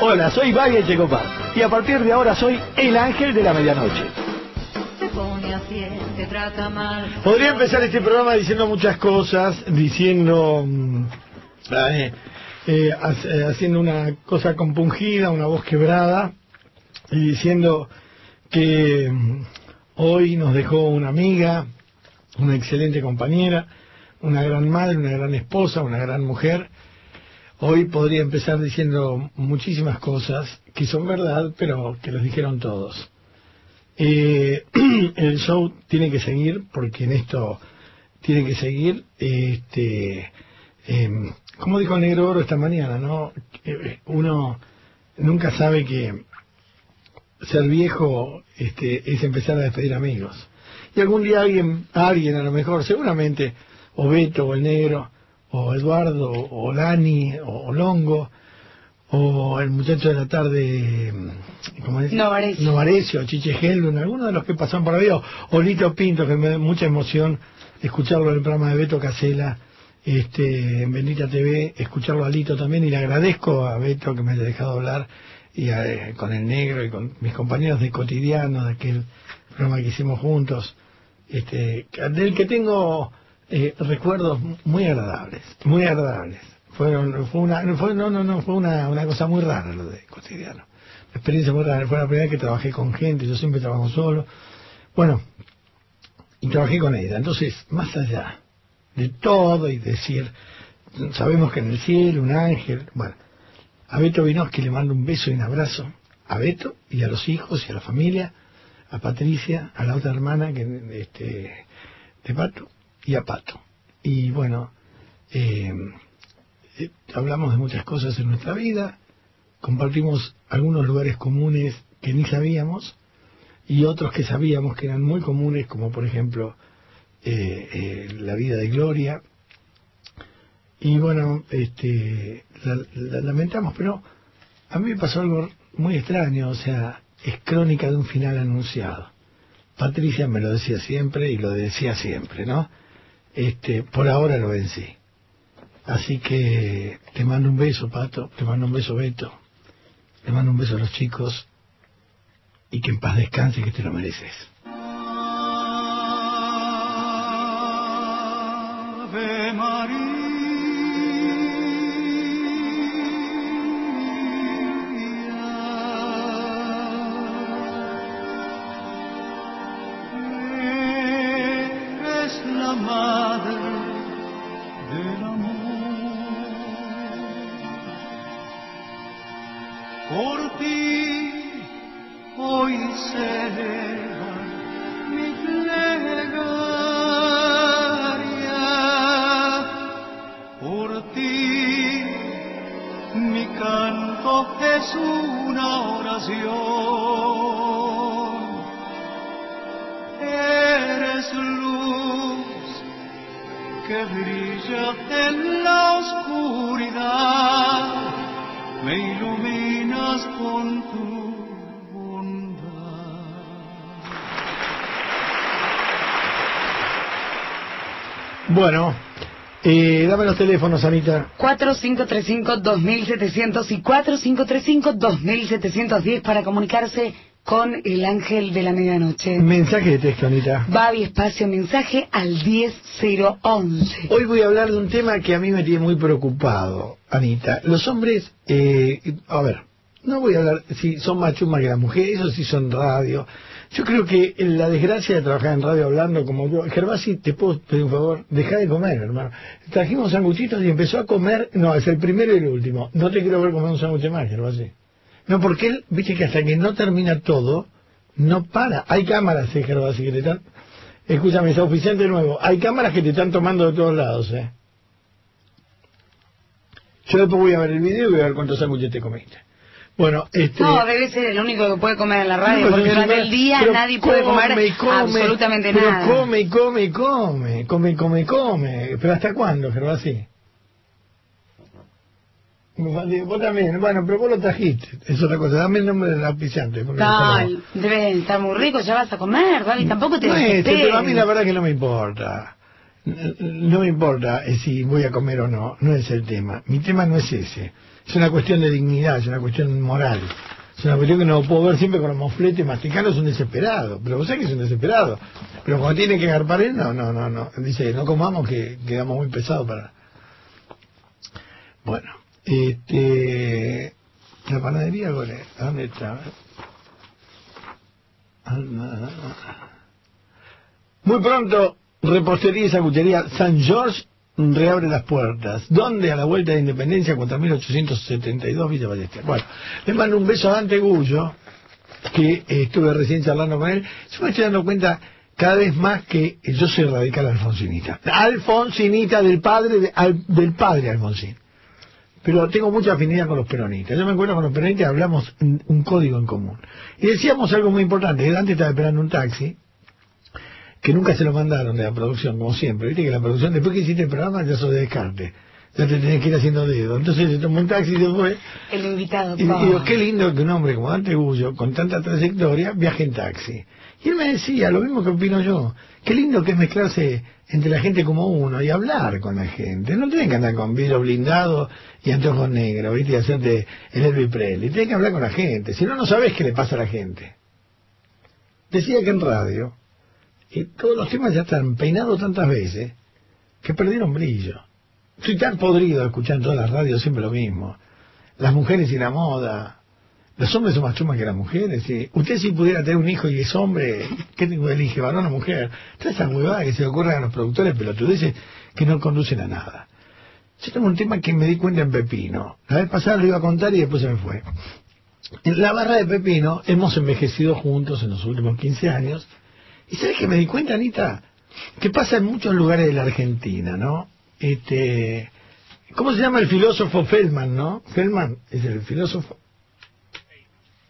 Hola, soy Babi Echecopar y a partir de ahora soy el ángel de la medianoche. Podría empezar este programa diciendo muchas cosas, diciendo, mm, eh, eh, eh, haciendo una cosa compungida, una voz quebrada, y diciendo que mm, hoy nos dejó una amiga, una excelente compañera, una gran madre, una gran esposa, una gran mujer. Hoy podría empezar diciendo muchísimas cosas que son verdad, pero que los dijeron todos. Eh, el show tiene que seguir porque en esto tiene que seguir. Este, em, como dijo el Negro Oro esta mañana, ¿no? Eh, uno nunca sabe que ser viejo este, es empezar a despedir amigos. Y algún día alguien, alguien a lo mejor, seguramente, o Beto, o el Negro, o Eduardo, o Lani, o Longo, o el muchacho de la tarde, ¿cómo es? Novarecio. Novarecio, Chiche Helbun, alguno de los que pasaron por ahí, o, Lito Pinto, que me da mucha emoción escucharlo en el programa de Beto Casela, este, en Bendita TV, escucharlo a Lito también, y le agradezco a Beto que me haya dejado hablar, y eh, con el negro y con mis compañeros de cotidiano, de aquel programa que hicimos juntos, este, del que tengo eh, recuerdos muy agradables, muy agradables. Fueron, fue una, fue, no, no, no, fue una, una cosa muy rara lo de cotidiano. La experiencia muy rara, fue la primera vez que trabajé con gente, yo siempre trabajo solo. Bueno, y trabajé con ella. Entonces, más allá de todo y decir, sabemos que en el cielo un ángel, bueno, a Beto que le mando un beso y un abrazo, a Beto y a los hijos y a la familia, a Patricia, a la otra hermana que este, de Pato y a Pato. Y bueno, eh, eh, hablamos de muchas cosas en nuestra vida, compartimos algunos lugares comunes que ni sabíamos y otros que sabíamos que eran muy comunes, como por ejemplo eh, la vida de Gloria. Y bueno, este, la lamentamos, pero a mí me pasó algo muy extraño, o sea, es crónica de un final anunciado. Patricia me lo decía siempre y lo decía siempre, ¿no? Este, por ahora lo vencí. Así que te mando un beso, Pato, te mando un beso, Beto, te mando un beso a los chicos y que en paz descanse que te lo mereces. Bueno, eh, dame los teléfonos, Anita. 4535-2700 y 4535-2710 para comunicarse con el ángel de la medianoche. Mensaje de texto, Anita. Babi espacio mensaje al 10011. Hoy voy a hablar de un tema que a mí me tiene muy preocupado, Anita. Los hombres, eh, a ver, no voy a hablar si son más chumas que las mujeres, eso sí son radio, yo creo que la desgracia de trabajar en radio hablando como yo, Gervasi, te puedo pedir un favor, deja de comer, hermano. Trajimos sanguchitos y empezó a comer, no, es el primero y el último. No te quiero ver comer un sándwich más, Gervasi. No, porque él, viste que hasta que no termina todo, no para. Hay cámaras, eh, Gervasi, que te están... Escúchame, es oficial de nuevo. Hay cámaras que te están tomando de todos lados, eh. Yo después voy a ver el video y voy a ver cuántos sándwiches te comiste. Bueno, este... No, debe ser el único que puede comer en la radio, porque durante el día nadie puede comer absolutamente nada. Pero come y come y come, come y come y come. ¿Pero hasta cuándo, Gervasi? Vos también, bueno, pero vos lo trajiste, es otra cosa, dame el nombre del auspiciante. No, debe estar muy rico, ya vas a comer, ¿vale? Tampoco te no, pero a mí la verdad que no me importa. no me importa si voy a comer o no, no es el tema. Mi tema no es ese. Es una cuestión de dignidad, es una cuestión moral. Es una cuestión que no puedo ver siempre con los mofletes masticando, es un desesperado. Pero vos sabés que es un desesperado. Pero cuando tiene que agarpar él, no, no, no, no. Dice, no comamos que quedamos muy pesados para... Bueno, este... La panadería, ¿dónde está? Muy pronto, repostería y sacuchería San George reabre las puertas. ¿Dónde? A la vuelta de Independencia, 4872 Villa Ballester. Bueno, le mando un beso a Dante Gullo, que estuve recién charlando con él. Yo me estoy dando cuenta cada vez más que yo soy radical alfonsinita. Alfonsinita del padre, del padre Alfonsín. Pero tengo mucha afinidad con los peronistas. Yo me acuerdo con los peronistas hablamos un, código en común. Y decíamos algo muy importante. Dante estaba esperando un taxi que nunca se lo mandaron de la producción, como siempre. Viste que la producción, después que hiciste el programa, ya sos de descarte. Ya te tenés que ir haciendo dedo. Entonces se tomó un taxi y se fue. El invitado. Y, digo, qué lindo que un hombre como Dante Gullo, con tanta trayectoria, viaje en taxi. Y él me decía, lo mismo que opino yo, qué lindo que es mezclarse entre la gente como uno y hablar con la gente. No tenés que andar con vidrio blindado y anteojos negros, ¿viste? Y hacerte el Elvis Presley. Tenés que hablar con la gente, si no, no sabés qué le pasa a la gente. Decía que en radio, y todos los temas ya están peinados tantas veces que perdieron brillo. Estoy tan podrido escuchando todas las radios siempre lo mismo. Las mujeres y la moda. Los hombres son más chumas que las mujeres. Usted si pudiera tener un hijo y es hombre, ¿qué elige? ¿Varón o mujer? Todas esas huevadas que se le ocurren a los productores pelotudeces que no conducen a nada. Yo tengo un tema que me di cuenta en Pepino. La vez pasada lo iba a contar y después se me fue. En la barra de Pepino hemos envejecido juntos en los últimos 15 años y sabes que me di cuenta, Anita, que pasa en muchos lugares de la Argentina, ¿no? Este, ¿cómo se llama el filósofo Feldman, no? Feldman es el filósofo.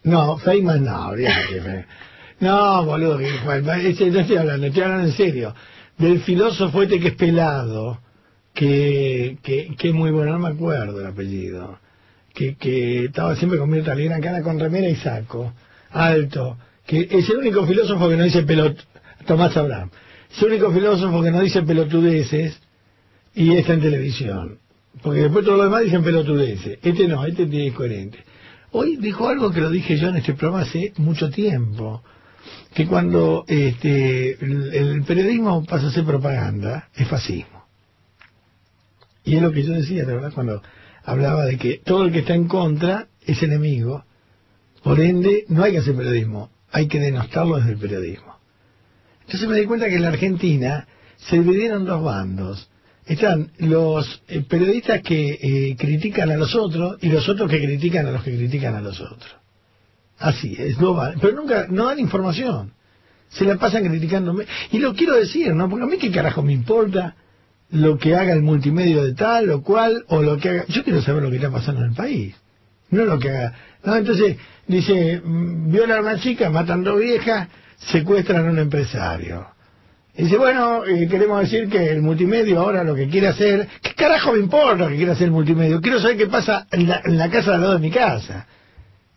No, Feynman no, No, boludo, no estoy hablando, estoy hablando en serio. Del filósofo este que es pelado, que, que, que es muy bueno, no me acuerdo el apellido, que, que estaba siempre con Mirta Legrand, con remera y saco, alto, que es el único filósofo que no dice pelot Tomás Abraham, es el único filósofo que no dice pelotudeces y está en televisión. Porque después todos los demás dicen pelotudeces. Este no, este es coherente. Hoy dijo algo que lo dije yo en este programa hace mucho tiempo, que cuando este, el, periodismo pasa a ser propaganda, es fascismo. Y es lo que yo decía, de verdad, cuando hablaba de que todo el que está en contra es enemigo, por ende no hay que hacer periodismo, hay que denostarlo desde el periodismo. Entonces me di cuenta que en la Argentina se dividieron dos bandos. Están los eh, periodistas que eh, critican a los otros y los otros que critican a los que critican a los otros. Así es, pero nunca, no dan información. Se la pasan criticándome. Y lo quiero decir, ¿no? Porque a mí qué carajo me importa lo que haga el multimedio de tal o cual, o lo que haga... Yo quiero saber lo que está pasando en el país. No lo que haga... No, entonces, dice, mm, violan a una chica, matan dos viejas, secuestran a un empresario. Y dice, bueno, eh, queremos decir que el multimedio ahora lo que quiere hacer, ¿qué carajo me importa lo que quiere hacer el multimedio? Quiero saber qué pasa en la, en la casa de al lado de mi casa.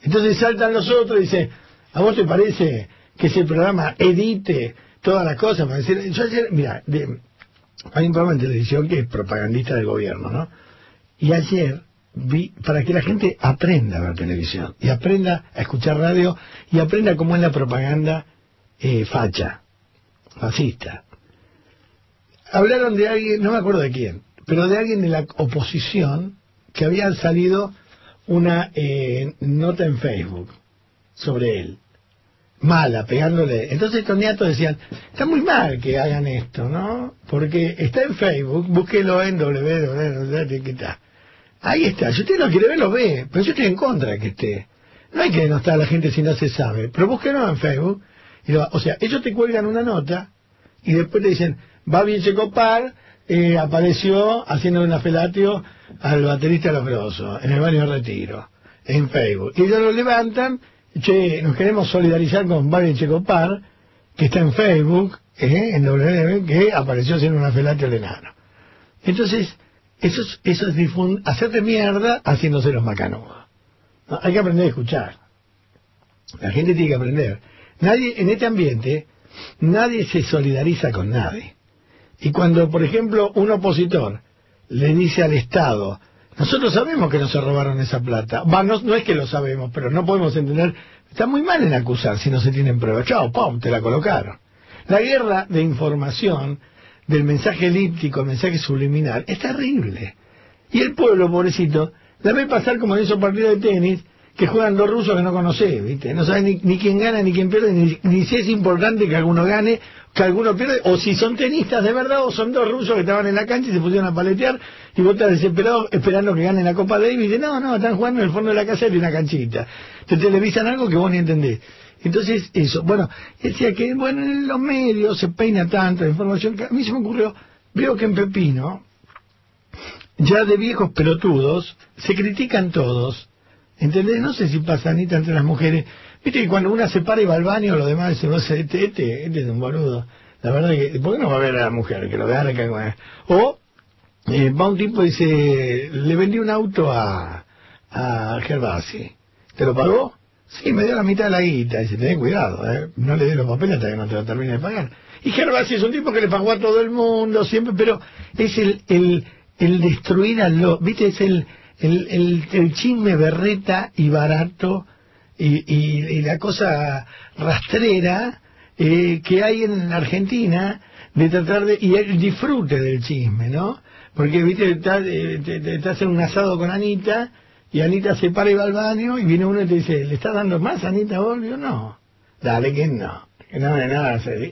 Entonces saltan los otros y dicen, ¿a vos te parece que ese programa edite todas las cosas? Para decir, yo ayer, mira, hay un programa en televisión que es propagandista del gobierno, ¿no? Y ayer vi, para que la gente aprenda a ver televisión, y aprenda a escuchar radio, y aprenda cómo es la propaganda eh, facha, fascista. Hablaron de alguien, no me acuerdo de quién, pero de alguien de la oposición que había salido una eh, nota en Facebook sobre él. Mala, pegándole. Entonces estos nietos decían, está muy mal que hagan esto, ¿no? Porque está en Facebook, búsquelo en www. Ahí está, si usted lo quiere ver, lo ve, pero yo estoy en contra que esté. No hay que denostar a la gente si no se sabe, pero búsquelo en Facebook o sea, ellos te cuelgan una nota y después te dicen, va bien Checopar, eh, apareció haciendo un afelatio al baterista Lofroso en el baño de retiro, en Facebook. Y ellos lo levantan, che, nos queremos solidarizar con Barry Checopar, que está en Facebook, eh, en W, que apareció haciendo un afelatio al enano. Entonces, eso es, eso es hacerte mierda haciéndose los macanudos. Hay que aprender a escuchar. La gente tiene que aprender. Nadie, en este ambiente, nadie se solidariza con nadie. Y cuando, por ejemplo, un opositor le dice al Estado, nosotros sabemos que no se robaron esa plata. Va, no, no, es que lo sabemos, pero no podemos entender. Está muy mal en acusar si no se tienen pruebas. Chao, pum, te la colocaron. La guerra de información, del mensaje elíptico, mensaje subliminal, es terrible. Y el pueblo, pobrecito, la ve pasar como en esos partidos de tenis, que juegan dos rusos que no conoce, ¿viste? No saben ni, quién gana ni quién pierde, ni, si es importante que alguno gane, que alguno pierde, o si son tenistas de verdad, o son dos rusos que estaban en la cancha y se pusieron a paletear, y vos estás desesperado esperando que ganen la Copa Davis, y no, no, están jugando en el fondo de la casa y una canchita. Te televisan algo que vos ni entendés. Entonces, eso, bueno, decía que, bueno, en los medios se peina tanta información, que a mí se me ocurrió, veo que en Pepino, ya de viejos pelotudos, se critican todos, ¿Entendés? No sé si pasa Anita entre las mujeres. Viste que cuando una se para y va al baño, lo demás dice, este, este, este es un boludo. La verdad que, ¿por qué no va a ver a la mujer? Que lo vea la O, eh, va un tipo y dice, le vendí un auto a, a Gervasi. ¿Te lo pagó? Sí, me dio la mitad de la guita. Dice, ten cuidado, ¿eh? No le dé los papeles hasta que no te lo termine de pagar. Y Gervasi es un tipo que le pagó a todo el mundo, siempre, pero es el, el, el destruir a lo, viste, es el, el, el, chisme berreta y barato y, y, la cosa rastrera eh, que hay en Argentina de tratar de y el disfrute del chisme no porque viste estás eh, te, en un asado con Anita y Anita se para y va al baño y viene uno y te dice ¿le estás dando más Anita vos? no. Dale que no que no no,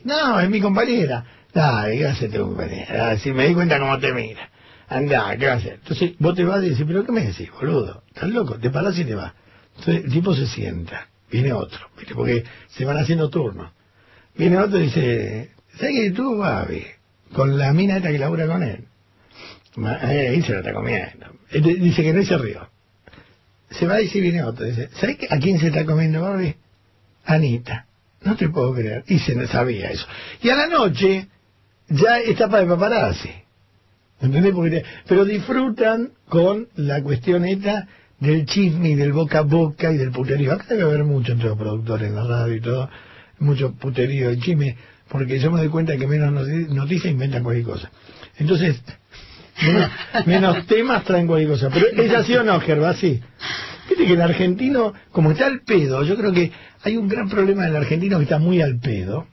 no es mi compañera. Dale gracias tu compañera si me di cuenta cómo te mira anda, ¿qué va a hacer? Entonces vos te vas y dices, pero ¿qué me decís, boludo? ¿Estás loco? Te parás y te vas. Entonces el tipo se sienta, viene otro, porque se van haciendo turnos. Viene otro y dice, ¿sabes que tú, Babi? Con la mina esta que labura con él. Ahí se lo está comiendo. Dice que no se río. Se va y si viene otro. Dice, ¿sabes a quién se está comiendo, Babi? Anita. No te puedo creer. Y se sabía eso. Y a la noche, ya está para de paparazzi. ¿Entendés? pero disfrutan con la cuestión esta del chisme y del boca a boca y del puterío. Acá debe haber mucho entre los productores en la radio y todo, mucho puterío y chisme, porque yo me doy cuenta que menos noticias inventan cualquier cosa. Entonces, menos, temas traen cualquier cosa. Pero es así o no, Gervasi. Viste que el argentino, como está al pedo, yo creo que hay un gran problema en el argentino que está muy al pedo.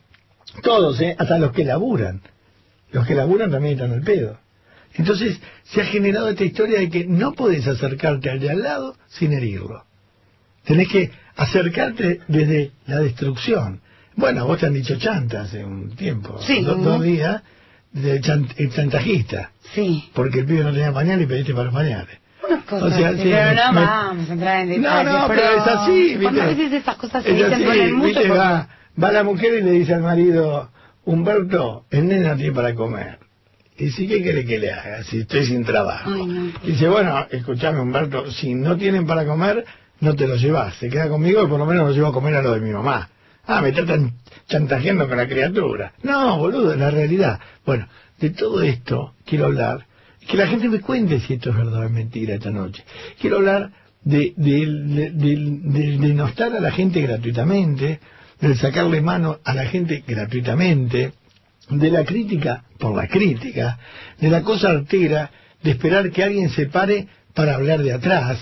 Todos, ¿eh? Hasta los que laburan. Los que laburan también están al pedo. Entonces se ha generado esta historia de que no podés acercarte al de al lado sin herirlo. Tenés que acercarte desde la destrucción. Bueno, vos te han dicho chanta hace un tiempo, dos, días, de chantajista. Sí. Porque el pibe no tenía pañales y pediste para pañales. o sea, sí, pero no vamos a entrar en detalles. No, no, pero, es así, ¿viste? a veces estas cosas se dicen por el mundo. Va, va la mujer y le dice al marido, Humberto, el nena tiene para comer. Y sí, ¿qué quiere que le haga si estoy sin trabajo? Dice, bueno, escúchame Humberto, si no tienen para comer, no te lo llevas, se queda conmigo y por lo menos lo llevo a comer a lo de mi mamá. Ah, me tratan chantajeando con la criatura. No, boludo, es la realidad. Bueno, de todo esto quiero hablar, que la gente me cuente si esto es verdad o es mentira esta noche. Quiero hablar de, de, de, de, no estar a la gente gratuitamente, de sacarle mano a la gente gratuitamente, de la crítica por la crítica, de la cosa altera, de esperar que alguien se pare para hablar de atrás,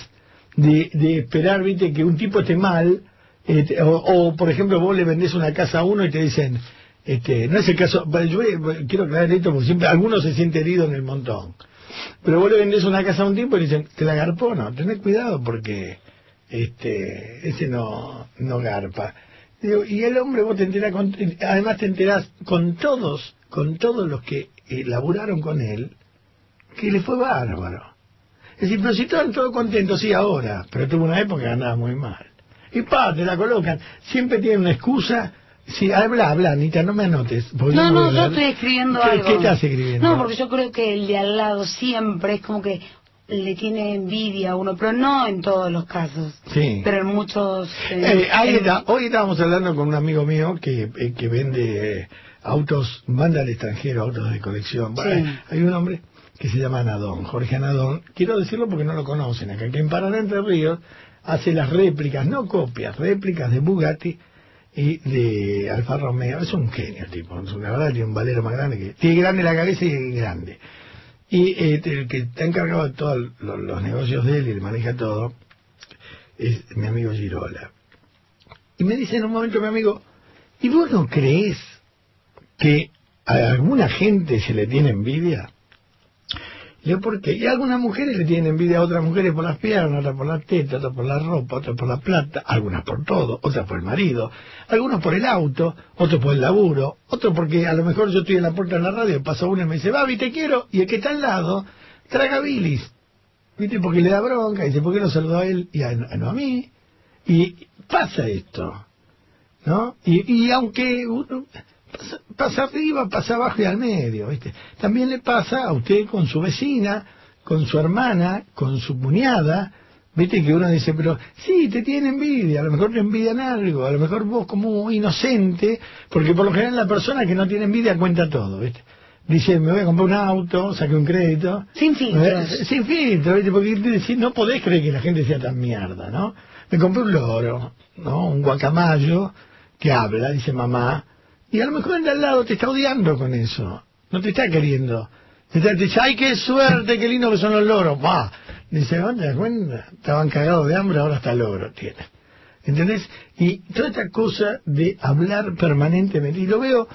de, de esperar, viste, que un tipo esté mal, este, o, por ejemplo vos le vendés una casa a uno y te dicen, este, no es el caso, yo quiero aclarar esto porque siempre algunos se siente herido en el montón, pero vos le vendés una casa a un tipo y dicen, te la garpó, no, tenés cuidado porque este, ese no, no garpa y el hombre vos te enterás, con, además te enterás con todos, con todos los que eh, laburaron con él, que le fue bárbaro. Es decir, pero si estaban todos contentos, sí, ahora, pero tuvo una época que andaba muy mal. Y pa, te la colocan. Siempre tienen una excusa. Sí, habla, habla, Anita, no me anotes. No, no, yo estoy escribiendo ¿Qué, algo. ¿Qué estás escribiendo? No, porque yo creo que el de al lado siempre es como que le tiene envidia a uno, pero no en todos los casos. Sí. Pero en muchos... Eh, hoy estábamos hablando con un amigo mío que, eh, que vende eh, autos, manda al extranjero autos de colección. hay un hombre que se llama Anadón, Jorge Anadón. Quiero decirlo porque no lo conocen acá, que en Paraná Entre Ríos hace las réplicas, no copias, réplicas de Bugatti y de Alfa Romeo. Es un genio, tipo. La verdad tiene un valero más grande que... Tiene grande la cabeza y grande. Y eh, el que está encargado de todos los, negocios de él y le maneja todo es mi amigo Girola. Y me dice en un momento mi amigo, ¿y vos no crees que a alguna gente se le tiene envidia? Le ¿por qué? Y algunas mujeres le tienen envidia a otras mujeres por las piernas, otras por las tetas, otras por la ropa, otras por la plata, algunas por todo, otras por el marido, algunos por el auto, otros por el laburo, otros porque a lo mejor yo estoy en la puerta de la radio, pasa uno y me dice, Babi, te quiero, y el que está al lado, traga bilis. ¿Viste? Porque le da bronca, y dice, ¿por qué no saludó a él y a, no a mí? Y pasa esto, ¿no? Y, y aunque uno, pasa, arriba, pasa abajo y al medio, ¿viste? También le pasa a usted con su vecina, con su hermana, con su cuñada, ¿viste? Que uno dice, pero sí, te tiene envidia, a lo mejor te envidian algo, a lo mejor vos como inocente, porque por lo general la persona que no tiene envidia cuenta todo, ¿viste? Dice, me voy a comprar un auto, saqué un crédito. Sin filtros. Sin filtros, ¿viste? Porque no podés creer que la gente sea tan mierda, ¿no? Me compré un loro, ¿no? Un guacamayo que habla, dice mamá, y a lo mejor el de al lado te está odiando con eso. No te está queriendo. Te, está, dice, ay, qué suerte, qué lindo que son los loros. Va. Dice, ¿te cuenta? Estaban cagados de hambre, ahora hasta loro tiene. ¿Entendés? Y toda esta cosa de hablar permanentemente. Y lo veo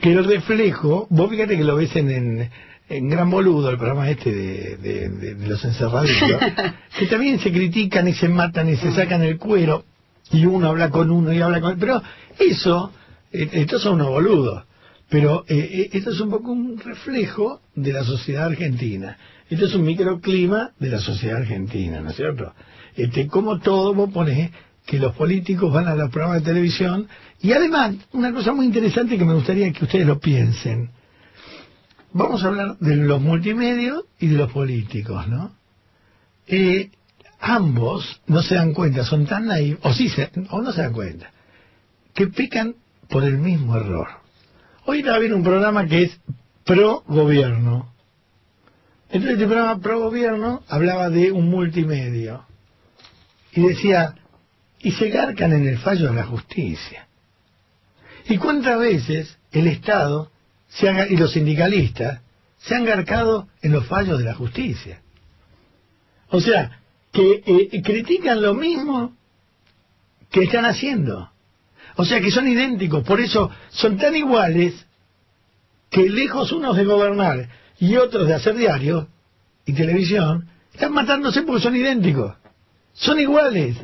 que el reflejo, vos fíjate que lo ves en, en, Gran Boludo, el programa este de, de, los encerraditos, que también se critican y se matan y se sacan el cuero, y uno habla con uno y habla con... Pero eso estos son unos boludos, pero eh, eh, esto es un poco un reflejo de la sociedad argentina. Esto es un microclima de la sociedad argentina, ¿no es cierto? Este, como todo vos ponés que los políticos van a los programas de televisión y además, una cosa muy interesante que me gustaría que ustedes lo piensen. Vamos a hablar de los multimedios y de los políticos, ¿no? ambos no se dan cuenta, son tan naivos, o sí se, o no se dan cuenta, que pecan por el mismo error. Hoy viendo un programa que es pro gobierno. Entonces este programa pro gobierno hablaba de un multimedio y decía, y se garcan en el fallo de la justicia. ¿Y cuántas veces el Estado se y los sindicalistas se han garcado en los fallos de la justicia? O sea, que eh, critican lo mismo que están haciendo. O sea que son idénticos, por eso son tan iguales que lejos unos de gobernar y otros de hacer diario y televisión, están matándose porque son idénticos. Son iguales,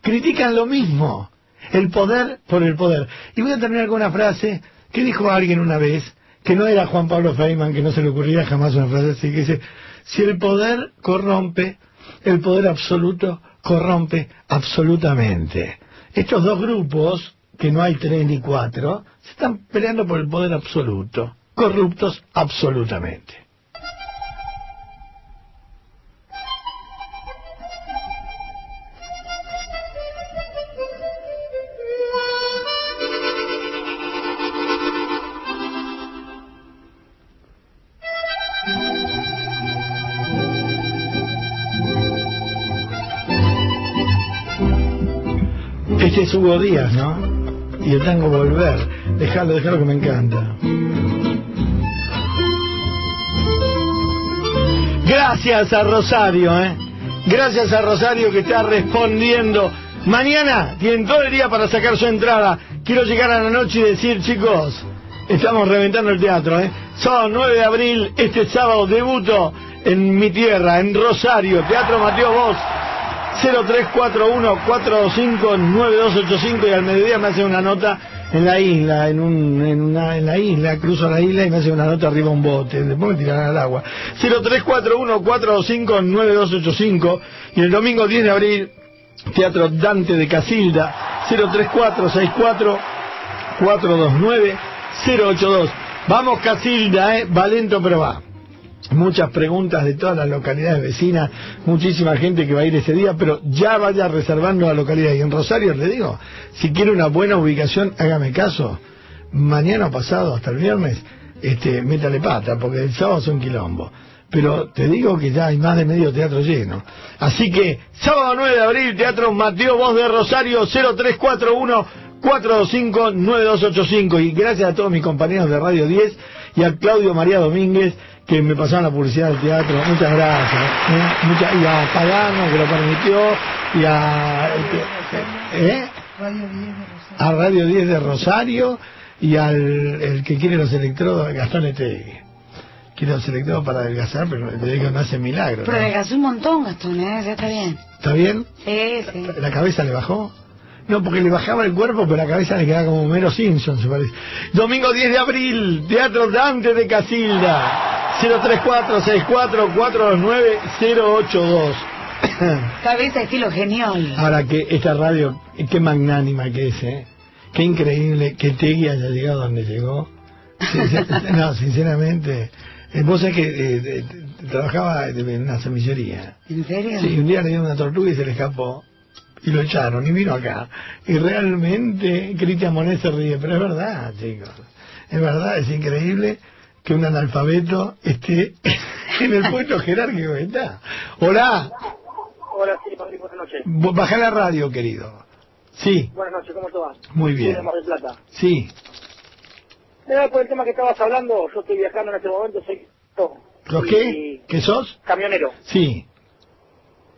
critican lo mismo, el poder por el poder. Y voy a terminar con una frase que dijo alguien una vez, que no era Juan Pablo Feynman, que no se le ocurría jamás una frase así, que dice, si el poder corrompe, el poder absoluto corrompe absolutamente. Estos dos grupos que no hay tres ni cuatro, se están peleando por el poder absoluto, corruptos absolutamente. Este es Hugo Díaz, ¿no? Y el tango Volver. Dejalo, dejalo que me encanta. Gracias a Rosario, ¿eh? Gracias a Rosario que está respondiendo. Mañana tienen todo el día para sacar su entrada. Quiero llegar a la noche y decir, chicos, estamos reventando el teatro, ¿eh? Sábado 9 de abril, este sábado debuto en mi tierra, en Rosario, Teatro Mateo Vos. 0341-425-9285 y al mediodía me hace una nota en la isla, en, un, en, una, en la isla, cruzo la isla y me hace una nota arriba un bote, después me tiran al agua. 0341-425-9285 y el domingo 10 de abril, Teatro Dante de Casilda, 03464-429-082. Vamos Casilda, eh, Valento pero va muchas preguntas de todas las localidades vecinas, muchísima gente que va a ir ese día, pero ya vaya reservando la localidad. Y en Rosario le digo, si quiere una buena ubicación, hágame caso, mañana pasado, hasta el viernes, este, métale pata, porque el sábado es un quilombo. Pero te digo que ya hay más de medio teatro lleno. Así que, sábado 9 de abril, Teatro Mateo Voz de Rosario, 0341 425-9285. Y gracias a todos mis compañeros de Radio 10 y a Claudio María Domínguez que me pasaron la publicidad del teatro. Muchas gracias. ¿eh? Mucha- y a Pagano que lo permitió. Y a. ¿eh? a Radio 10 de Rosario y al el que quiere los electrodos, Gastón Etegui. Quiere los electrodos para adelgazar, pero le digo no hace milagro. Pero ¿no? adelgazó un montón, Gastón, ¿eh? Ya está bien. ¿Está bien? Sí, sí. ¿La cabeza le bajó? No, porque le bajaba el cuerpo, pero la cabeza le quedaba como Homero Simpson, se parece. Domingo 10 de abril, Teatro Dante de Casilda. 034-64-429-082. Cabeza estilo genial. Ahora que esta radio, qué magnánima que es, ¿eh? Qué increíble que Tegui haya llegado donde llegó. No, sinceramente. eh, Vos sabés que eh, eh, trabajaba en una semillería. ¿En serio? Sí, un día le dieron una tortuga y se le escapó. Y lo echaron y vino acá. Y realmente Cristian Monet se ríe, pero es verdad, chicos. Es verdad, es increíble que un analfabeto esté en el puesto jerárquico que está. Hola, Hola, sí, buenas noches. Baja la radio, querido. Sí, Buenas noches, ¿cómo te va? Muy bien. de Mar del Plata. sí. Mira, por el tema que estabas hablando, yo estoy viajando en este momento, soy ¿Los y- qué? ¿Qué sos? camionero. Sí.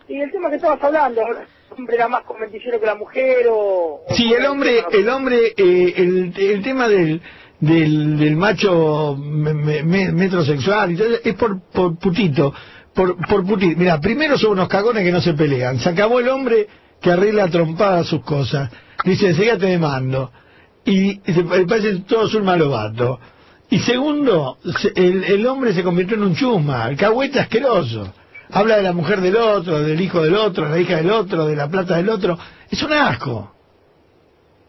Y el tema que estabas hablando, ¿el hombre era más convenciero que la mujer o...? o Sí, el hombre, el hombre, eh, el, el tema del, del, del macho me- me- me- metrosexual y todo, es por, por putito, por, por putito. Mira, primero son unos cagones que no se pelean. Se acabó el hombre que arregla a trompadas sus cosas. Dice, enseguida te demando. Y, y se parece todos un malobato. Y segundo, se- el, el hombre se convirtió en un chusma, el cagüete asqueroso. Habla de la mujer del otro, del hijo del otro, de la hija del otro, de la plata del otro. Es un asco.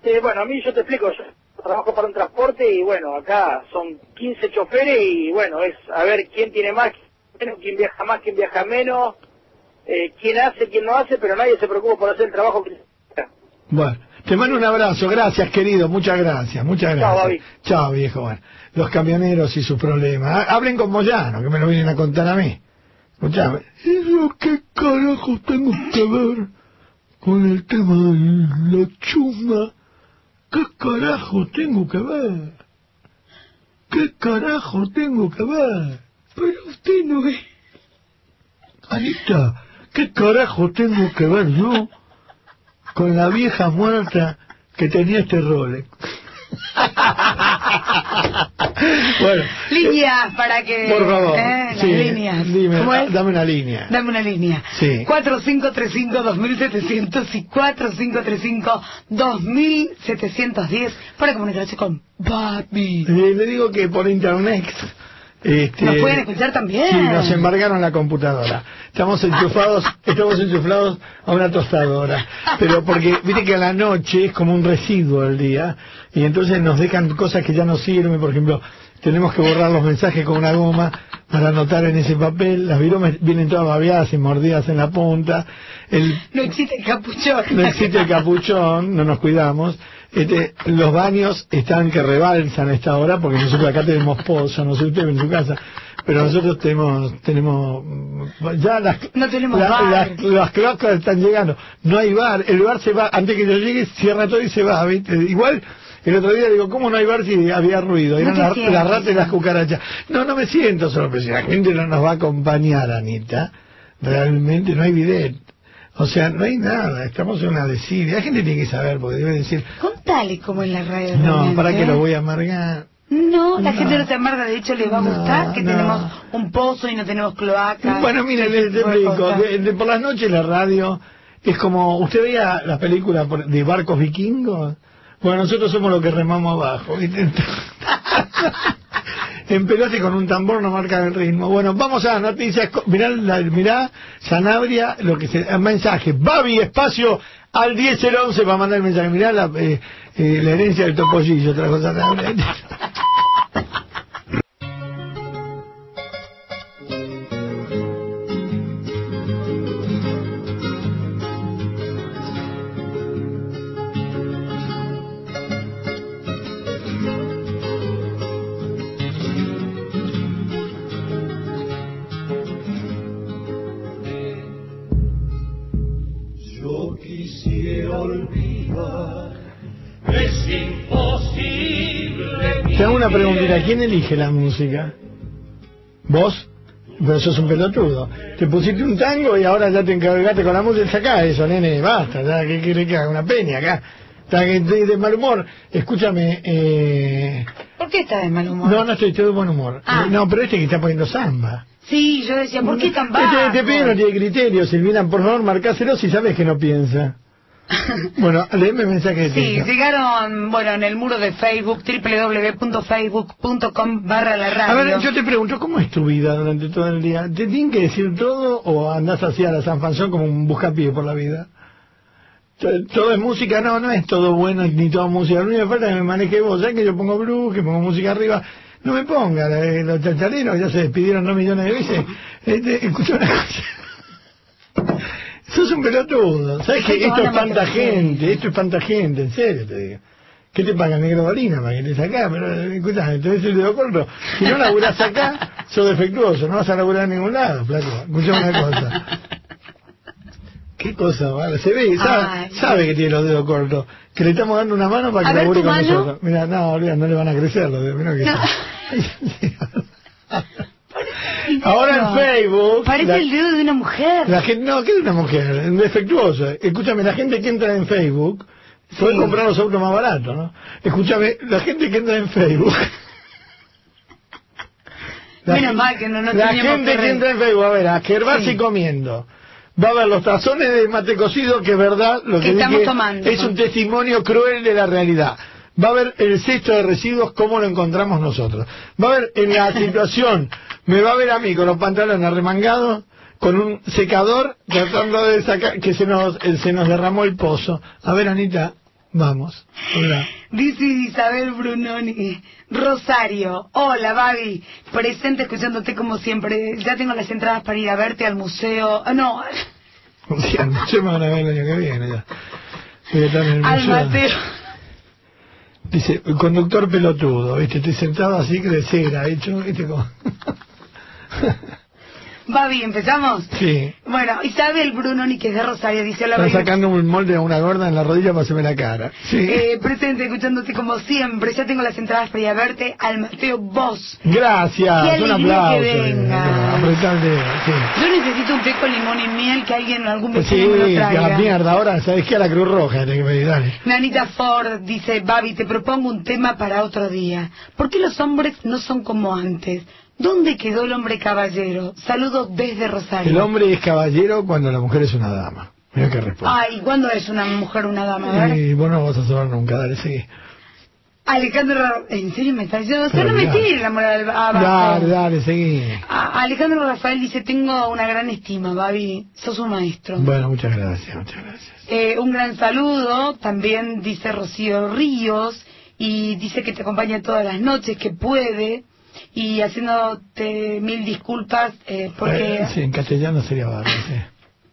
Sí, bueno, a mí yo te explico, yo trabajo para un transporte y bueno, acá son 15 choferes y bueno, es a ver quién tiene más, quién viaja más, quién viaja menos, eh, quién hace, quién no hace, pero nadie se preocupa por hacer el trabajo que Bueno, te mando un abrazo, gracias querido, muchas gracias, muchas Chao, gracias. Babi. Chao viejo, bueno. Los camioneros y sus problemas. Ha- Hablen con Moyano, que me lo vienen a contar a mí. Escuchame. ¿Y yo qué carajo tengo que ver con el tema de la chuma? ¿Qué carajo tengo que ver? ¿Qué carajo tengo que ver? Pero usted no ve. Anita, ¿qué carajo tengo que ver yo con la vieja muerta que tenía este Rolex? bueno, Líneas para que... por favor, eh, sí, líneas. dime, ¿Cómo es? dame una línea. Dame una línea. Sí. 4535-2700 y 4535-2710 para comunicarse con Babi. Eh, le digo que por internet. Este, Nos pueden escuchar también. Sí, nos embargaron la computadora. Estamos enchufados, estamos enchufados a una tostadora. Pero porque, viste que a la noche es como un residuo el día, y entonces nos dejan cosas que ya no sirven, por ejemplo, tenemos que borrar los mensajes con una goma para anotar en ese papel, las viromas vienen todas babeadas y mordidas en la punta, el No existe el capuchón. no existe el capuchón, no nos cuidamos. Este, los baños están que rebalsan a esta hora porque nosotros acá tenemos pozo, no sé usted en su casa, pero nosotros tenemos, tenemos, ya las, No tenemos la- bar. las, las cloacas están llegando, no hay bar, el bar se va, antes que yo llegue, cierra todo y se va, ¿viste? Igual, el otro día digo, ¿cómo no hay bar si había ruido? Eran las, ratas y las cucarachas. No, no me siento si la gente no nos va a acompañar, Anita, realmente no hay bidet. O sea, no hay nada, estamos en una desidia. La gente tiene que saber, porque debe decir, Contale cómo es la radio. no, ¿para qué ¿eh? lo voy a amargar? No, la No. gente no se amarga, de hecho les va a No, gustar que no. tenemos un pozo y no tenemos cloacas. Bueno, mire, ese le, le tipo de explico. De- de- por las noches la radio es como, ¿usted veía la película de barcos vikingos? Bueno, nosotros somos los que remamos abajo. en pelote con un tambor no marcan el ritmo. Bueno, vamos a las noticias. Mirá, la, mirá Sanabria, lo que se, el mensaje. Babi, espacio al 1011 para mandar el mensaje. Mirá la, eh, eh, la herencia del topollillo, trajo Sanabria. ¿quién elige la música? ¿Vos? Pero sos un pelotudo. Te pusiste un tango y ahora ya te encargaste con la música. Sacá eso, nene, basta. Ya, ¿Qué quiere que haga? Una peña acá. Está de, de mal humor. Escúchame, eh... ¿Por qué estás de mal humor? No, no estoy, estoy de buen humor. Ah. No, pero este que está poniendo samba. Sí, yo decía, ¿por qué tan Este, bajo? este pibe no tiene criterio, Silvina, por favor, marcáselo si sabes que no piensa. Bueno, léeme el mensaje de Sí, texto. llegaron, bueno, en el muro de Facebook, www.facebook.com barra la A ver, radio. yo te pregunto, ¿cómo es tu vida durante todo el día? ¿Te tienen que decir todo o andás así a la Sanfanzón como un buscapié por la vida? To- Todo es música, no, no es todo bueno ni todo música. Lo único que falta es que me maneje vos, ¿sabes que yo pongo blues, que pongo música arriba? No me ponga, eh, los chacharinos ya se despidieron dos millones de veces. Este, escucha una cosa. Sos un pelotudo, ¿sabes que esto espanta gente? Esto espanta gente, en serio te digo. ¿Qué te paga negro balina para que te sacás? Pero escuchá, entonces el dedo corto. Si no laburás acá, sos defectuoso, no vas a laburar en ningún lado, flaco. Escuchame una cosa. ¿Qué cosa? Se ve, sabe, sabe que tiene los dedos cortos. Que le estamos dando una mano para que labure con mano. nosotros. Mira, no, olvida, no le van a crecer los dedos. Mirá que No. Ahora en Facebook. Parece la- el dedo de una mujer. la gente, no, ¿qué es una mujer? Defectuosa. Escúchame, la gente que entra en Facebook puede Sí. comprar los autos más baratos, ¿no? Escúchame, la gente que entra en Facebook. La Menos mal que no La gente que entra en Facebook, a ver, a Gervasi Sí. comiendo. Va a ver los tazones de mate cocido, que es verdad lo Que que, estamos dije, tomando. es un testimonio cruel de la realidad. Va a ver el cesto de residuos, cómo lo encontramos nosotros. Va a ver en la situación, me va a ver a mí con los pantalones arremangados, con un secador, tratando de sacar, que se nos, eh, se nos derramó el pozo. A ver, Anita, vamos. Hola. Dice Isabel Brunoni. Rosario, hola Babi, presente escuchándote como siempre. Ya tengo las entradas para ir a verte al museo. Ah, no, O sea, se me van a ver el año que viene ya. Al museo. Mateo. Dice, el conductor pelotudo, ¿viste? Estoy sentado así que de cera, hecho, ¿viste? Como... Babi, ¿empezamos? sí. Bueno, Isabel Brunoni, que es de Rosario, dice hola Está Babi. sacando un molde a una gorda en la rodilla para hacerme la cara. Sí. Eh, presente escuchándote como siempre. Ya tengo las entradas para ir a verte al Mateo Vos. Gracias, qué un aplauso. que venga. dedo, sí. Yo necesito un té con limón y miel que alguien, algún Pues vecino me lo sí, traiga. la mierda, ahora sabes que a la Cruz Roja tenés que pedir, dale. Nanita Ford dice, Babi, te propongo un tema para otro día. ¿Por qué los hombres no son como antes? ¿Dónde quedó el hombre caballero? Saludos desde Rosario. El hombre es caballero cuando la mujer es una dama. Mira qué respuesta. Ay, ¿cuándo es una mujer una dama? Y vos no vas a saber nunca, dale, sí. Alejandro, ¿en serio me estás diciendo? O sea, no me tires la moral abajo. Dale, dale, seguí. A- Alejandro Rafael dice, tengo una gran estima, Babi, sos un maestro. Bueno, muchas gracias, muchas gracias. Eh, un gran saludo, también dice Rocío Ríos, y dice que te acompaña todas las noches, que puede, y haciéndote mil disculpas, eh, porque Eh, sí, en castellano sería bárbaro, sí.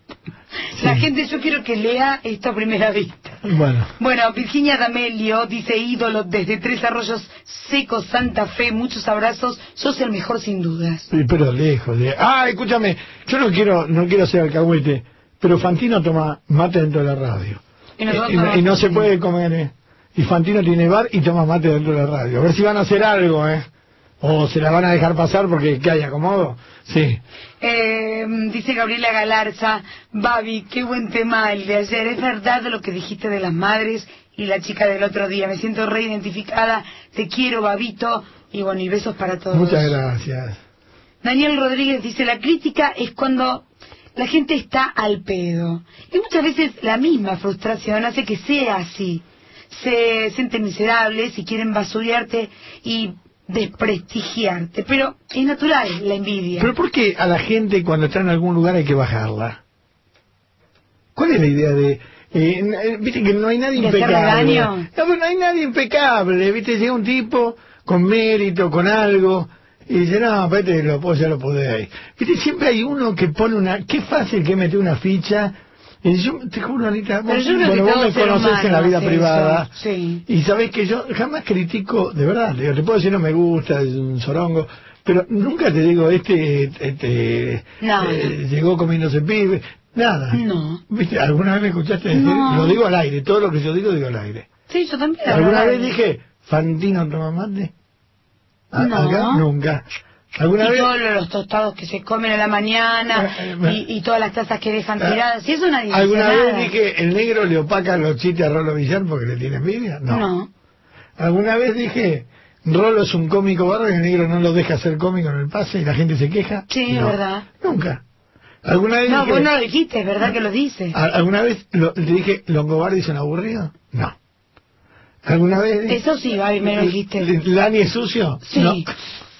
la sí. gente, yo quiero que lea esto a primera vista. Bueno, Bueno, Virginia D'Amelio dice ídolo desde Tres Arroyos Seco, Santa Fe, muchos abrazos, sos el mejor sin dudas. pero lejos. de- Ah, escúchame, yo no quiero no quiero ser alcahuete, pero Fantino toma mate dentro de la radio. Y Eh, y, no- y no tomamos se puede comer, ¿eh? Y Fantino tiene bar y toma mate dentro de la radio. A ver si van a hacer algo, ¿eh? O se la van a dejar pasar porque que hay acomodo. Sí. Eh, dice Gabriela Galarza, Babi, qué buen tema el de ayer. Es verdad lo que dijiste de las madres y la chica del otro día. Me siento reidentificada. Te quiero, Babito. Y bueno, y besos para todos. Muchas gracias. Daniel Rodríguez dice, la crítica es cuando la gente está al pedo. Y muchas veces la misma frustración hace que sea así. Se sienten miserables y quieren basurearte y desprestigiarte. Pero es natural la envidia. Pero ¿por qué a la gente cuando está en algún lugar hay que bajarla? ¿Cuál es la idea de... eh, viste que no hay nadie ¿De impecable. No, pero no hay nadie impecable, viste, llega un tipo con mérito, con algo, y dice, no, vete, lo ya lo podéis. Viste, siempre hay uno que pone una... Qué fácil que mete una ficha... Y yo te juro, Anita, vos, bueno, vos me conocés en la vida privada. sí. Y sabés que yo jamás critico, de verdad, le te puedo decir no me gusta, es un sorongo, pero nunca te digo, este, este No. eh, llegó comiéndose pibe. Nada. No. ¿Viste? ¿Alguna vez me escuchaste decir? No. Lo digo al aire, todo lo que yo digo, digo al aire. Sí, yo también. ¿Alguna vez dije, Fantino toma mate? ¿A- No. ¿Acá? Nunca. ¿Alguna y vez? todos los tostados que se comen a la mañana y, y todas las tazas que dejan tiradas. Y nadie dice ¿Alguna vez dije, el negro le opaca los chistes a Rolo Villar porque le tiene envidia? No. No. ¿Alguna vez dije, Rolo es un cómico barro y el negro no lo deja ser cómico en el pase y la gente se queja? Sí, es verdad. Nunca. ¿Alguna vez No, dije, vos no lo dijiste, es verdad que lo dices. ¿a- ¿Alguna vez lo- le dije, Longobardi es un aburrido? No. ¿Alguna vez Eso sí, Babi, me lo dijiste. ¿Lani es sucio? Sí. No.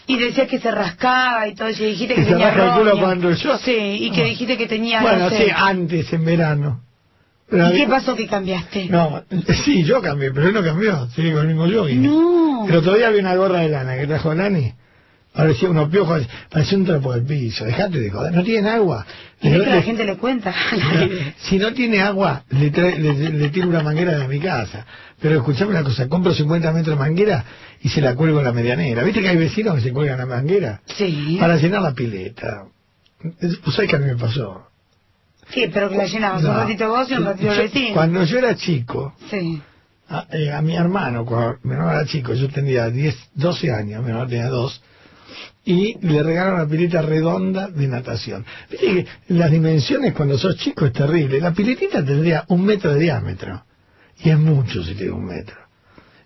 Y decías que se rascaba y todo, y dijiste que, Que se tenía rasca el culo cuando yo- Sí, y que No. dijiste que tenía, Bueno, no sé. sí, antes, en verano. Pero ¿Y qué pasó que cambiaste? No, sí, yo cambié, pero él no cambió, sigue con el mismo jogging. No. Pero todavía había una gorra de lana que trajo Lani. Parecía unos piojos, parecía un trapo del piso. Dejate de joder, no tienen agua. ¿Y Le- que la gente le cuenta? si no tiene agua, le, trae- le, le tiro una manguera de mi casa. Pero escuchame una cosa, compro 50 metros de manguera y se la cuelgo en la medianera. ¿Viste que hay vecinos que se cuelgan la manguera? sí. Para llenar la pileta. ¿Vos sabés que a mí me pasó? Sí, pero que la llenabas un No. ratito vos y un ratito el vecino. Cuando yo era chico, Sí. a, eh, a mi hermano, cuando mi hermano era chico, yo tenía 10, 12 años, mi hermano tenía 2, y le regalaron una pileta redonda de natación. Viste que las dimensiones cuando sos chico es terrible. La piletita tendría un metro de diámetro, y es mucho si tiene un metro.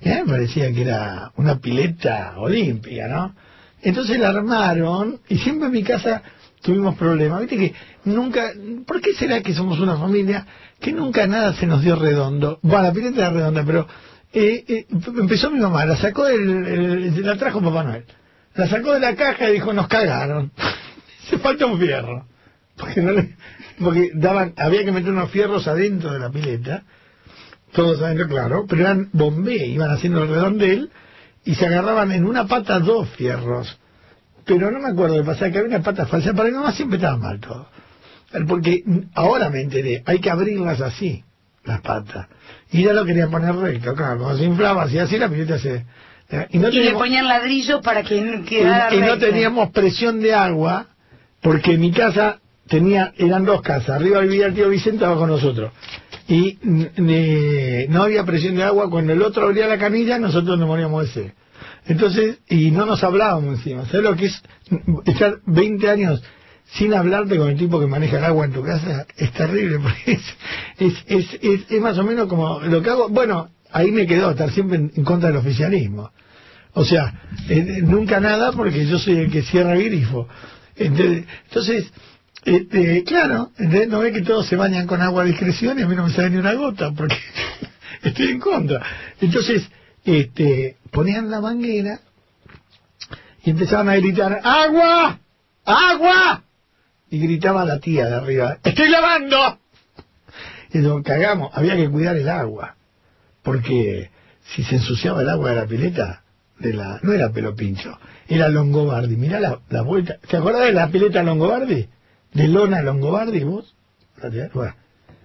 Y me parecía que era una pileta olímpica, ¿no? Entonces la armaron, y siempre en mi casa tuvimos problemas. Viste que nunca, ¿por qué será que somos una familia que nunca nada se nos dio redondo? Bueno, la pileta era redonda, pero eh, eh, empezó mi mamá, la sacó del, el- la trajo Papá Noel. La sacó de la caja y dijo, nos cagaron. Se falta un fierro. Porque, no le- porque daban, había que meter unos fierros adentro de la pileta, todos adentro, claro, pero eran bombé, iban haciendo el redondel y se agarraban en una pata dos fierros. Pero no me acuerdo de pasar que había una pata falsa, para mi mamá siempre estaba mal todo. Porque ahora me enteré, hay que abrirlas así, las patas. Y ya lo quería poner recto, claro, cuando se inflaba así, así la pileta se... Y, no Y le ponían ladrillos para que no y, quedara y no teníamos presión de agua, porque mi casa tenía, eran dos casas, arriba vivía el tío Vicente, abajo nosotros. Y eh, no había presión de agua, cuando el otro abría la canilla, nosotros nos moríamos de sed. Entonces, y no nos hablábamos encima. ¿Sabes lo que es estar 20 años sin hablarte con el tipo que maneja el agua en tu casa? Es terrible, porque es, es, es, es, es más o menos como lo que hago. Bueno, ahí me quedó, estar siempre en, contra del oficialismo. O sea, eh, nunca nada porque yo soy el que cierra el grifo. Entonces, entonces, este, claro, ¿entendés? no ve que todos se bañan con agua a discreción y a mí no me sale ni una gota porque estoy en contra. Entonces, este, ponían la manguera y empezaban a gritar, ¡agua! ¡agua! Y gritaba la tía de arriba, ¡estoy lavando! Y nos cagamos, había que cuidar el agua, porque si se ensuciaba el agua de la pileta, de la no era pelo pincho, era Longobardi. Mirá la, la vuelta. ¿Te acordás de la pileta Longobardi? De lona Longobardi, vos. Bueno,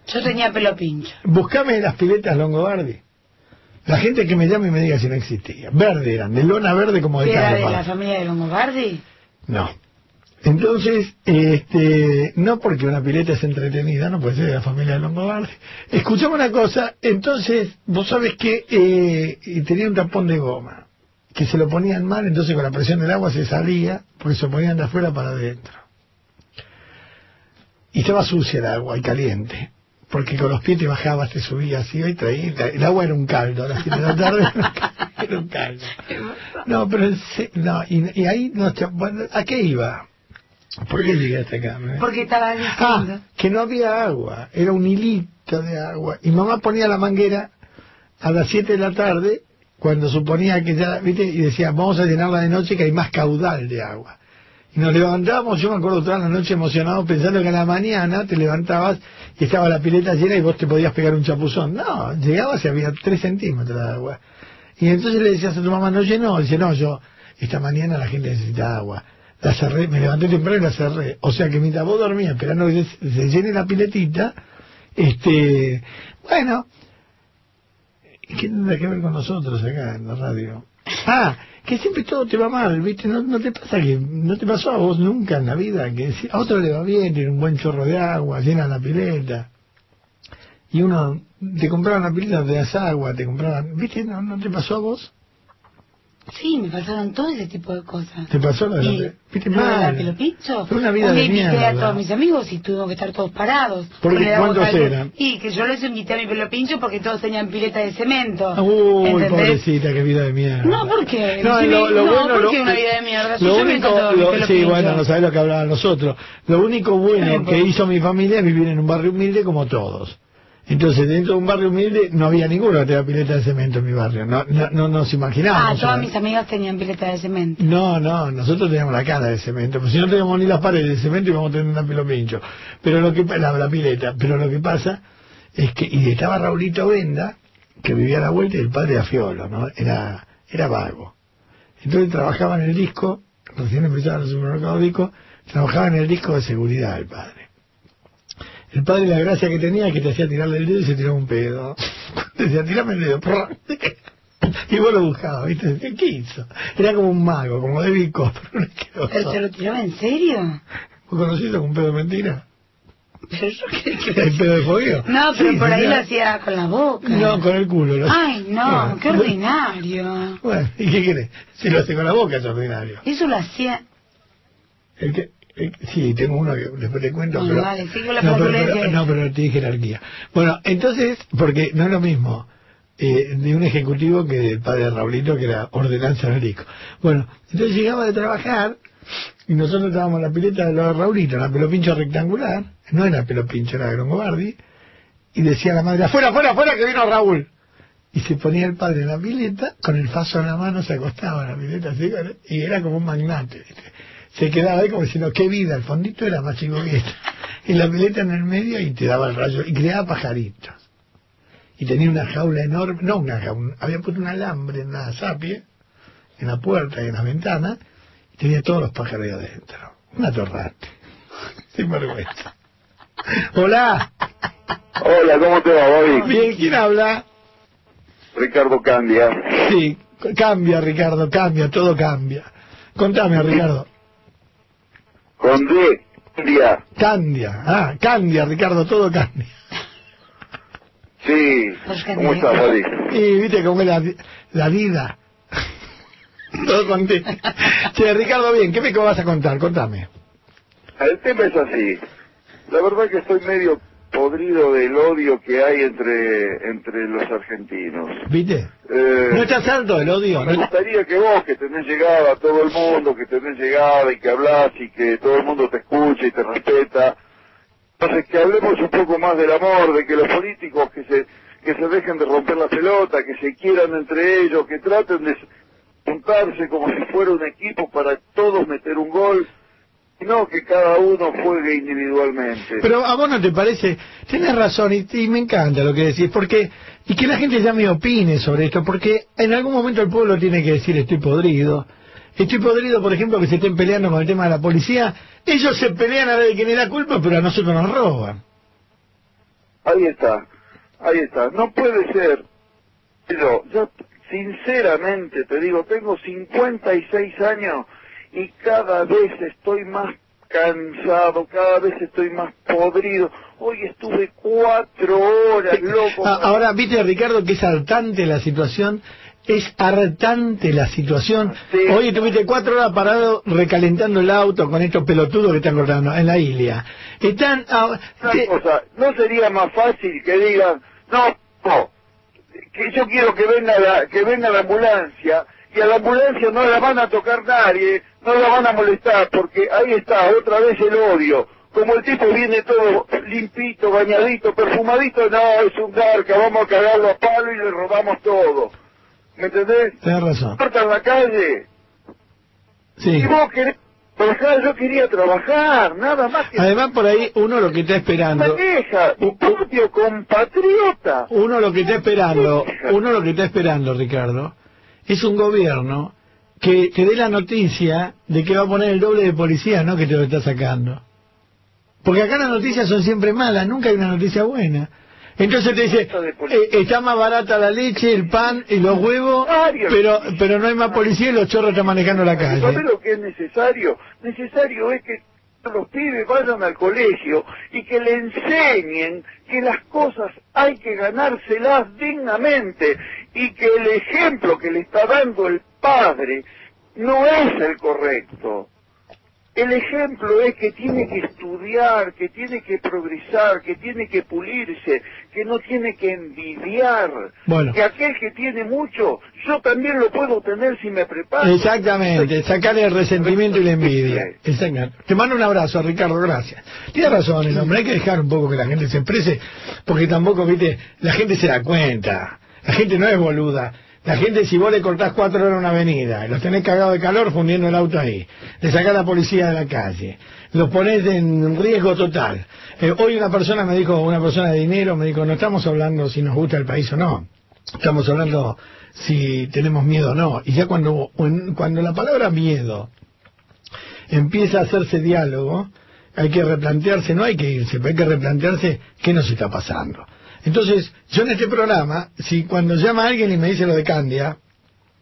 Yo tenía pelo pincho. buscame las piletas Longobardi. La gente que me llame y me diga si no existía. Verde eran, de lona verde como de ¿Era de la familia de Longobardi? No. Entonces, este, no porque una pileta es entretenida, no puede ser de la familia de Longobardi. Escuchame una cosa, entonces, vos sabés que eh, tenía un tapón de goma, que se lo ponían mal, entonces con la presión del agua se salía, porque se lo ponían de afuera para adentro. Y estaba sucia el agua y caliente, porque con los pies te bajabas, te subías, iba y traía, el agua era un caldo, a las 7 de la tarde era un caldo. No, pero no, y, y ahí no ¿a qué iba? ¿Por qué llegué hasta acá? Porque estaba diciendo. Ah, que no había agua, era un hilito de agua. Y mamá ponía la manguera a las 7 de la tarde, cuando suponía que ya, viste, y decía, vamos a llenarla de noche que hay más caudal de agua. Y nos levantábamos, yo me acuerdo toda la noche emocionado pensando que a la mañana te levantabas y estaba la pileta llena y vos te podías pegar un chapuzón. No, llegabas y había 3 centímetros de agua. Y entonces le decías a tu mamá, no llenó, dice, no, yo, esta mañana la gente necesita agua. La cerré, me levanté temprano y la cerré. O sea que mientras vos dormías esperando que se, llene la piletita, este, bueno, ¿qué tendrá que ver con nosotros acá en la radio? Ah, que siempre todo te va mal, ¿viste? No, no te pasa que, no te pasó a vos nunca en la vida, que a otro le va bien, tiene un buen chorro de agua, llena la pileta. Y uno, te compraban la pileta, te das agua, te compraban, ¿viste? ¿No, no te pasó a vos? Sí, me pasaron todo ese tipo de cosas. ¿Te pasó lo de Y la, la pelopincho, Fue una vida un de invité a mierda. todos mis amigos y tuvimos que estar todos parados. ¿Por Con qué? el agua ¿Cuántos eran? Y que yo les invité a mi pelopincho porque todos tenían pileta de cemento. Uy, ¿entendés? pobrecita, qué vida de mierda. No, ¿por qué? No, lo, lo no, bueno, ¿por lo- qué una vida de mierda? Lo yo me único, mi lo- pelo sí, pincho. bueno, no sabés lo que hablaban nosotros. Lo único bueno que pues. hizo mi familia es vivir en un barrio humilde como todos. Entonces, dentro de un barrio humilde no había ninguno que tenga pileta de cemento en mi barrio. No, no, no nos Ah, imaginábamos. todas ¿sabes? mis amigas tenían pileta de cemento. No, no, nosotros teníamos la cara de cemento, pero si no teníamos ni las paredes de cemento íbamos a tener una pelo pincho. Pero lo que la, la pileta, pero lo que pasa es que y estaba Raulito Venda, que vivía a la vuelta y el padre era fiolo, ¿no? Era era vago. Entonces trabajaba en el disco, recién empezaba el supermercado disco, trabajaba en el disco de seguridad el padre. El padre la gracia que tenía es que te hacía tirarle el dedo y se tiraba un pedo. Te decía, tirame el dedo. Y vos lo buscabas, ¿viste? ¿Qué, qué hizo? Era como un mago, como David Copper, ¿Pero te lo tiraba en serio? ¿Vos conociste con un pedo de mentira? Pero yo que... ¿El pedo de fogueo? No, pero Sí, por ahí lo hacía con la boca. No, con el culo. lo- Ay, no, Bueno, qué ordinario. Bueno, ¿y qué querés? Si lo hace con la boca es ordinario. Eso lo hacía... El el- sí, tengo uno que después te cuento. Bueno, pero, vale, sigue la no, pero, pero- no, pero tiene jerarquía. Bueno, entonces, porque no es lo mismo eh, de un ejecutivo que del padre de Raulito, que era ordenanza en el disco. Bueno, entonces llegaba de trabajar y nosotros estábamos en la pileta de los de Raulito, la pelopincho rectangular, no era pelopincho, era Grongobardi, y decía la madre, afuera, afuera, afuera, que vino Raúl. Y se ponía el padre en la pileta, con el faso en la mano, se acostaba en la pileta así, y era como un magnate. ¿viste? Se quedaba ahí como diciendo, qué vida, el fondito era más chico que esto. Y la pileta en el medio y te daba el rayo, y creaba pajaritos. Y tenía una jaula enorme, no una jaula, había puesto un alambre en la sapie, en la puerta y en las ventanas, y tenía todos los pájaros adentro. Una torrante. Sin vergüenza. Hola. Hola, ¿cómo te va, Bobby? Bien, ¿quién habla? Ricardo Candia. Sí, cambia, Ricardo, cambia, todo cambia. Contame, Ricardo. Con D, Candia. Candia, ah, Candia, Ricardo, todo cambia. Sí. ¿Cómo estás? Y viste cómo es la, la vida. todo contento. Che, Ricardo, bien, ¿qué me vas a contar? Contame. El tema es así. La verdad que estoy medio podrido del odio que hay entre entre los argentinos. ¿Viste? Eh, ¿No estás alto del odio? me ¿No- gustaría que vos, que tenés llegada a todo el mundo, que tenés llegada y que hablas y que todo el mundo te escucha y te respeta, entonces que hablemos un poco más del amor, de que los políticos que se que se dejen de romper la pelota, que se quieran entre ellos, que traten de juntarse como si fuera un equipo para todos meter un gol, no que cada uno juegue individualmente. Pero a vos no te parece, tenés razón y, y me encanta lo que decís, porque, y que la gente ya me opine sobre esto, porque en algún momento el pueblo tiene que decir estoy podrido. Estoy podrido, por ejemplo, que se estén peleando con el tema de la policía. Ellos se pelean a ver quién es la culpa, pero a nosotros nos roban. Ahí está, ahí está. No puede ser. Pero yo, sinceramente, te digo, tengo 56 años y cada vez estoy más cansado, cada vez estoy más podrido. Hoy estuve cuatro horas, loco. Ah, Ahora, viste, Ricardo, que es hartante la situación. Es hartante la situación. Sí. Hoy estuviste cuatro horas parado recalentando el auto con estos pelotudos que están cortando en la isla. Están... ah, Una te- cosa, ¿no sería más fácil que digan, no, no, que yo quiero que venga la, que venga la ambulancia y a la ambulancia no la van a tocar nadie, no la van a molestar, porque ahí está, otra vez el odio. Como el tipo viene todo limpito, bañadito, perfumadito, no, es un garca, vamos a cagarlo a palo y le robamos todo. ¿Me entendés? Tenés razón. Cortan la calle. Sí. Y vos querés trabajar, yo quería trabajar, nada más que... Además, por ahí uno lo que está esperando... Maneja, tu propio compatriota. Uno lo que está esperando, uno lo que está esperando, Ricardo, es un gobierno que te dé la noticia de que va a poner el doble de policía, no que te lo está sacando. Porque acá las noticias son siempre malas, nunca hay una noticia buena. Entonces te dice, eh, está más barata la leche, el pan y los huevos, pero pero no hay más policía y los chorros están manejando la ¿Sabes calle. lo que es necesario? Necesario es que los pibes vayan al colegio y que le enseñen que las cosas hay que ganárselas dignamente y que el ejemplo que le está dando el padre no es el correcto. El ejemplo es que tiene que estudiar, que tiene que progresar, que tiene que pulirse, que no tiene que envidiar. Bueno. Que aquel que tiene mucho, yo también lo puedo tener si me preparo. Exactamente, sacarle el resentimiento y la envidia. Exactamente. Te mando un abrazo, Ricardo, gracias. Tiene razón el hombre, hay que dejar un poco que la gente se exprese, porque tampoco, viste, la gente se da cuenta. La gente no es boluda. La gente, si vos le cortás cuatro horas una avenida, los tenés cagados de calor fundiendo el auto ahí, le sacás la policía de la calle, los ponés en riesgo total. Eh, hoy una persona me dijo, una persona de dinero, me dijo, no estamos hablando si nos gusta el país o no. Estamos hablando si tenemos miedo o no. Y ya cuando, cuando la palabra miedo empieza a hacerse diálogo, hay que replantearse, no hay que irse, pero hay que replantearse qué nos está pasando. Entonces, yo en este programa, si cuando llama alguien y me dice lo de Candia,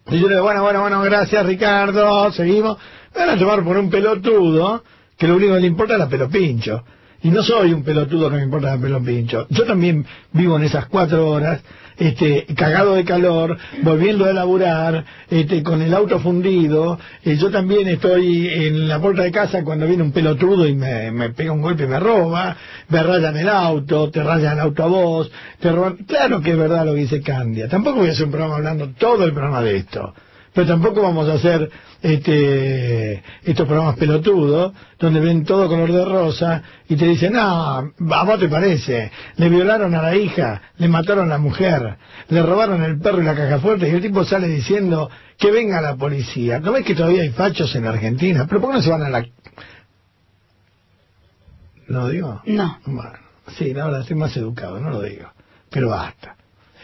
y yo le digo, bueno, bueno, bueno, gracias Ricardo, seguimos, me van a tomar por un pelotudo, que lo único que le importa es la pelo pincho. Y no soy un pelotudo que me importa la pelo pincho. Yo también vivo en esas cuatro horas, este, cagado de calor, volviendo a laburar, este, con el auto fundido. Eh, yo también estoy en la puerta de casa cuando viene un pelotudo y me, me pega un golpe y me roba, me rayan el auto, te rayan el auto a vos, te roban. Claro que es verdad lo que dice Candia. Tampoco voy a hacer un programa hablando todo el programa de esto pero tampoco vamos a hacer este estos programas pelotudos donde ven todo color de rosa y te dicen, no, a vos te parece, le violaron a la hija, le mataron a la mujer, le robaron el perro y la caja fuerte y el tipo sale diciendo que venga la policía. ¿No ves que todavía hay fachos en Argentina? ¿Pero por qué no se van a la... ¿Lo digo? No. Bueno, sí, la verdad, estoy más educado, no lo digo. Pero basta.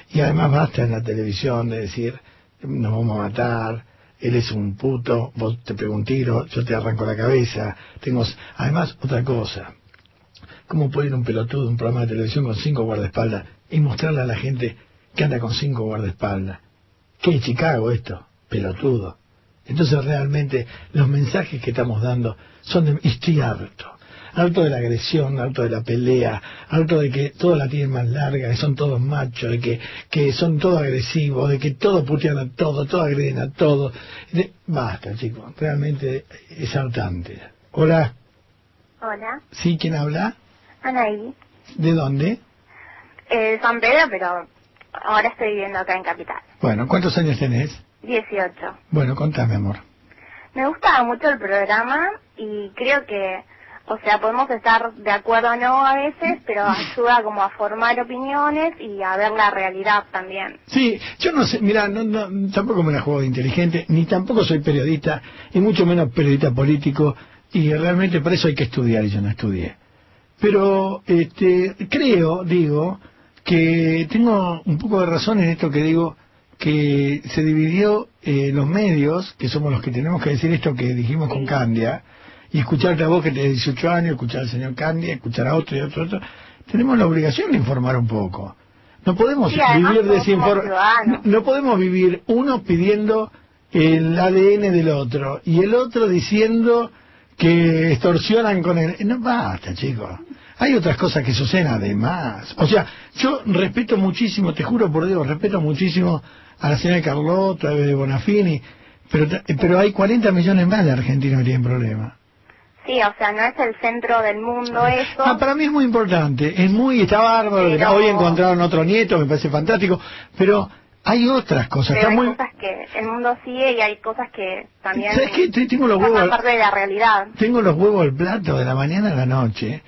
Y además basta en la televisión de decir, nos vamos a matar, él es un puto, vos te pego un tiro, yo te arranco la cabeza. Tengo, además, otra cosa. ¿Cómo puede ir un pelotudo un programa de televisión con cinco guardaespaldas y mostrarle a la gente que anda con cinco guardaespaldas? ¿Qué es Chicago esto? Pelotudo. Entonces realmente los mensajes que estamos dando son de... Estoy harto. Harto de la agresión, harto de la pelea, harto de que todos la tienen más larga, que son todos machos, de que, que son todos agresivos, de que todos putean a todo, todos agreden a todo. De- basta, chicos, realmente es hartante. Hola, Hola, ¿sí? ¿Quién habla? Anaí. ¿De dónde? Eh, San Pedro, pero ahora estoy viviendo acá en Capital. Bueno, ¿cuántos años tenés? 18. Bueno, contame, amor. Me gustaba mucho el programa y creo que, o sea, podemos estar de acuerdo o no a veces, pero ayuda como a formar opiniones y a ver la realidad también. Sí, yo no sé, mira, no, no, tampoco me la juego de inteligente, ni tampoco soy periodista, y mucho menos periodista político, y realmente por eso hay que estudiar, y yo no estudié. Pero este, creo, digo, que tengo un poco de razón en esto que digo, que se dividió eh, los medios, que somos los que tenemos que decir esto que dijimos con Candia, y escucharte a vos que tenés 18 años, escuchar al señor Candia, escuchar a otro y otro, otro, tenemos la obligación de informar un poco. No podemos Sí, vivir somos desinformados. ciudadanos. No podemos vivir uno pidiendo el ADN del otro y el otro diciendo que extorsionan con el... No basta, chicos. Hay otras cosas que suceden además. O sea, yo respeto muchísimo, te juro por Dios, respeto muchísimo a la señora Carlota, a de Bonafini, pero, pero hay 40 millones más de argentinos que tienen problemas. Sí, o sea, no es el centro del mundo eso. Ah, para mí es muy importante, es muy, está bárbaro, Pero- hoy encontraron otro nieto, me parece fantástico, pero hay otras cosas, pero hay muy... cosas que el mundo sigue y hay cosas que también ¿Sabes qué? Te- Tengo los huevos, parte de la realidad. tengo los huevos al plato de la mañana a la noche.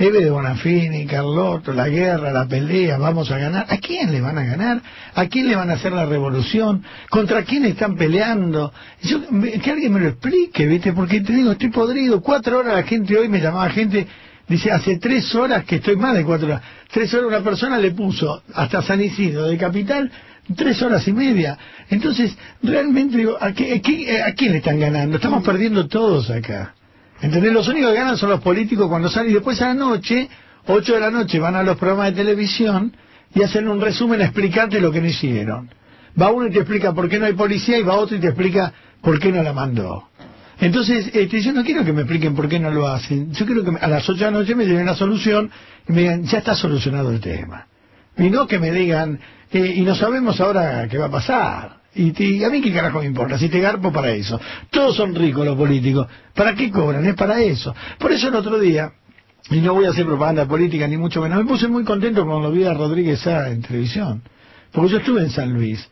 Eve de Bonafini, Carlotto, la guerra, la pelea, vamos a ganar. ¿A quién le van a ganar? ¿A quién le van a hacer la revolución? ¿Contra quién están peleando? Yo, que alguien me lo explique, ¿viste? Porque te digo, estoy podrido. Cuatro horas la gente hoy me llamaba gente, dice, hace tres horas que estoy más de cuatro horas. Tres horas una persona le puso hasta San Isidro de Capital tres horas y media. Entonces, realmente digo, ¿a, qué- a qué- a quién le están ganando? Estamos perdiendo todos acá. ¿Entendés? Los únicos que ganan son los políticos cuando salen y después a la noche 8 de la noche van a los programas de televisión y hacen un resumen a explicarte lo que no hicieron. Va uno y te explica por qué no hay policía y va otro y te explica por qué no la mandó. Entonces, este, yo no quiero que me expliquen por qué no lo hacen. Yo quiero que a las 8 de la noche me den la solución y me digan, ya está solucionado el tema. Y no que me digan, eh, y no sabemos ahora qué va a pasar. Y, te- y a mí qué carajo me importa, si te garpo para eso. Todos son ricos los políticos. ¿Para qué cobran? Es para eso. Por eso el otro día, y no voy a hacer propaganda política ni mucho menos, me puse muy contento cuando lo vi a Rodríguez Sá en televisión. Porque yo estuve en San Luis.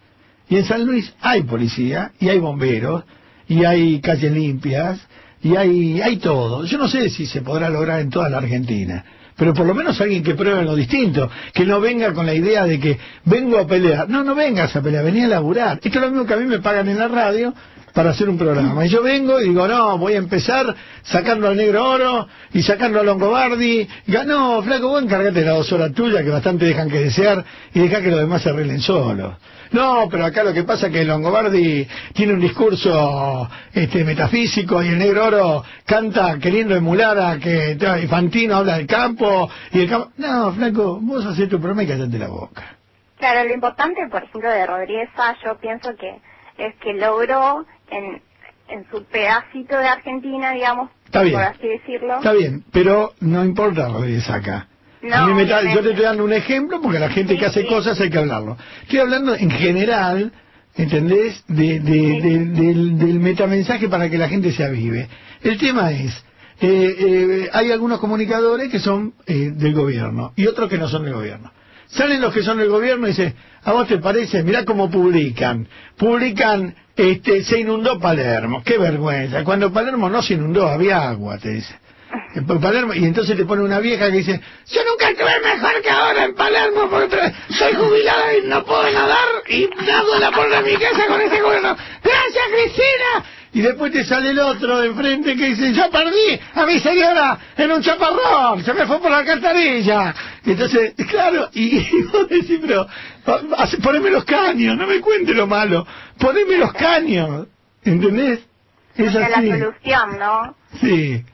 Y en San Luis hay policía, y hay bomberos, y hay calles limpias, y hay, hay todo. Yo no sé si se podrá lograr en toda la Argentina, pero por lo menos alguien que pruebe lo distinto, que no venga con la idea de que vengo a pelear. No, no vengas a pelear, venía a laburar. Esto es lo mismo que a mí me pagan en la radio para hacer un programa. Y yo vengo y digo, no, voy a empezar sacando al negro oro y sacando a Longobardi. Digo, no, flaco, vos encargate de las dos horas tuyas que bastante dejan que desear y deja que los demás se arreglen solos. No, pero acá lo que pasa es que Longobardi tiene un discurso este, metafísico y el negro oro canta queriendo emular a que Fantino habla del campo y el campo... No, flaco, vos haces tu programa y callate la boca. Claro, lo importante, por ejemplo, de Rodríguez Sá, yo pienso que es que logró en, en su pedacito de Argentina, digamos, Está bien. por así decirlo. Está bien, pero no importa Rodríguez acá. No, A mí me está- yo te estoy dando un ejemplo porque la gente Sí, que hace sí. cosas hay que hablarlo. Estoy hablando en general, ¿entendés? De, de- Sí. de- del, del metamensaje para que la gente se avive. El tema es, eh, eh, hay algunos comunicadores que son eh, del gobierno y otros que no son del gobierno. Salen los que son del gobierno y dicen, ¿a vos te parece? Mirá cómo publican. Publican, este, se inundó Palermo. Qué vergüenza. Cuando Palermo no se inundó, había agua, te dice. En Palermo, y entonces te pone una vieja que dice, yo nunca estuve mejor que ahora en Palermo porque soy jubilada y no puedo nadar y nado la puerta de mi casa con ese gobierno. Gracias Cristina. Y después te sale el otro de enfrente que dice, yo perdí a mi señora en un chaparrón, se me fue por la alcantarilla. Y entonces, claro, y, y vos decís, pero, poneme los caños, no me cuente lo malo, poneme los caños, ¿entendés? Es así. la solución, ¿no? Sí.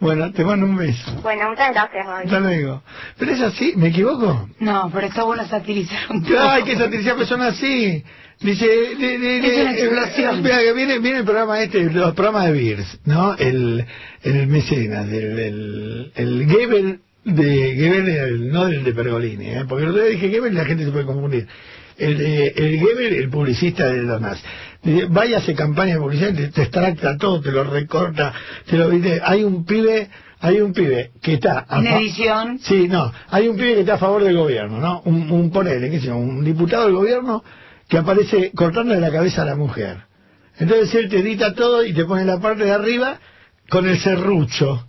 Bueno, te mando un beso. Bueno, muchas gracias. Hasta luego. Pero es así, ¿me equivoco? No, pero está bueno satirizar un poco. Hay que satirizar personas así. Dice, de, de- Es una explosión. eh, mira, que viene, viene el programa este, los programas de Beers, ¿no? El, el mecenas, el, el, el Goebbels de, Goebbels, el- no el de Pergolini, ¿eh? Porque el otro día dije Goebbels y la gente se puede confundir. El, el Goebbels, el publicista de los nazis. Dice, hacer campaña de publicidad, te, te extracta todo, te lo recorta, te lo dice, hay un pibe, hay un pibe que está a En fa- edición. Sí, no, hay un pibe que está a favor del gobierno, ¿no? Un, un ponele, qué sé yo, un diputado del gobierno que aparece cortándole la cabeza a la mujer. Entonces él te edita todo y te pone la parte de arriba con el serrucho.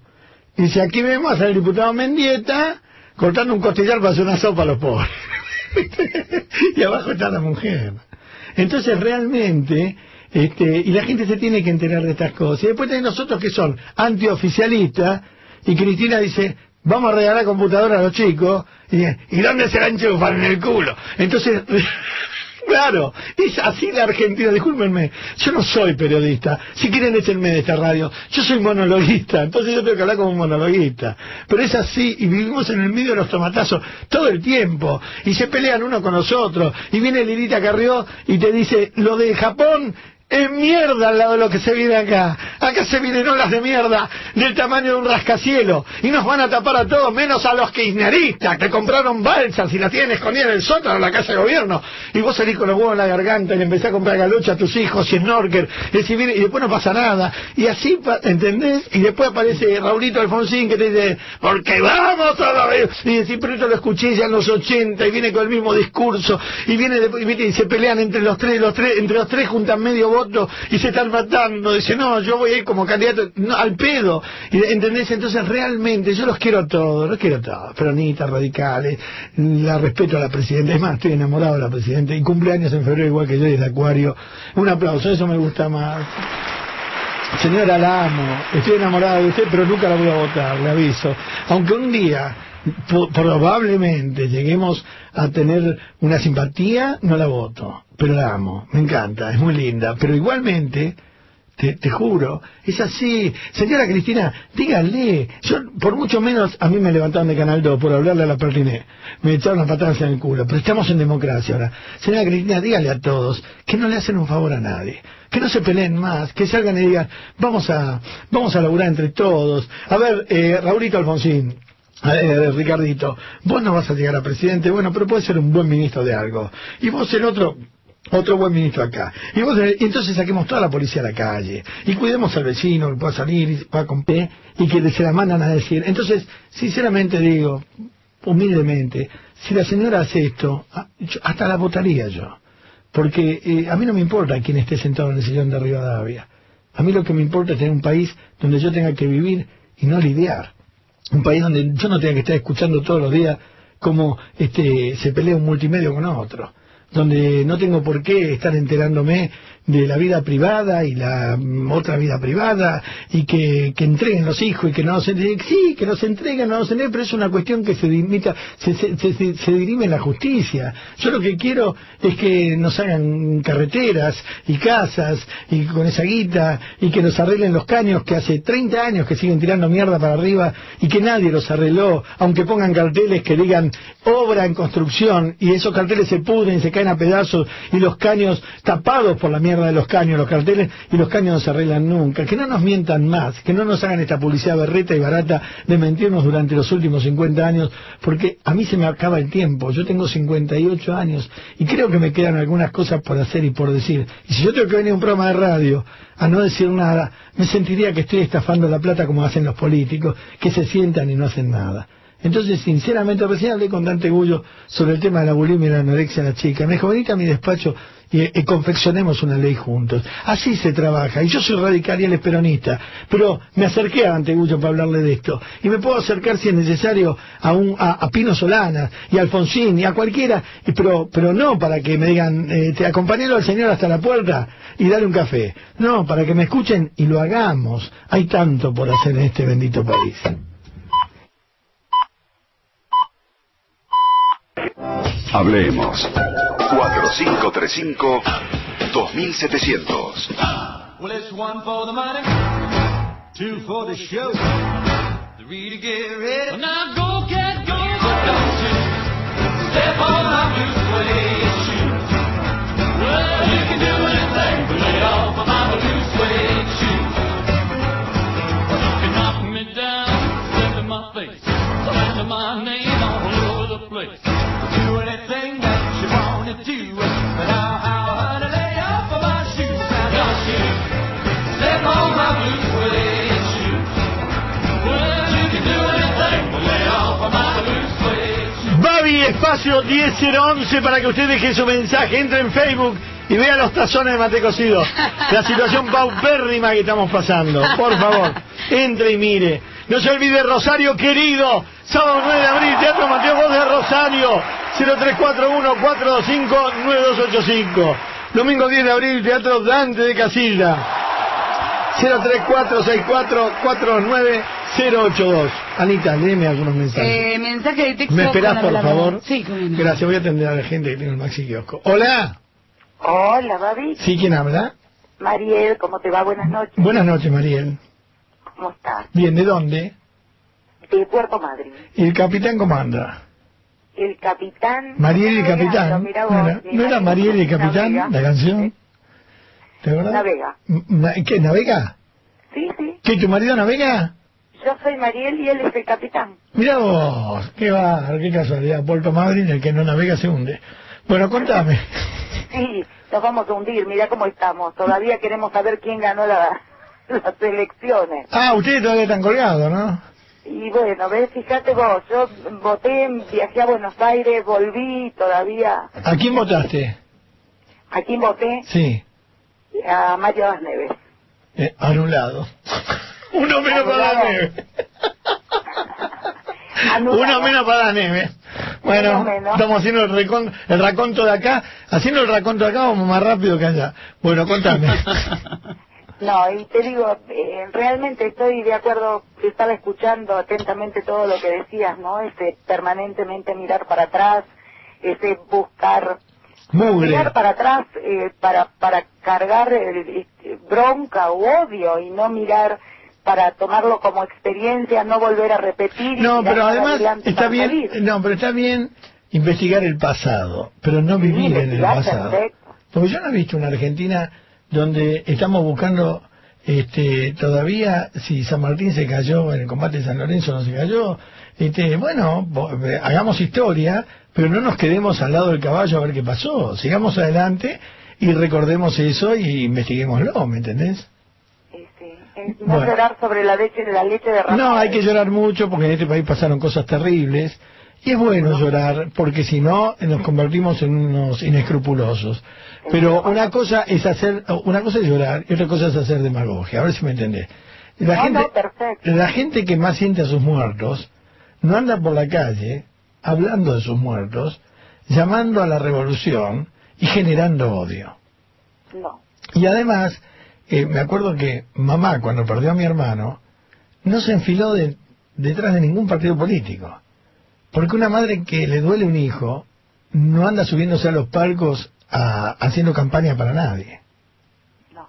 Y dice, aquí vemos al diputado Mendieta cortando un costillar para hacer una sopa a los pobres. y abajo está la mujer. Entonces realmente, este, y la gente se tiene que enterar de estas cosas. Y después tenés nosotros que son antioficialistas, y Cristina dice, vamos a regalar computadora a los chicos, y, ¿y dónde se la enchufan? En el culo. Entonces, Claro, es así la Argentina, discúlpenme, yo no soy periodista, si quieren échenme de esta radio, yo soy monologuista, entonces yo tengo que hablar como un monologuista, pero es así y vivimos en el medio de los tomatazos todo el tiempo. Y se pelean uno con los otros. Y viene Lilita Carrió y te dice, lo de Japón es mierda al lado de lo que se viene acá. Acá se vienen olas de mierda del tamaño de un rascacielo. Y nos van a tapar a todos, menos a los kirchneristas que compraron balsas y las tienen escondidas en el sótano de la casa de gobierno. Y vos salís con los huevos en la garganta y le empezás a comprar galucha a tus hijos y snorkel. Y, y después no pasa nada. Y así, ¿entendés? Y después aparece Raulito Alfonsín que te dice, porque vamos a la vez. Y decís, pero esto lo escuché ya en los 80 y viene con el mismo discurso. Y viene y, y se pelean entre los tres, los tres, entre los tres juntan medio voto y se están matando. Dice, no, yo voy a ir como candidato no, al pedo. Y, ¿Entendés? Entonces realmente yo los quiero a todos, los quiero a todos. Peronistas, radicales, la respeto a la presidenta. Es más, estoy enamorado de la presidenta y cumpleaños en febrero igual que yo y de Acuario. Un aplauso, eso me gusta más. Señora, la amo, estoy enamorada de usted, pero nunca la voy a votar, le aviso. Aunque un día probablemente lleguemos a tener una simpatía, no la voto, pero la amo, me encanta, es muy linda. Pero igualmente Te, te juro, es así. Señora Cristina, dígale. Yo, por mucho menos, a mí me levantaron de Canal 2 por hablarle a la Perliné. Me echaron las patadas en el culo. Pero estamos en democracia ahora. Señora Cristina, dígale a todos que no le hacen un favor a nadie. Que no se peleen más, que salgan y digan, vamos a, vamos a laburar entre todos. A ver, eh, Raulito Alfonsín, eh, Ricardito, vos no vas a llegar a presidente, bueno, pero puedes ser un buen ministro de algo. Y vos el otro, otro buen ministro acá. Y, vos, y entonces saquemos toda la policía a la calle. Y cuidemos al vecino que pueda salir y comprar y que se la mandan a decir. Entonces, sinceramente digo, humildemente, si la señora hace esto, ah, hasta la votaría yo. Porque eh, a mí no me importa quién esté sentado en el sillón de Rivadavia. A mí lo que me importa es tener un país donde yo tenga que vivir y no lidiar. Un país donde yo no tenga que estar escuchando todos los días cómo este, se pelea un multimedio con otro donde no tengo por qué estar enterándome de la vida privada y la mm, otra vida privada y que, que entreguen los hijos y que no los entreguen, sí, que los entreguen, no los entreguen, pero es una cuestión que se dimita, se, se, se, se dirime en la justicia. Yo lo que quiero es que nos hagan carreteras y casas y con esa guita y que nos arreglen los caños que hace 30 años que siguen tirando mierda para arriba y que nadie los arregló, aunque pongan carteles que digan obra en construcción y esos carteles se pudren, se caen a pedazos y los caños tapados por la mierda de los caños, los carteles, y los caños no se arreglan nunca. Que no nos mientan más, que no nos hagan esta publicidad berreta y barata de mentirnos durante los últimos 50 años, porque a mí se me acaba el tiempo. Yo tengo 58 años y creo que me quedan algunas cosas por hacer y por decir. Y si yo tengo que venir a un programa de radio a no decir nada, me sentiría que estoy estafando la plata como hacen los políticos, que se sientan y no hacen nada. Entonces, sinceramente, recién hablé con Dante Gullo sobre el tema de la bulimia y la anorexia en la chica. Me dijo, venite a mi despacho y, y, confeccionemos una ley juntos. Así se trabaja. Y yo soy radical y él es peronista. Pero me acerqué a Dante Gullo para hablarle de esto. Y me puedo acercar, si es necesario, a, un, a, a Pino Solana y a Alfonsín y a cualquiera. Y, pero, pero no para que me digan, eh, te acompañalo al señor hasta la puerta y dale un café. No, para que me escuchen y lo hagamos. Hay tanto por hacer en este bendito país. Hablemos. 4535-2700. Well, it's one for the money, two for the show. Three to get ready. Well, now go, cat, go, but don't you step on my blue suede shoes. Well, you can do anything Babi Espacio 10011 para que usted deje su mensaje, entre en Facebook y vea los tazones de mate cocido. La situación paupérrima que estamos pasando. Por favor, entre y mire. No se olvide Rosario querido. Sábado 9 de abril, Teatro Mateo Voz de Rosario. 0341-425-9285. Domingo 10 de abril, Teatro Dante de Casilla. 0346449-082. Anita, léeme algunos mensajes. Eh, mensaje de texto. ¿Me esperás, por favor? Sí. Gracias, voy a atender a la gente que tiene el maxi kiosco. Hola. Hola, Babi. ¿Sí, quién habla? Mariel, ¿cómo te va? Buenas noches. Buenas noches, Mariel. ¿Cómo estás? Bien, ¿de dónde? De Puerto Madryn. ¿Y el capitán cómo anda? El capitán... Mariel y el capitán. mira ¿No vos, era, no era Mariel y el capitán la canción? ¿De verdad? Navega. Na- ¿Qué, navega? Sí, sí. ¿Que tu marido navega? Yo soy Mariel y él es el capitán. Mira vos, qué va, qué casualidad. Puerto Madryn, el que no navega se hunde. Bueno, contame. Sí, nos vamos a hundir. Mira cómo estamos. Todavía queremos saber quién ganó la- las elecciones. Ah, ustedes todavía están colgados, ¿no? Y bueno, ves, fíjate vos, yo voté, viajé a Buenos Aires, volví todavía. ¿A quién votaste? ¿A quién voté? Sí, A Mario Das Neves. eh, anulado. Uno menos para la Anulado. neve. Anulado. Uno menos para la neve. Bueno, estamos haciendo el, recon- el raconto de acá. Haciendo el raconto de acá vamos más rápido que allá. Bueno, contame. No, y te digo, eh, realmente estoy de acuerdo, estaba escuchando atentamente todo lo que decías, ¿no? Ese permanentemente mirar para atrás, ese buscar Mugre. mirar para atrás eh, para para cargar el- bronca o odio y no mirar para tomarlo como experiencia, no volver a repetir. No, pero además está bien, salir. no, pero está bien investigar el pasado, pero no vivir en el pasado. perfecto. Porque yo no he visto una Argentina donde estamos buscando este todavía si San Martín se cayó en el combate de San Lorenzo no se cayó este bueno eh, hagamos historia pero no nos quedemos al lado del caballo a ver qué pasó sigamos adelante y recordemos eso y investiguémoslo ¿me entendés? Es no Bueno. llorar sobre la leche, la leche de No, hay que llorar mucho porque en este país pasaron cosas terribles. Y es bueno llorar porque si no nos convertimos en unos inescrupulosos. Pero una cosa es hacer, una cosa es llorar y otra cosa es hacer demagogia. A ver si me entendés. La No, gente, no, la gente que más siente a sus muertos no anda por la calle hablando de sus muertos, llamando a la revolución y generando odio. No. Y además, eh, me acuerdo que mamá, cuando perdió a mi hermano, no se enfiló de- detrás de ningún partido político. Porque una madre que le duele un hijo no anda subiéndose a los palcos a- haciendo campaña para nadie. No.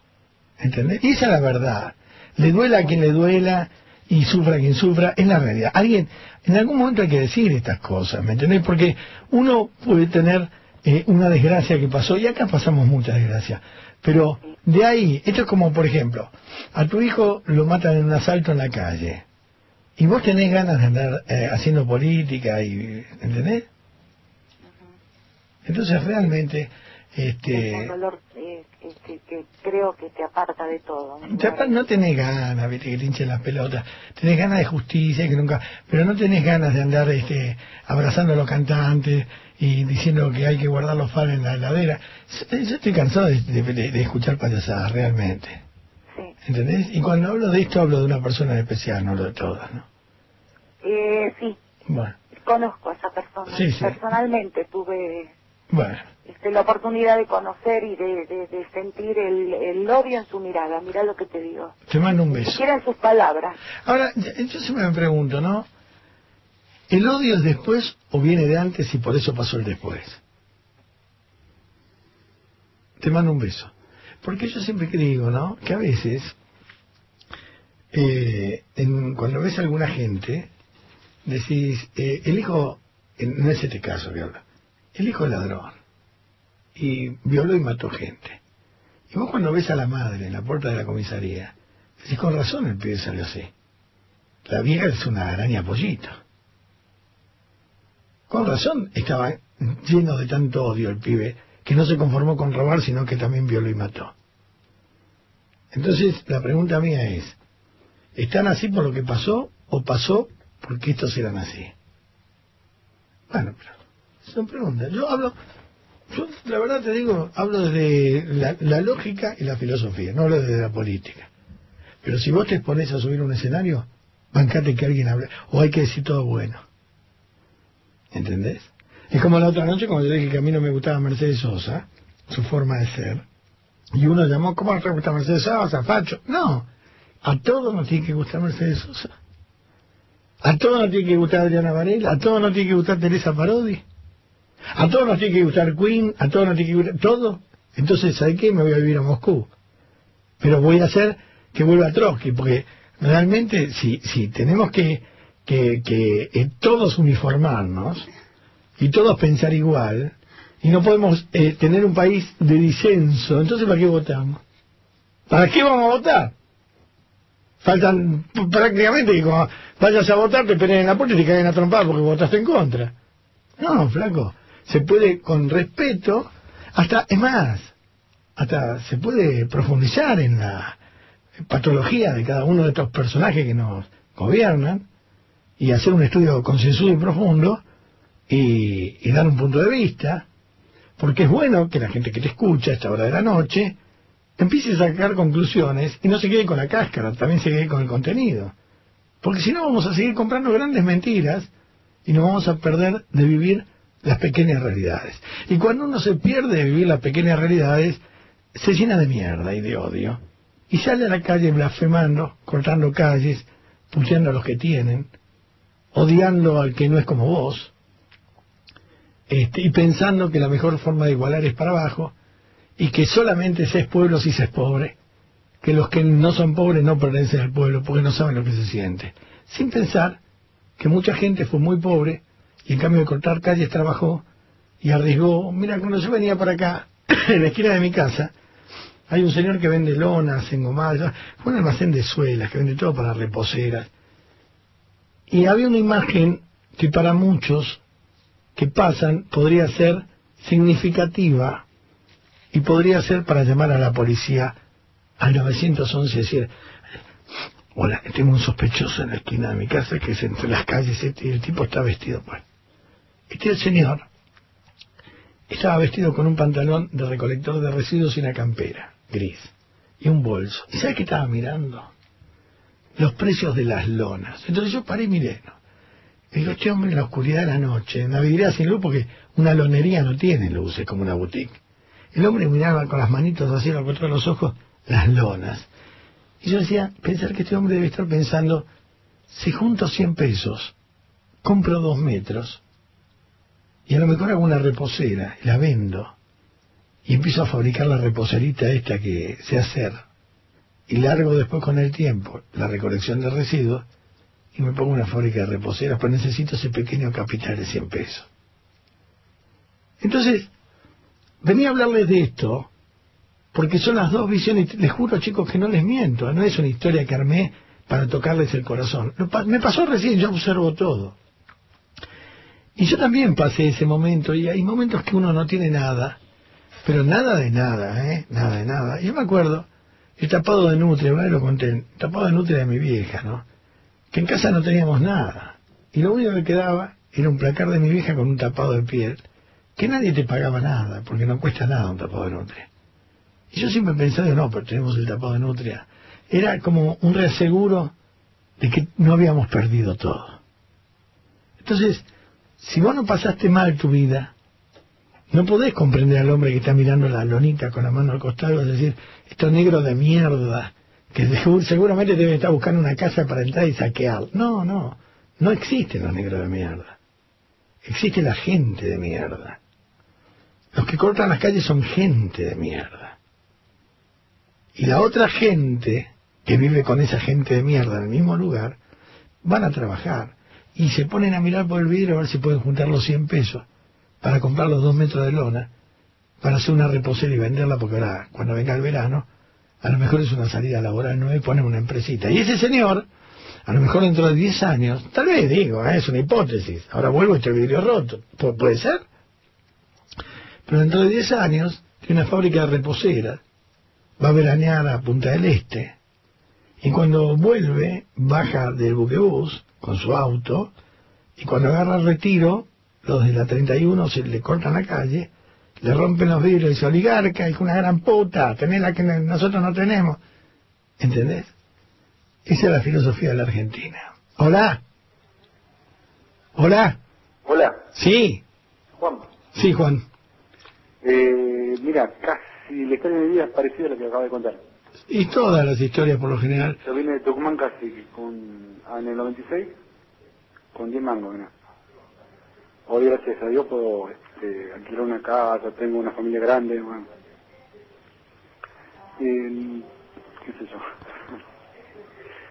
¿Entendés? Y esa es la verdad. Le duela a quien le duela y sufra a quien sufra, es la realidad. Alguien, en algún momento hay que decir estas cosas, ¿me entendés? Porque uno puede tener eh, una desgracia que pasó, y acá pasamos muchas desgracias, pero de ahí, esto es como, por ejemplo, a tu hijo lo matan en un asalto en la calle, y vos tenés ganas de andar eh, haciendo política, y ¿entendés? Entonces realmente, Es este... un dolor eh, que, que- creo que te aparta de todo. ¿no? No tenés ganas, viste, que te hinchen las pelotas. Tenés ganas de justicia, que nunca, pero no tenés ganas de andar este, abrazando a los cantantes y diciendo que hay que guardar los faros en la heladera. S- Yo estoy cansado de, de- de- de escuchar payasadas, realmente. Sí. ¿Entendés? Y cuando hablo de esto, hablo de una persona en especial, no hablo de todas, ¿no? Eh, sí, Bueno, conozco a esa persona. Sí, sí. Personalmente tuve bueno. Este, la oportunidad de conocer y de, de- de sentir el, el odio en su mirada. Mira lo que te digo. Te mando un beso. siquiera en sus palabras. Ahora, yo siempre me pregunto, ¿no? ¿El odio es después o viene de antes y por eso pasó el después? Te mando un beso. Porque yo siempre digo, ¿no? Que a veces, eh, en- cuando ves a alguna gente, decís, eh, el hijo, no es este caso que habla, el hijo es ladrón y violó y mató gente. Y vos cuando ves a la madre en la puerta de la comisaría, decís, con razón el pibe salió así. La vieja es una araña pollito. Con razón estaba lleno de tanto odio el pibe, que no se conformó con robar, sino que también violó y mató. Entonces, la pregunta mía es, ¿están así por lo que pasó o pasó porque estos eran así? Bueno, pero son preguntas. Yo hablo, yo la verdad te digo, hablo desde la, la lógica y la filosofía, no hablo desde la política. Pero si vos te expones a subir un escenario, bancate que alguien hable, o hay que decir todo bueno. ¿Entendés? Es como la otra noche cuando yo dije que a mí no me gustaba Mercedes Sosa, su forma de ser, y uno llamó, ¿cómo no te gusta Mercedes Sosa, Facho? No, a todos nos tiene que gustar Mercedes Sosa. A todos nos tiene que gustar Adriana Varela, a todos nos tiene que gustar Teresa Parodi, a todos nos tiene que gustar Queen, a todos nos tiene que gustar todo. Entonces, ¿sabe qué? Me voy a vivir a Moscú. Pero voy a hacer que vuelva Trotsky, porque realmente si, si tenemos que, que, que eh, todos uniformarnos y todos pensar igual, y no podemos eh, tener un país de disenso, entonces ¿para qué votamos? ¿Para qué vamos a votar? Faltan prácticamente que como vayas a votar te esperen en la puerta y te caen a trompar porque votaste en contra. No, flaco, se puede con respeto, hasta, es más, hasta se puede profundizar en la patología de cada uno de estos personajes que nos gobiernan y hacer un estudio concienzudo y profundo y, y dar un punto de vista, porque es bueno que la gente que te escucha a esta hora de la noche empiece a sacar conclusiones y no se quede con la cáscara, también se quede con el contenido. Porque si no vamos a seguir comprando grandes mentiras y nos vamos a perder de vivir las pequeñas realidades. Y cuando uno se pierde de vivir las pequeñas realidades, se llena de mierda y de odio. Y sale a la calle blasfemando, cortando calles, puteando a los que tienen, odiando al que no es como vos, este, y pensando que la mejor forma de igualar es para abajo, y que solamente se es pueblo si se es pobre, que los que no son pobres no pertenecen al pueblo porque no saben lo que se siente. Sin pensar que mucha gente fue muy pobre y en cambio de cortar calles trabajó y arriesgó. Mira, cuando yo venía para acá, en la esquina de mi casa, hay un señor que vende lonas, engomadas, un almacén de suelas, que vende todo para reposeras. Y había una imagen que para muchos que pasan podría ser significativa y podría ser para llamar a la policía al 911 y decir, hola, tengo un sospechoso en la esquina de mi casa que es entre las calles este, y el tipo está vestido pues. Este señor estaba vestido con un pantalón de recolector de residuos y una campera gris y un bolso. ¿Y sabe qué estaba mirando? Los precios de las lonas. Entonces yo paré y miré. Y digo, este hombre en la oscuridad de la noche, en la vidriera sin luz, porque una lonería no tiene luces como una boutique. El hombre miraba con las manitos así, lo de los ojos, las lonas. Y yo decía, pensar que este hombre debe estar pensando, si junto 100 pesos, compro dos metros, y a lo mejor hago una reposera, la vendo, y empiezo a fabricar la reposerita esta que sé hacer, y largo después con el tiempo la recolección de residuos, y me pongo una fábrica de reposeras, pues necesito ese pequeño capital de 100 pesos. Entonces, venía a hablarles de esto, porque son las dos visiones, les juro chicos que no les miento, no es una historia que armé para tocarles el corazón. Me pasó recién, yo observo todo. Y yo también pasé ese momento, y hay momentos que uno no tiene nada, pero nada de nada, ¿eh? Nada de nada. Yo me acuerdo, el tapado de nutria, una vez lo conté, el tapado de nutria de mi vieja, ¿no? Que en casa no teníamos nada. Y lo único que quedaba era un placar de mi vieja con un tapado de piel, que nadie te pagaba nada, porque no cuesta nada un tapado de nutria. Y yo siempre pensaba, no, pero tenemos el tapado de nutria. Era como un reaseguro de que no habíamos perdido todo. Entonces, si vos no pasaste mal tu vida, no podés comprender al hombre que está mirando la lonita con la mano al costado y decir, estos negros de mierda, que segu- seguramente deben estar buscando una casa para entrar y saquear. No, no, no existen los negros de mierda. Existe la gente de mierda. Los que cortan las calles son gente de mierda. Y la otra gente que vive con esa gente de mierda en el mismo lugar, van a trabajar y se ponen a mirar por el vidrio a ver si pueden juntar los 100 pesos para comprar los dos metros de lona, para hacer una reposera y venderla, porque ahora, cuando venga el verano, a lo mejor es una salida laboral nueva y ponen una empresita. Y ese señor, a lo mejor dentro de 10 años, tal vez digo, ¿eh? es una hipótesis, ahora vuelvo este vidrio roto, Pu- puede ser. Pero dentro de 10 años, tiene una fábrica de reposeras, va a veranear a Punta del Este, y cuando vuelve, baja del buquebús con su auto, y cuando agarra el retiro, los de la 31 se le cortan la calle, le rompen los vidrios y dice, oligarca, es una gran puta, tenés la que nosotros no tenemos. ¿Entendés? Esa es la filosofía de la Argentina. Hola. Hola. Hola, Sí. Juan. Sí, Juan. Eh, mira, casi la historia de mi vida es parecida a la que acabo de contar. Y todas las historias por lo general. Yo vine de Tucumán casi con, en el 96 con 10 mangos, mira. Hoy, gracias a Dios, puedo este, alquilar una casa, tengo una familia grande, bueno. Eh, ¿Qué sé yo?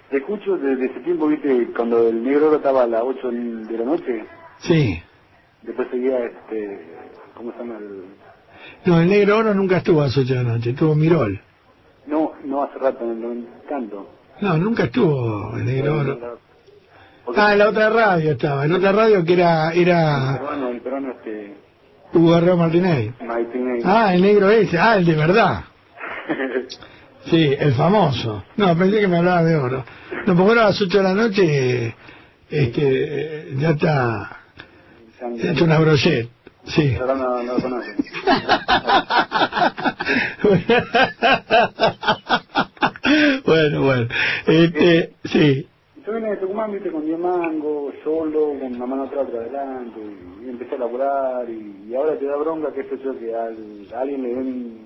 Te escucho desde ese tiempo, viste, cuando el negro oro estaba a las 8 de la noche, Sí. después seguía, este, ¿cómo se llama? El, No, el negro oro nunca estuvo a las 8 de la noche, estuvo Mirol. no, no hace rato, en el 90 y tanto. No, nunca estuvo el negro oro. Porque- Ah, en la otra radio estaba, en otra radio que era El era peruano, el peruano este, Hugo Guerrero Martínez. Martínez. Ah, el negro ese, ah, el de verdad. Sí, el famoso. No, pensé que me hablaba de oro. No, porque ahora a las 8 de la noche este, ya está hecho una brochet. Sí. Pero no, no lo conoce. bueno, bueno. Este, sí. Yo vine de Tucumán, viste, con 10 mangos, solo, con una mano atrás, otra adelante, y, y empecé a laburar, y, y ahora te da bronca que esto yo que al- a alguien le den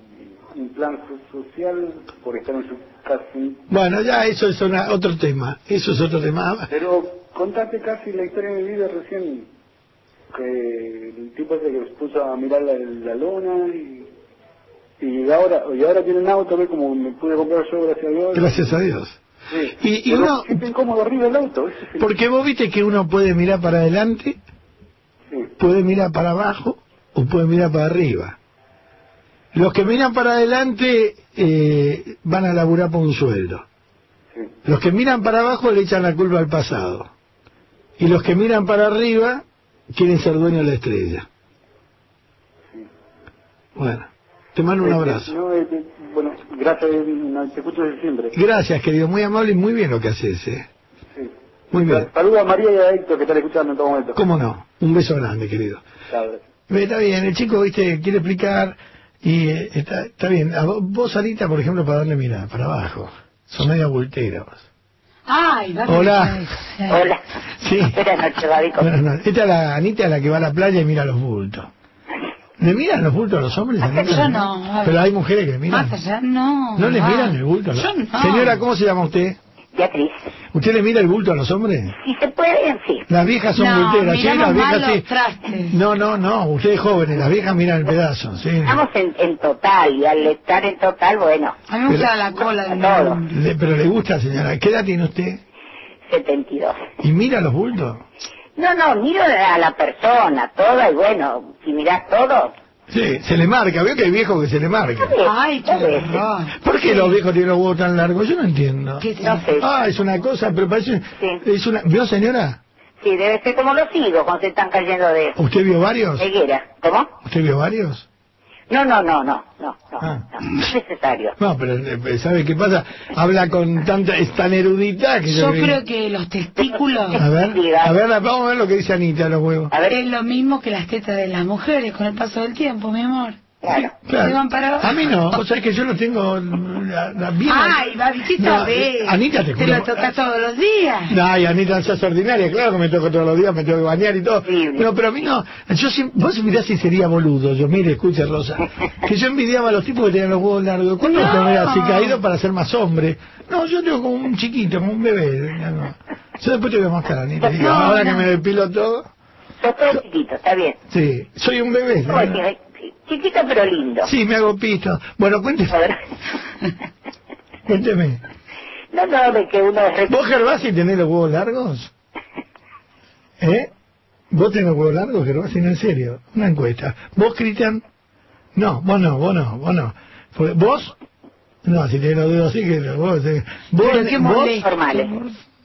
un plan so- social por estar en su casa. Bueno, ya eso es una- otro tema. Eso es otro tema. Pero contaste casi la historia de mi vida recién, que el tipo ese que se puso a mirar la, la lona y... Y ahora, y ahora tienen auto, ve como me pude comprar yo, gracias a Dios. Gracias a Dios. Sí. Y- uno- incómodo arriba del auto. Porque vos viste que uno puede mirar para adelante, Sí. puede mirar para abajo o puede mirar para arriba. Los que miran para adelante eh, van a laburar por un sueldo. Sí. Los que miran para abajo le echan la culpa al pasado. Y los que miran para arriba quieren ser dueños de la estrella. Bueno, te mando un Este, abrazo. este, bueno, gracias, eh, te escucho desde siempre. Gracias, querido, muy amable y muy bien lo que haces, ¿eh? Sí. Muy bien. Saludos a María y a Héctor que están escuchando en todo momento. ¿Cómo no? Un beso grande, querido. Ve, Está bien, el chico, viste, quiere explicar y eh, está, está bien. A vos, vos, Anita, por ejemplo, ¿para dónde mirás? Para abajo. Son medio bulteros. Ay, Hola. Hola. Sí. Buenas noches, David. Buenas noches. Esta es la Anita, la que va a la playa y mira los bultos. ¿Le miran los bultos a los hombres? Anita? Yo no. Pero hay mujeres que le miran. Más allá, no. ¿No le Ah. miran el bulto? a los- Yo no. Señora, ¿cómo se llama usted? Beatriz. ¿Usted le mira el bulto a los hombres? Si se puede, sí. Las viejas son No, bulteras, sí, las viejas mal los sí. trastes. No, no, no, ustedes jóvenes, las viejas miran el pedazo, sí. Estamos en, en total y al estar en total, bueno, A mí me gusta la cola de todo. Le- pero le gusta, señora. ¿Qué edad tiene usted? 72. ¿Y mira los bultos? No, no, miro a la persona, toda, y bueno, si mirás todo, Sí, se le marca. Veo que hay viejos que se le marca. Ay, qué horror. ¿Por qué los viejos tienen los huevos tan largos? Yo no entiendo. ¿Qué te- no sé. Ah, es una cosa, pero parece... Sí. Es una... ¿Vio, señora? Sí, debe ser como los higos cuando se están cayendo de ¿Usted vio varios? ceguera. ¿Cómo? ¿Usted vio varios? No, no, no, no, no, no, Ah. no, no es necesario. No, pero eh, ¿sabe qué pasa? Habla con tanta... Es tan erudita que Yo yo... creo que los testículos A ver, a ver, vamos a ver lo que dice Anita, los huevos. A ver, es lo mismo que las tetas de las mujeres con el paso del tiempo, mi amor. Claro. Claro. A mí no, o sea que yo lo tengo la, la- bien... Ay, babitita, No, ve. Anita, te Te lo tocas todos los días. Ay, Anita, sos ordinaria, claro que me toco todos los días, me tengo que bañar y todo. No, pero a mí no. Yo siempre, vos mirás si sería boludo. Yo, mire, escuche, Rosa. Que yo envidiaba a los tipos que tenían los huevos largos. ¿Cuándo No. no. así caído para ser más hombre? No, yo tengo como un chiquito, como un bebé. No. Yo después te voy a mostrar, Anita. Digo, ahora que me depilo todo. Todo chiquito, está bien. Sí, soy un bebé. ¿Cómo ¿no? Chiquito pero lindo. Sí, me hago pisto. Bueno, cuénteme. Cuénteme. No, no, de que uno ¿Vos, Gervasi, tenés los huevos largos? ¿Eh? ¿Vos tenés los huevos largos, Gervasi? No, en serio. Una encuesta. ¿Vos, Cristian? No, vos no, vos no, vos no. ¿Vos? No, si tenés los dedos así, que vos... eh, ¿Vos, Pero qué vos.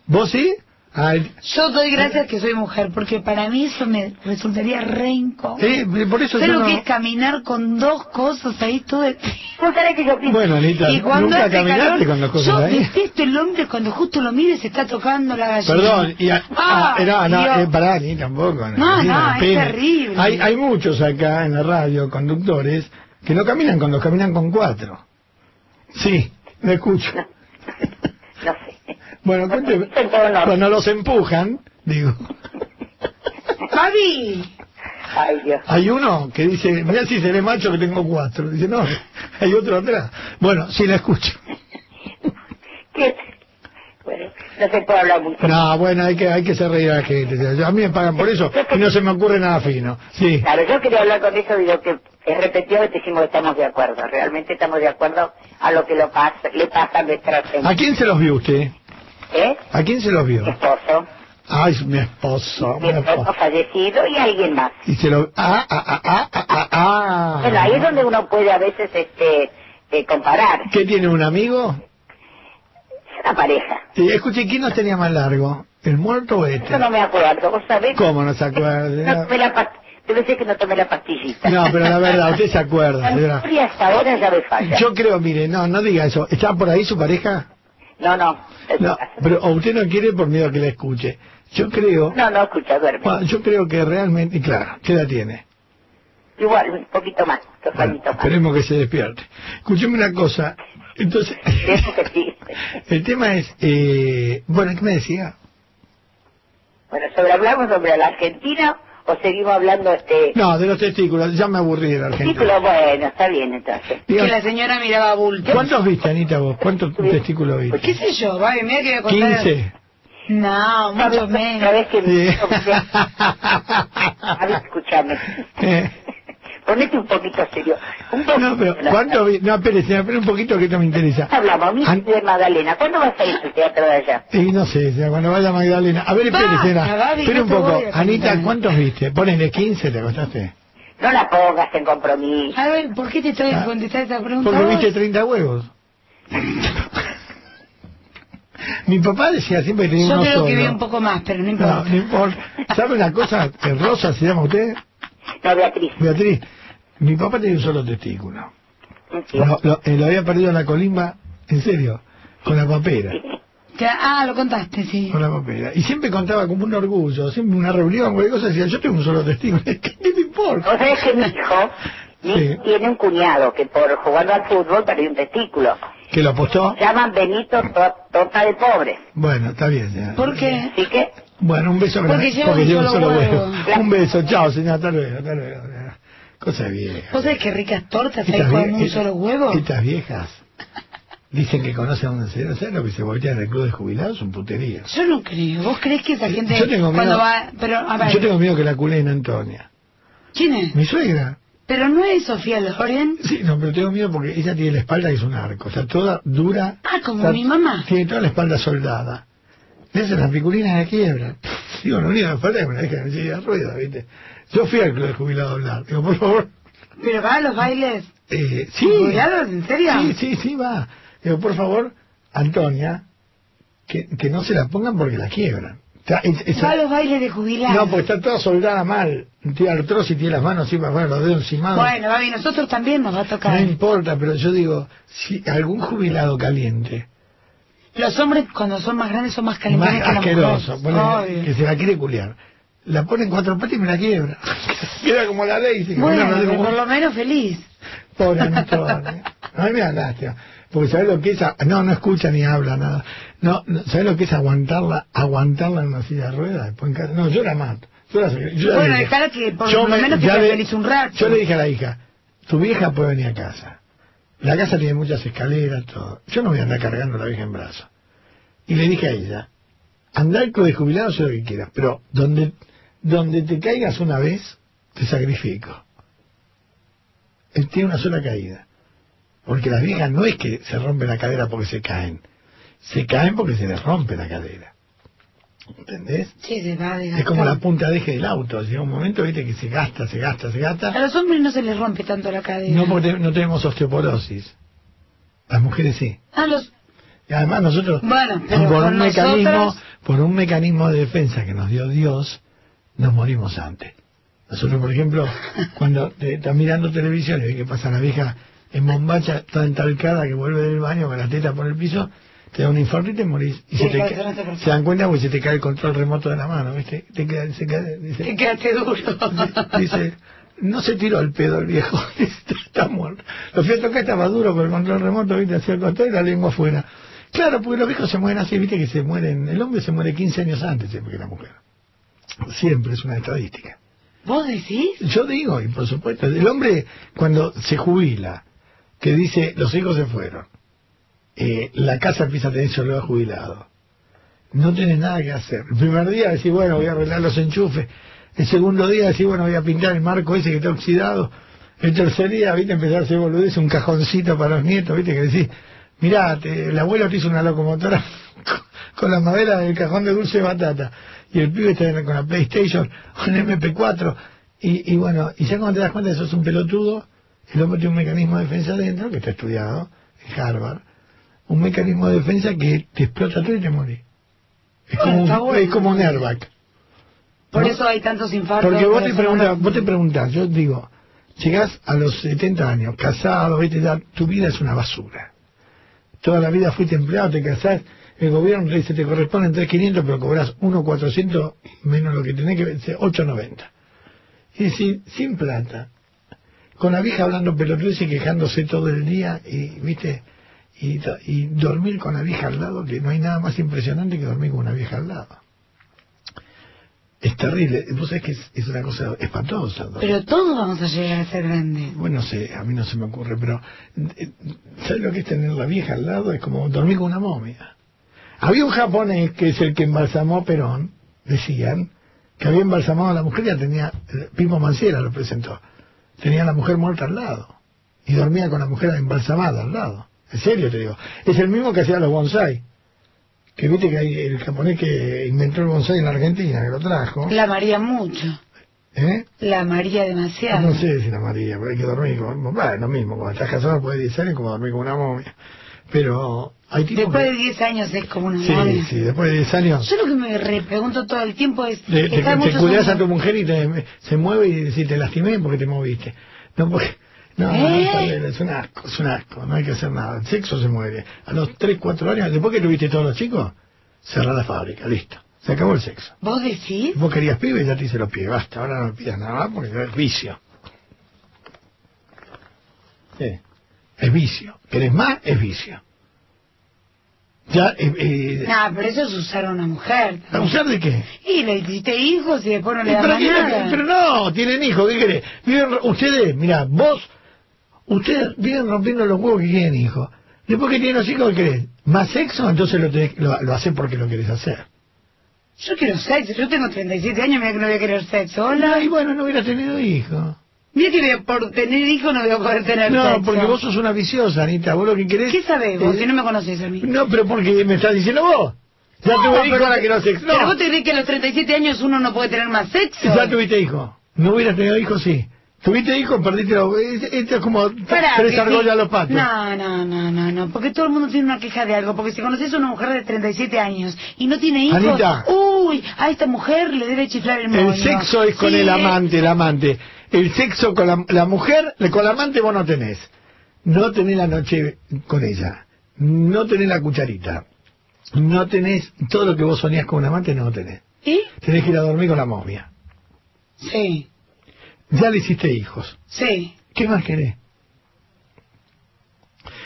¿Vos sí? Ay, Yo doy gracias que soy mujer, porque para mí eso me resultaría re incómodo. eh, por eso ¿Sabes yo lo no... que es caminar con dos cosas ahí todo el yo pienso... Bueno, Anita, Y cuando nunca caminaste calor, con las cosas yo ahí. detesto el hombre cuando justo lo mire se está tocando la gallina. Perdón, y a- Ah, ah, no, no, eh, pará, ni tampoco. No, no, es pena. terrible. Hay, hay muchos acá en la radio, conductores, que no caminan con dos, caminan con cuatro. Sí, me escucho. Bueno, cuénteme, cuando los empujan, digo, Fabi, Ay, Dios. hay uno que dice, mira si seré macho que tengo cuatro. Dice, no, hay otro atrás. Bueno, sí la escucho. ¿Qué? Bueno, no se puede hablar mucho. No, bueno, hay que, hay que hacer reír a la gente. A mí me pagan por eso y no se me ocurre nada fino. Sí. Claro, yo quería hablar con eso, digo que es repetido y decimos que estamos de acuerdo. Realmente estamos de acuerdo a lo que lo pasa, le pasa a nuestra gente. ¿A quién se los vio usted? ¿Eh? ¿A quién se los vio? Mi esposo, Ay, mi esposo, mi mi esposo esposo. fallecido y alguien más. Y se lo... Ah, ah, ah, ah, ah, ah, ah. Bueno, ahí es donde uno puede a veces este eh, comparar. ¿Qué tiene un amigo? Una pareja. Y escuche, ¿quién nos tenía más largo? ¿El muerto o este? Eso no me acuerdo, ¿vos sabés? ¿Cómo no se No acuerda? tomé la Debe ser que no tomé la pastillita. No, pero la verdad, usted se acuerda, La hasta ahora ya me falla. Yo creo, mire, no, no diga eso. ¿Está por ahí su pareja? No, no. No, pero usted no quiere por miedo a que la escuche. Yo creo... No, no, escucha, duerme. Bueno, yo creo que realmente... Claro, ¿qué edad tiene? Igual, un poquito más, dos Bueno, añitos más. esperemos que se despierte. Escúcheme una cosa. Entonces, el tema es, eh, bueno, ¿qué me decía? Bueno, ¿sobre hablamos sobre la Argentina o seguimos hablando este No, de los testículos, ya me aburrí de la Argentina. título? Bueno, está bien entonces. Que la señora miraba bulto. ¿Cuántos viste, Anita, vos? ¿Cuántos testículos ¿Qué viste? sé yo? Vale, mira que voy a contar. 15. No, mucho menos. ¿Sabes que Sí. A ver, escúchame. Eh, ponete un poquito serio. Un poquito. No, pero ¿cuánto? vi- No, espérese, espere un poquito que esto me interesa. Hablamos, mi An- de Magdalena. ¿Cuándo vas a ir al teatro de allá? Y no sé, señora, cuando vaya Magdalena. A ver, Espere no un poco. Anita. ¿cuántos viste? Ponele 15, ¿te acostaste? No la pongas en compromiso. A ver, ¿por qué te estoy Ah, a contestar esa pregunta? Porque vos? viste 30 huevos. Mi papá decía siempre que tenía Yo uno creo solo. que vi un poco más, pero no No, importa. no importa. ¿Sabe una cosa? Rosa se llama usted, No, Beatriz. Beatriz. Mi papá tenía un solo testículo. Lo, lo- eh, lo había perdido en la colimba, en serio, con la papera. Ah, lo contaste, sí. Con la papera. Y siempre contaba como un orgullo, siempre una reunión, cualquier cosa, decía, yo tengo un solo testículo. ¿Qué, qué me importa? O sea, es que mi hijo Sí. tiene un cuñado que por jugando al fútbol perdió un testículo. ¿Que lo apostó? Se llaman Benito To- Torta de Pobre. Bueno, está bien, señora. ¿Por qué? Así que, Bueno, un beso Porque lleva un lleva solo huevo. Un beso, chao, señora, hasta luego, hasta luego. ¿Vos sabés qué ricas tortas hay con un solo huevo? Estas viejas dicen que conocen a una señora, ¿sabes lo que se voltea en el club de jubilados? Un putería. Yo no creo. ¿Vos crees que esa gente Yo tengo cuando va... Pero, a ver, Yo tengo miedo que la culen Antonia. ¿quién es? Mi suegra. Pero no es Sofía Loren. Sí, no, pero tengo miedo porque ella tiene la espalda que es un arco. O sea, toda dura. Ah, como Está- mi mamá. Tiene toda la espalda soldada. Hacen las piculinas de quiebra. Digo, lo único que falta es que me la dejen en silla de ruedas, ¿viste? Yo fui al club de jubilados a hablar. Digo, por favor. ¿Pero va a los bailes? Eh, sí. ¿Jubilados? ¿En serio? Sí, sí, sí, va. Digo, por favor, Antonia, que, que no se la pongan porque la quiebran. Está- es- esa- Va a los bailes de jubilados. no, porque está toda soldada mal. Tiene artrosis, tiene las manos para afuera, los dedos encimados. Bueno, Babi, nosotros también nos va a tocar. No importa, pero yo digo, si algún jubilado caliente, Los hombres cuando son más grandes son más más calentones que las mujeres. Obvio. que se la quiere culiar, la pone en cuatro patas y me la quiebra. Queda como la ley. Bueno, no, por lo menos feliz. Pobre Antonio. A mí me da lástima. Porque ¿sabes lo que es? a- No, no escucha ni habla nada. No, no ¿sabes lo que es aguantarla, aguantarla en una silla de ruedas? No, yo la mato. Yo la, yo la Bueno, dejala que por Yo lo me- menos que le- feliz un rato. Yo le dije a la hija, tu vieja puede venir a casa. La casa tiene muchas escaleras, todo. Yo no voy a andar cargando a la vieja en brazos. Y le dije a ella, andar con de jubilado sé lo que quieras, pero donde, donde te caigas una vez, te sacrifico. Él tiene una sola caída. Porque las viejas no es que se rompen la cadera porque se caen. Se caen porque se les rompe la cadera. ¿Entendés? Sí, se va a Es como la punta de eje del auto. Llega un momento, viste, que se gasta, se gasta, se A gasta. los hombres no se les rompe tanto la cadera. No porque no tenemos osteoporosis. Las mujeres sí. A los... Y además nosotros, Bueno, pero por un mecanismo, por un mecanismo de defensa que nos dio Dios, nos morimos antes. Nosotros, por ejemplo, cuando te estás mirando televisión y ves que pasa la vieja en bombacha, toda entalcada, que vuelve del baño con la teta por el piso, te da un infarto y te morís. Y se, te se dan cuenta porque se te cae el control remoto de la mano, ¿viste? Te queda, se queda- dice, Te quedaste duro. dice, no se tiró el pedo el viejo, está muerto. Lo fui a tocar, estaba duro con el control remoto, viste, hacia el costado y la lengua afuera. Claro, porque los viejos se mueren así, viste que se mueren, el hombre se muere 15 años antes siempre que la mujer. Siempre es una estadística. ¿Vos decís? Yo digo, y por supuesto, el hombre cuando se jubila, que dice, los hijos se fueron, eh, la casa empieza a tener solo jubilado, no tenés nada que hacer. El primer día decís, bueno, voy a arreglar los enchufes. El segundo día decís, bueno, voy a pintar el marco ese que está oxidado. El tercer día, viste, empezar a hacer boludez, un cajoncito para los nietos, viste, que decís, mirá, te- el abuelo te hizo una locomotora con- la madera del cajón de dulce de batata. Y el pibe está con la PlayStation, con el MP4. Y, y bueno, y ya cuando te das cuenta que sos un pelotudo, el hombre tiene un mecanismo de defensa dentro, que está estudiado en Harvard, un mecanismo de defensa que te explota todo y te morís. Es como, un, bueno. es como un airbag. Por ¿no? eso hay tantos infartos. Porque vos te, preguntas, vos te preguntás, yo digo, llegás a los 70 años, casado, tu vida es una basura. Toda la vida fuiste empleado, te casás, el gobierno te dice te corresponden 3.500, pero cobras 1.400 menos lo que tenés que ver, 8.90. Y decir, sin plata, con la vieja hablando pelotudes y quejándose todo el día, y, ¿viste? Y, dormir con la vieja al lado, que no hay nada más impresionante que dormir con una vieja al lado. Es terrible, vos sabés que es, es una cosa espantosa. ¿no? Pero todos vamos a llegar a ser grandes. Bueno, no sé, a mí no se me ocurre, pero eh, ¿sabes lo que es tener la vieja al lado? Es como dormir con una momia. Había un japonés que es el que embalsamó a Perón, decían, que había embalsamado a la mujer, ya tenía, eh, Pimo Manciera lo presentó, tenía a la mujer muerta al lado. Y dormía con la mujer embalsamada al lado. En serio te digo. Es el mismo que hacía los bonsai. Que viste que hay el japonés que inventó el bonsai en la Argentina, que lo trajo. La María mucho. ¿Eh? La María demasiado. No sé si la María, pero hay que dormir con... Bueno, lo mismo, cuando estás casado después de 10 años como dormir con una momia. Pero Después que- de 10 años es como una Sí, momia. sí, después de 10 años... Yo lo que me repregunto todo el tiempo es... Te, te, te cuidás a tu mujer y te, se mueve y decís, te lastimé porque te moviste. No, porque... No, ¿Eh? bien, es un asco, es un asco, no hay que hacer nada. El sexo se muere. A los 3, 4 años, después que tuviste todos los chicos, cerrá la fábrica, listo. Se acabó el sexo. ¿Vos decís? Vos querías pibe, ya te hice los pibes, basta, ahora no pidas nada más porque es vicio. Sí, es vicio. ¿Querés más? Es vicio. Ya, eh, eh, No, pero eso es usar a una mujer. ¿a usar de qué? Y le hiciste hijos y después no le das tiene- nada. pero no, tienen hijos, ¿qué querés? Viven, ustedes, mira, vos, ustedes viven rompiendo los huevos que quieren hijos. Después que tienen los hijos, ¿qué querés? ¿Más sexo? Entonces lo, tenés- lo, lo haces porque lo querés hacer. Yo quiero sexo, yo tengo 37 años, mira que no voy a querer sexo. Hola. Y bueno, no hubieras tenido hijos. Mira que por tener hijos no voy a poder tener No, sexo. porque vos sos una viciosa, Anita. Vos lo que querés... ¿Qué sabés vos Eh, si no me conoces a mí? No, pero porque me estás diciendo vos. Ya No, tuve hijo, pero- ahora quiero sexo. Pero No, vos te crees que a los 37 años uno no puede tener más sexo. ya tuviste hijo. No hubieras tenido hijos, sí. Tuviste hijos, perdiste los... es- Esto es como Pará, tres que argollas sí. a los patos. No, no, no, no, no, porque todo el mundo tiene una queja de algo, porque si conoces a una mujer de 37 años y no tiene hijos, Anita. uy, a esta mujer le debe chiflar el moño. El sexo es con Sí, el amante, el amante. El sexo con la, la mujer, con la amante vos no tenés. No tenés la noche con ella. No tenés la cucharita. No tenés todo lo que vos soñás con un amante, no lo tenés. ¿Y? Tenés que ir a dormir con la momia. Sí, Ya le hiciste hijos. sí. ¿Qué más querés?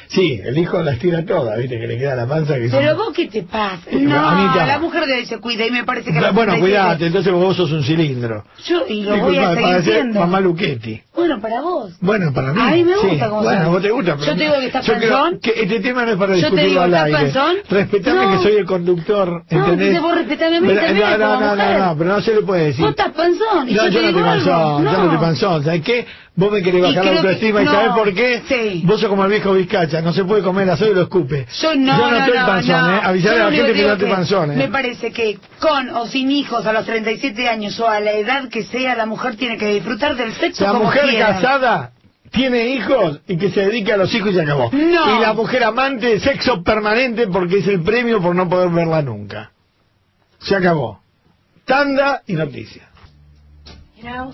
Sí, el hijo la estira toda, viste, que le queda la panza que Pero son- vos, ¿qué te pasa? No, Anita. la mujer de se cuida y me parece que... a los Bueno, 37 cuidate, entonces vos sos un cilindro. Yo, y lo voy Disculpa, a seguir siendo. mamá Luchetti. Bueno, para vos. Bueno, para mí. A mí me sí. gusta cómo Bueno, sos. a vos te gusta. Pero Yo te digo que estás panzón. que este tema no es para Yo te discutirlo digo, al ¿estás aire. panzón? Respetame No. que soy el conductor, No, ¿entendés? entonces vos respetame a mí también, no, no, como no, no, no, pero no se le puede decir. Vos estás panzón. Y No, yo, yo te no estoy panzón, yo no No. estoy panzón. ¿Sabes qué? Vos me querés Y bajar la creo que- autoestima y. ¿sabés por qué? Sí. Vos sos como el viejo Vizcacha, no se puede comer asado y lo escupe. Yo no, yo no, estoy no, panzón, no. ¿eh? Avisarle Yo a la gente que no estoy panzón, ¿eh? Me parece que con o sin hijos a los 37 años o a la edad que sea, la mujer tiene que disfrutar del sexo La como mujer quiera. casada tiene hijos y que se dedique a los hijos y se acabó. No. Y la mujer amante, sexo permanente porque es el premio por no poder verla nunca. Se acabó. Tanda y noticia. You know,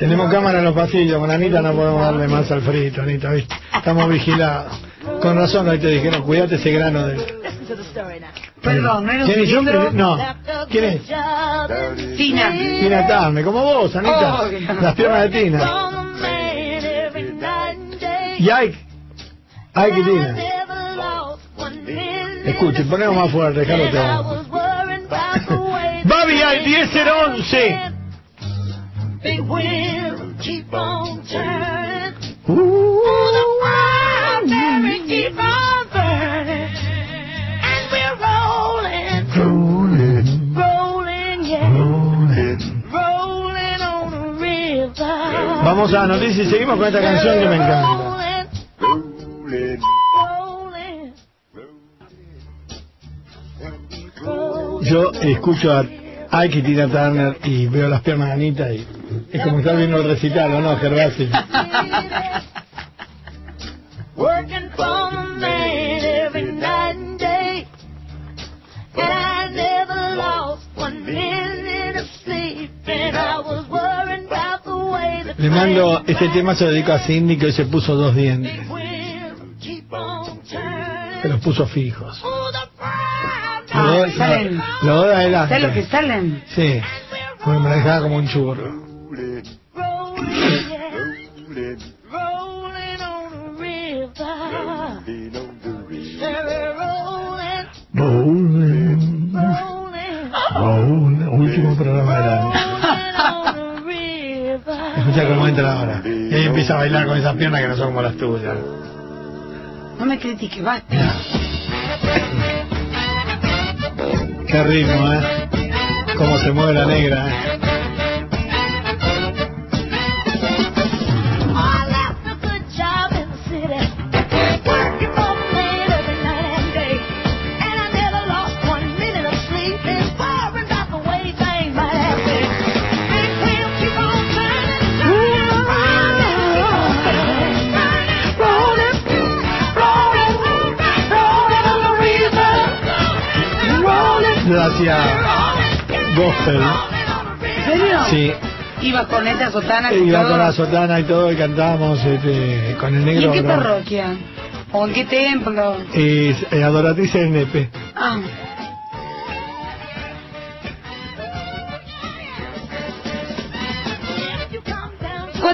Tenemos cámara en los pasillos, con Anita no podemos darle más al frito, Anita, ¿viste? Estamos vigilados. Con razón hoy te dijeron, cuídate ese grano now. Perdón, ¿no era un. No. ¿Quién es? Tina. Tina Turner, como vos, Anita. Oh, Las piernas de Tina. Y Ike. Ike y Tina. Escuche, ponemos más fuerte, déjalo todo. Babi al 10011. Big wheel keep on turning. The primary keep on burning. And we're rolling, rolling, rolling, yeah. rolling. Rolling on a river. Vamos a noticias y seguimos con esta canción que me encanta. Rolling, rolling. Yo escucho a Tina Turner y veo las piernas de Anita y es como estar viendo el recital, ¿o no, Gervasio? Working for the man every night and day. And I never lost one minute of sleep. And I was worried about the way the Le mando este tema, se lo dedico a Cindy que hoy se puso dos dientes, que los puso fijos. Lo adelante. ¿Sabes lo que salen? Sí, porque me la dejaba como un churro. Rolling, rolling, on the river. Rolling. Rolling. Rolling. último programa de la Escucha cómo entra ahora. Y ahí empieza a bailar con esas piernas que no son como las tuyas. No me critiques, basta. Mira. Qué ritmo, ¿eh? Cómo se mueve la negra, ¿eh? Rolling, Gracias. Gospel. ¿En serio? Sí. Ibas con esta sotana y Iba todo. con la sotana y todo y cantábamos este, con el ¿Y negro. en qué parroquia? ¿O en qué templo? Y eh, adoratriz Nepe. Ah,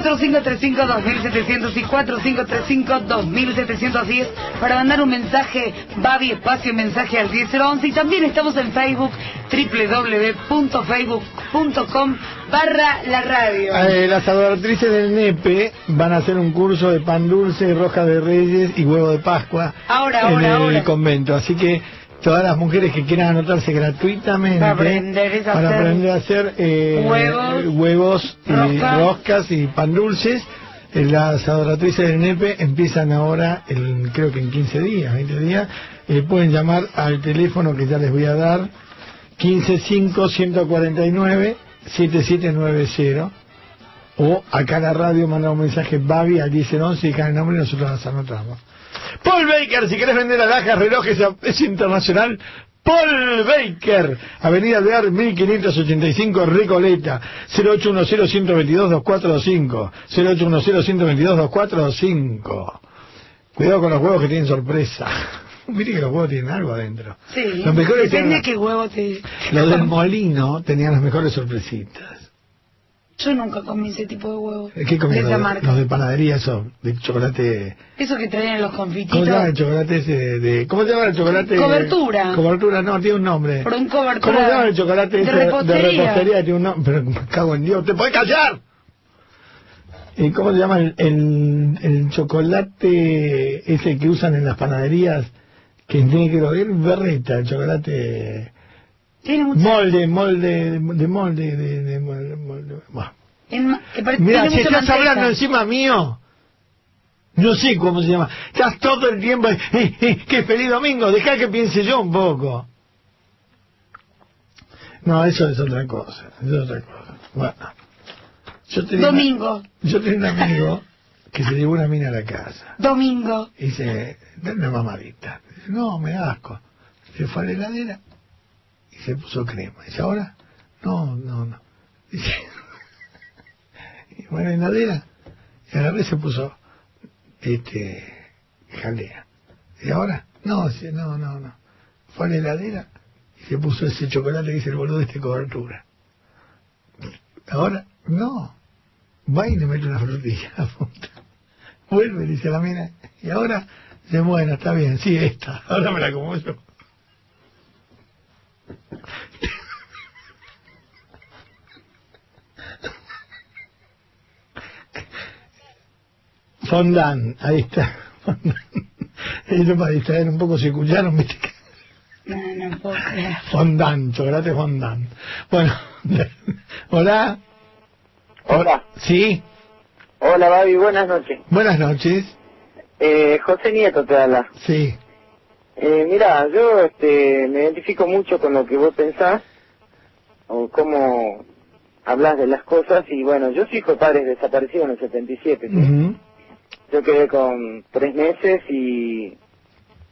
4535-2700 y 4535-2710 para mandar un mensaje, Babi espacio mensaje al 1011 y también estamos en Facebook www.facebook.com barra la radio. Eh, las adoratrices del Nepe van a hacer un curso de pan dulce, roja de reyes y huevo de Pascua Ahora, en ahora, el ahora. convento. Así que todas las mujeres que quieran anotarse gratuitamente Para aprender a para hacer aprender a hacer eh, huevos, huevos y roscas. y pan dulces, eh, las adoratrices del Nepe empiezan ahora, el, creo que en 15 días, 20 días, eh, pueden llamar al teléfono que ya les voy a dar, 155-149-7790 o acá a la radio manda un mensaje Babi al 1011 y cada nombre y nosotros las anotamos. Paul Baker, si querés vender alhajas, relojes, es internacional. Paul Baker, Avenida Alvear 1585 Recoleta, 0810-122-2425, 0810-122-2425. Cuidado con los huevos que tienen sorpresa. Mire que los huevos tienen algo adentro. Sí, Los mejores depende de qué huevo te... Los del molino tenían las mejores sorpresitas. Yo nunca comí ese tipo de huevos. ¿Qué comían De esa los, marca. los de panadería, esos de chocolate? Eso que traían los ¿Cómo confititos. se llama el chocolate ese de, ¿Cómo se llama el chocolate? Cobertura. Cobertura, no, tiene un nombre. Por un cobertura. ¿Cómo se llama el chocolate de ese repostería. de repostería? Tiene un nombre, pero cago en Dios, ¿te puedes callar? ¿Y cómo se llama el, el, el chocolate ese que usan en las panaderías? Que es negro, es berreta, el chocolate... Tiene mucha... Molde, molde, de molde, de, de molde, molde. En pare- Mira, si estás manteca. hablando encima mío, no sé cómo se llama. Estás todo el tiempo, eh, eh, que feliz domingo, deja que piense yo un poco. No, eso es otra cosa, es otra cosa. Bueno, yo tenía, Domingo. yo tenía un amigo que se llevó una mina a la casa Domingo. y dice, dame mamadita. No, me da asco. Se fue a la heladera y se puso crema. Dice, ahora, no, no, no. Dice, y a la heladera y agarré y se puso, este, jalea. Y ahora, no, dice, no, no, no. Fue a la heladera y se puso ese chocolate que dice el boludo de este cobertura. Ahora, no. Va y le mete una frutilla a la punta. Vuelve, dice la mina. Y ahora, dice, bueno, está bien, sí, esta. Ahora me la como yo. Fondant, ahí está. Fondant. Eso para distraer un poco, se escucharon, viste No, no puedo creer. Fondant, chocolate fondant. Bueno, hola. Hola. Sí, Hola, Babi, buenas noches. buenas noches. Eh, José Nieto te habla. Sí, Eh, mira, yo este, me identifico mucho con lo que vos pensás, o cómo hablas de las cosas, y bueno, yo soy hijo de padres desaparecidos en el 77, ¿sí? ujú, Yo quedé con tres meses y,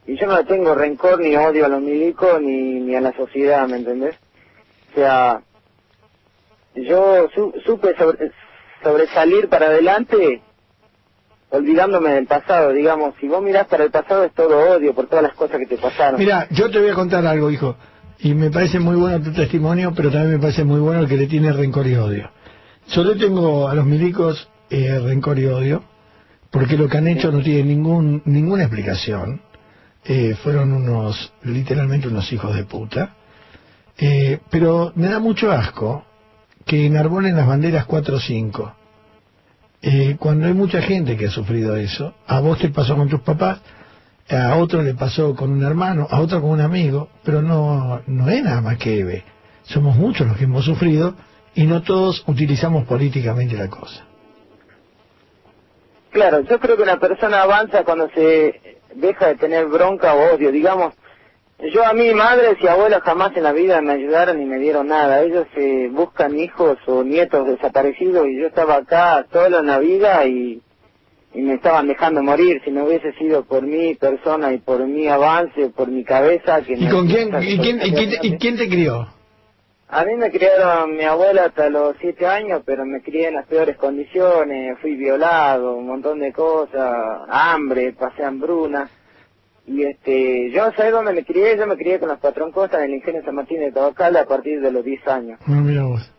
y yo no le tengo rencor ni odio a los milicos ni, ni a la sociedad, ¿me entendés? O sea, yo su- supe sobre- sobresalir para adelante olvidándome del pasado, digamos. Si vos mirás para el pasado es todo odio por todas las cosas que te pasaron. Mira, yo te voy a contar algo, hijo. Y me parece muy bueno tu testimonio, pero también me parece muy bueno el que le tiene rencor y odio. Yo le tengo a los milicos eh, rencor y odio, porque lo que han hecho no tiene ningún, ninguna explicación. eh, fueron unos, literalmente unos hijos de puta. Eh, pero me da mucho asco que enarbolen las banderas 4 o 5. Eh, cuando hay mucha gente que ha sufrido eso, a vos te pasó con tus papás, a otro le pasó con un hermano, a otro con un amigo, pero no, no es nada más que Eve. Somos muchos los que hemos sufrido y no todos utilizamos políticamente la cosa. Claro, yo creo que una persona avanza cuando se deja de tener bronca o odio. Digamos, yo a mi madre y abuelas jamás en la vida me ayudaron ni me dieron nada. Ellos eh, buscan hijos o nietos desaparecidos y yo estaba acá toda la vida y, y me estaban dejando morir. Si no hubiese sido por mi persona y por mi avance, por mi cabeza... que ¿Y con quién, y quién, y quién, y quién te crió? A mí me criaron mi abuela hasta los siete años, pero me crié en las peores condiciones, fui violado, un montón de cosas, hambre, pasé hambruna. Y este, yo ¿sabes dónde me crié? Yo me crié con las patroncostas en el ingenio San Martín de Tabacala a partir de los 10 años. No, mira vos.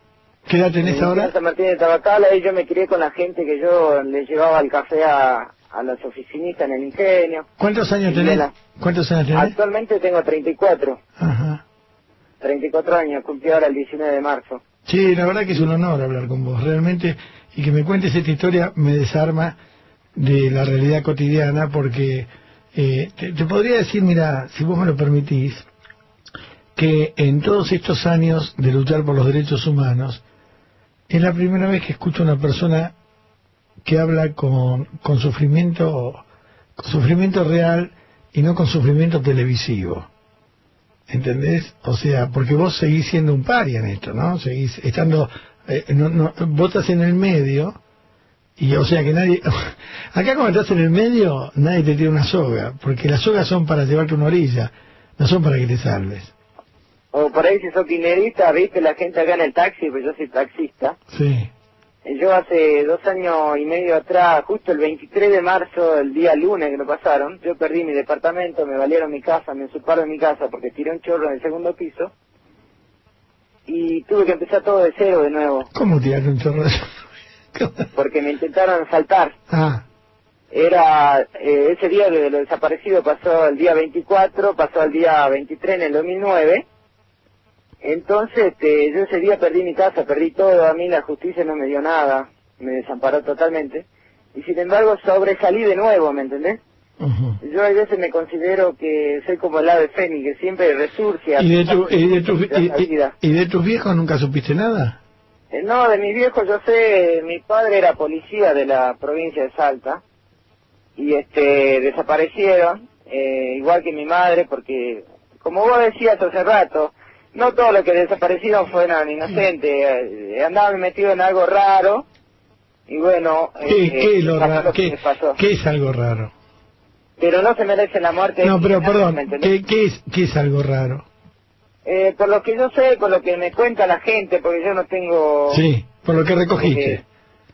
¿Qué edad tenés en ahora? ingenio San Martín de Tabacala y yo me crié con la gente que yo les llevaba el café a, a las oficinistas en el ingenio. ¿Cuántos años tenés? la- ¿Cuántos años tenés? Actualmente tengo 34, Ajá. 34 años, cumplí ahora el 19 de marzo. Sí, la verdad que es un honor hablar con vos, realmente, y que me cuentes esta historia me desarma de la realidad cotidiana, porque eh, te, podría decir, mira, si vos me lo permitís, que en todos estos años de luchar por los derechos humanos, es la primera vez que escucho a una persona que habla con, con sufrimiento, con sufrimiento real y no con sufrimiento televisivo. ¿Entendés? O sea, porque vos seguís siendo un paria en esto, ¿no? Seguís estando, eh, no, no, vos estás en el medio, y o sea que nadie, acá cuando estás en el medio, nadie te tira una soga, porque las sogas son para llevarte una orilla, no son para que te salves. O por ahí si sos dinerista, viste la gente acá en el taxi, pues yo soy taxista. Sí. Yo hace dos años y medio atrás, justo el 23 de marzo, el día lunes que lo pasaron, yo perdí mi departamento, me valieron mi casa, me usurparon mi casa porque tiré un chorro en el segundo piso y tuve que empezar todo de cero de nuevo ¿Cómo tirarte un chorro de porque me intentaron asaltar. Ah, Era eh, ese día de lo desaparecido pasó el día 24, pasó el día 23 en el 2009. Entonces, este, yo ese día perdí mi casa, perdí todo, a mí la justicia no me dio nada, me desamparó totalmente. Y sin embargo sobresalí de nuevo, ¿me entendés? Yo a veces me considero que soy como el ave fénix, que siempre resurge a ¿Y de, tu, y de tus viejos nunca supiste nada? Eh, No, de mis viejos yo sé, mi padre era policía de la provincia de Salta y este desaparecieron, eh, igual que mi madre, porque como vos decías hace rato, no todos los que desaparecieron fueron inocentes, eh, andaban metidos en algo raro y bueno, ¿Qué, eh, qué lo raro? que ¿Qué, qué es algo raro? Pero no se merecen la muerte. No, pero ¿me perdón, qué es, ¿qué es algo raro? Eh, por lo que yo sé, por lo que me cuenta la gente, porque yo no tengo... Sí, por lo que recogiste. Eh,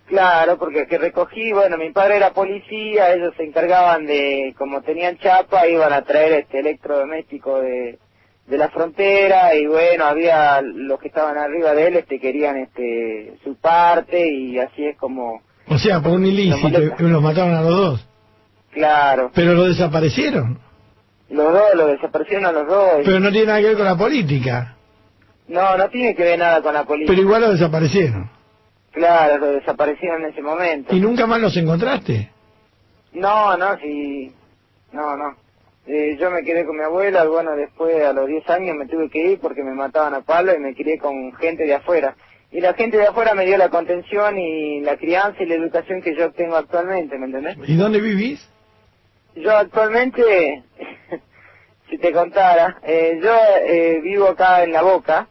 claro, porque que recogí, bueno, mi padre era policía, ellos se encargaban de, como tenían chapa, iban a traer este electrodoméstico de, de la frontera y bueno, había los que estaban arriba de él, este querían este su parte y así es como, O sea, por un ilícito, los mataron a los dos. claro, Pero lo desaparecieron. Los dos, los desaparecieron a los dos. y- Pero no tiene nada que ver con la política. no, no tiene que ver nada con la policía. Pero igual lo desaparecieron. Claro, los desaparecieron en ese momento. ¿Y nunca más los encontraste? No, no, sí. No, no. Eh, yo me quedé con mi abuela, bueno, después a los 10 años me tuve que ir porque me mataban a palo y me crié con gente de afuera. Y la gente de afuera me dio la contención y la crianza y la educación que yo tengo actualmente, ¿me entendés? ¿Y dónde vivís? Yo actualmente, si te contara, eh, yo eh, vivo acá en La Boca.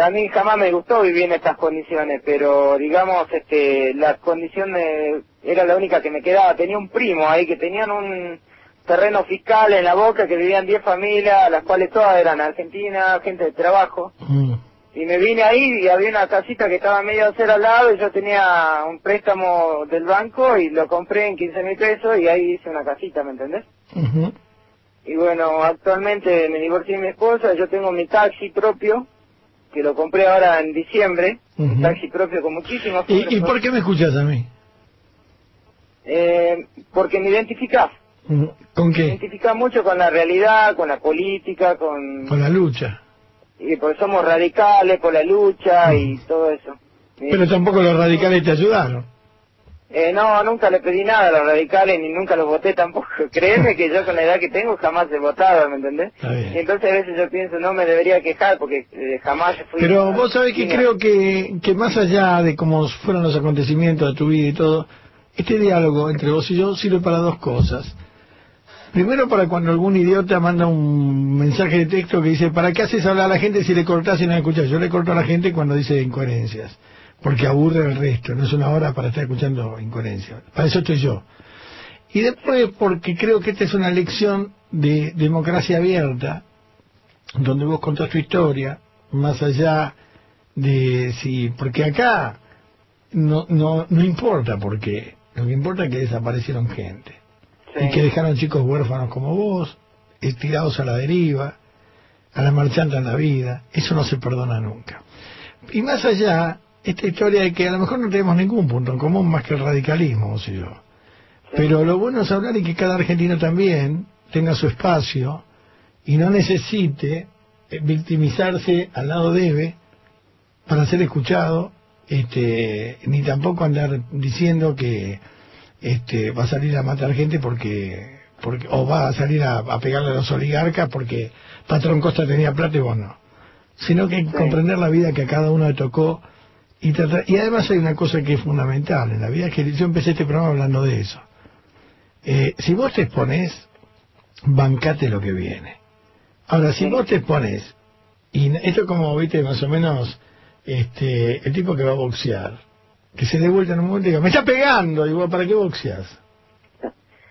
A mí jamás me gustó vivir en estas condiciones, pero digamos, este, la condición de- era la única que me quedaba. Tenía un primo ahí que tenían un terreno fiscal en La Boca que vivían 10 familias, las cuales todas eran argentinas, gente de trabajo. Mm. Y me vine ahí y había una casita que estaba medio a hacer al lado y yo tenía un préstamo del banco y lo compré en 15 mil pesos y ahí hice una casita, ¿me entendés? Ujú. Y bueno, actualmente me divorcié de mi esposa, yo tengo mi taxi propio, que lo compré ahora en diciembre, un taxi propio con muchísimos ¿Y, ¿Y por qué me escuchas a mí? Eh, porque me identificás. ¿Con Me qué? identifica mucho con la realidad, con la política, con... Con la lucha. Y porque somos radicales por la lucha y todo eso. Pero tampoco los radicales te ayudaron. Eh, no, nunca le pedí nada a los radicales ni nunca los voté tampoco. Créeme que yo con la edad que tengo jamás he votado, ¿me entendés? Y entonces a veces yo pienso, no me debería quejar porque eh, jamás fui... Pero vos sabés que creo que, que más allá de cómo fueron los acontecimientos de tu vida y todo, este diálogo entre vos y yo sirve para dos cosas. Primero para cuando algún idiota manda un mensaje de texto que dice, ¿para qué haces hablar a la gente si le cortás y no escuchás? Yo le corto a la gente cuando dice incoherencias, porque aburre al resto, no es una hora para estar escuchando incoherencias. Para eso estoy yo. Y después porque creo que esta es una lección de democracia abierta, donde vos contás tu historia, más allá de si, porque acá no, no, no importa porque lo que importa es que desaparecieron gente y que dejaron chicos huérfanos como vos, eh, tirados a la deriva, a la marchanta en la vida, eso no se perdona nunca. Y más allá, esta historia de que a lo mejor no tenemos ningún punto en común más que el radicalismo, vos y yo. Pero lo bueno es hablar y que cada argentino también tenga su espacio y no necesite eh, victimizarse al lado debe para ser escuchado, este, ni tampoco andar diciendo que este, va a salir a matar gente porque, porque o va a salir a, a pegarle a los oligarcas porque Patrón Costa tenía plata y vos no. Sino que comprender la vida que a cada uno le tocó y tratar, y además hay una cosa que es fundamental en la vida, que yo empecé este programa hablando de eso. Eh, si vos te exponés, bancate lo que viene. Ahora, si vos te expones, y esto es como, viste, más o menos, este, el tipo que va a boxear, que se dé vuelta en un momento y diga, me está pegando, y vos, ¿para qué boxeas?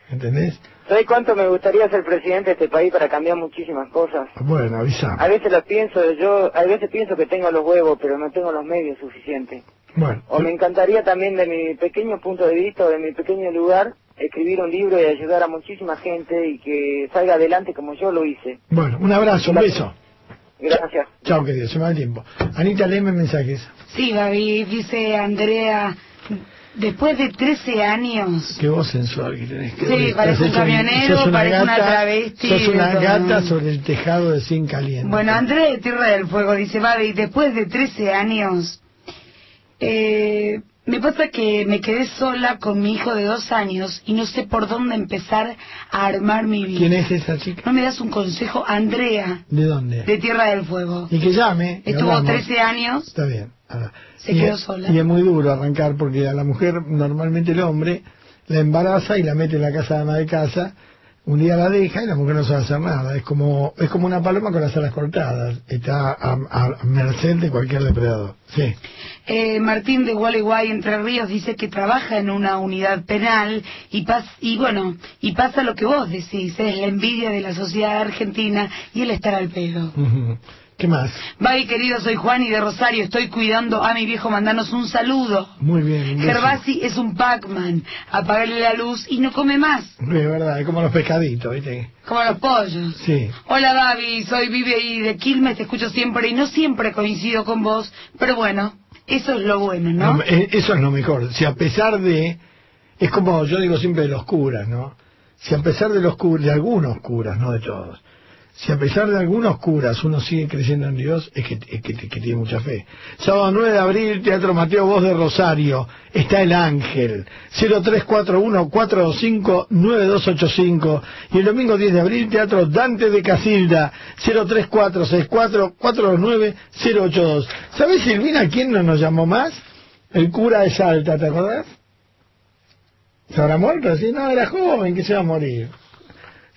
¿Entendés? ¿Sabes cuánto me gustaría ser presidente de este país para cambiar muchísimas cosas? Bueno, avisame. A veces lo pienso, yo a veces pienso que tengo los huevos, pero no tengo los medios suficientes. Bueno, O me encantaría también de mi pequeño punto de vista, o de mi pequeño lugar, escribir un libro y ayudar a muchísima gente y que salga adelante como yo lo hice. bueno, un abrazo, un beso. Gracias. Chao, querido, se me va el tiempo. Anita, léeme mensajes. Sí, Gaby, dice Andrea, después de 13 años, Qué voz sensual que tenés. que Sí, parece un camionero, sos una parece una gata, travesti, Sos una gata sobre el tejado de zinc caliente. Bueno, Andrea de Tierra del Fuego dice, Babi, después de 13 años, eh, me pasa que me quedé sola con mi hijo de dos años y no sé por dónde empezar a armar mi vida. ¿Quién es esa chica? ¿No me das un consejo? Andrea, ¿De dónde? de Tierra del Fuego. Y que llame. Estuvo hablamos. 13 años, Está bien. Ahora, Se quedó es- sola. Y es muy duro arrancar porque a la mujer, normalmente el hombre, la embaraza y la mete en la casa de ama de casa. Un día la deja y la mujer no sabe hacer nada. Es como es como una paloma con las alas cortadas. Está a, a- merced de cualquier depredador. Sí. Eh, Martín de Gualeguay, Entre Ríos, dice que trabaja en una unidad penal y, pas y bueno, y pasa lo que vos decís, es la envidia de la sociedad argentina y el estar al pedo. ¿Qué más? Bye, querido, soy Juan y de Rosario, estoy cuidando a mi viejo, mandanos un saludo. Muy bien. Gervasi es un Pac-Man, apagarle la luz y no come más, Es verdad, es como los pescaditos, ¿viste? como los pollos. Sí. Hola Gaby, soy Vive y de Quilmes, te escucho siempre y no siempre coincido con vos, pero bueno, eso es lo bueno, ¿no? No, eh, eso es lo mejor. Si a pesar de... Es como yo digo siempre de los curas, ¿no? Si a pesar de los curas, de algunos curas, no de todos, si a pesar de algunos curas uno sigue creyendo en Dios, es que, es que, tiene mucha fe. Sábado 9 de abril, Teatro Mateo Voz de Rosario, está El Ángel, 0341-425-9285. Y el domingo 10 de abril, Teatro Dante de Casilda, 03464-429-082. ¿Sabes, Silvina, quién no nos llamó más? El cura de Salta, ¿te acordás? ¿Se habrá muerto? Sí, no, era joven, que se va a morir.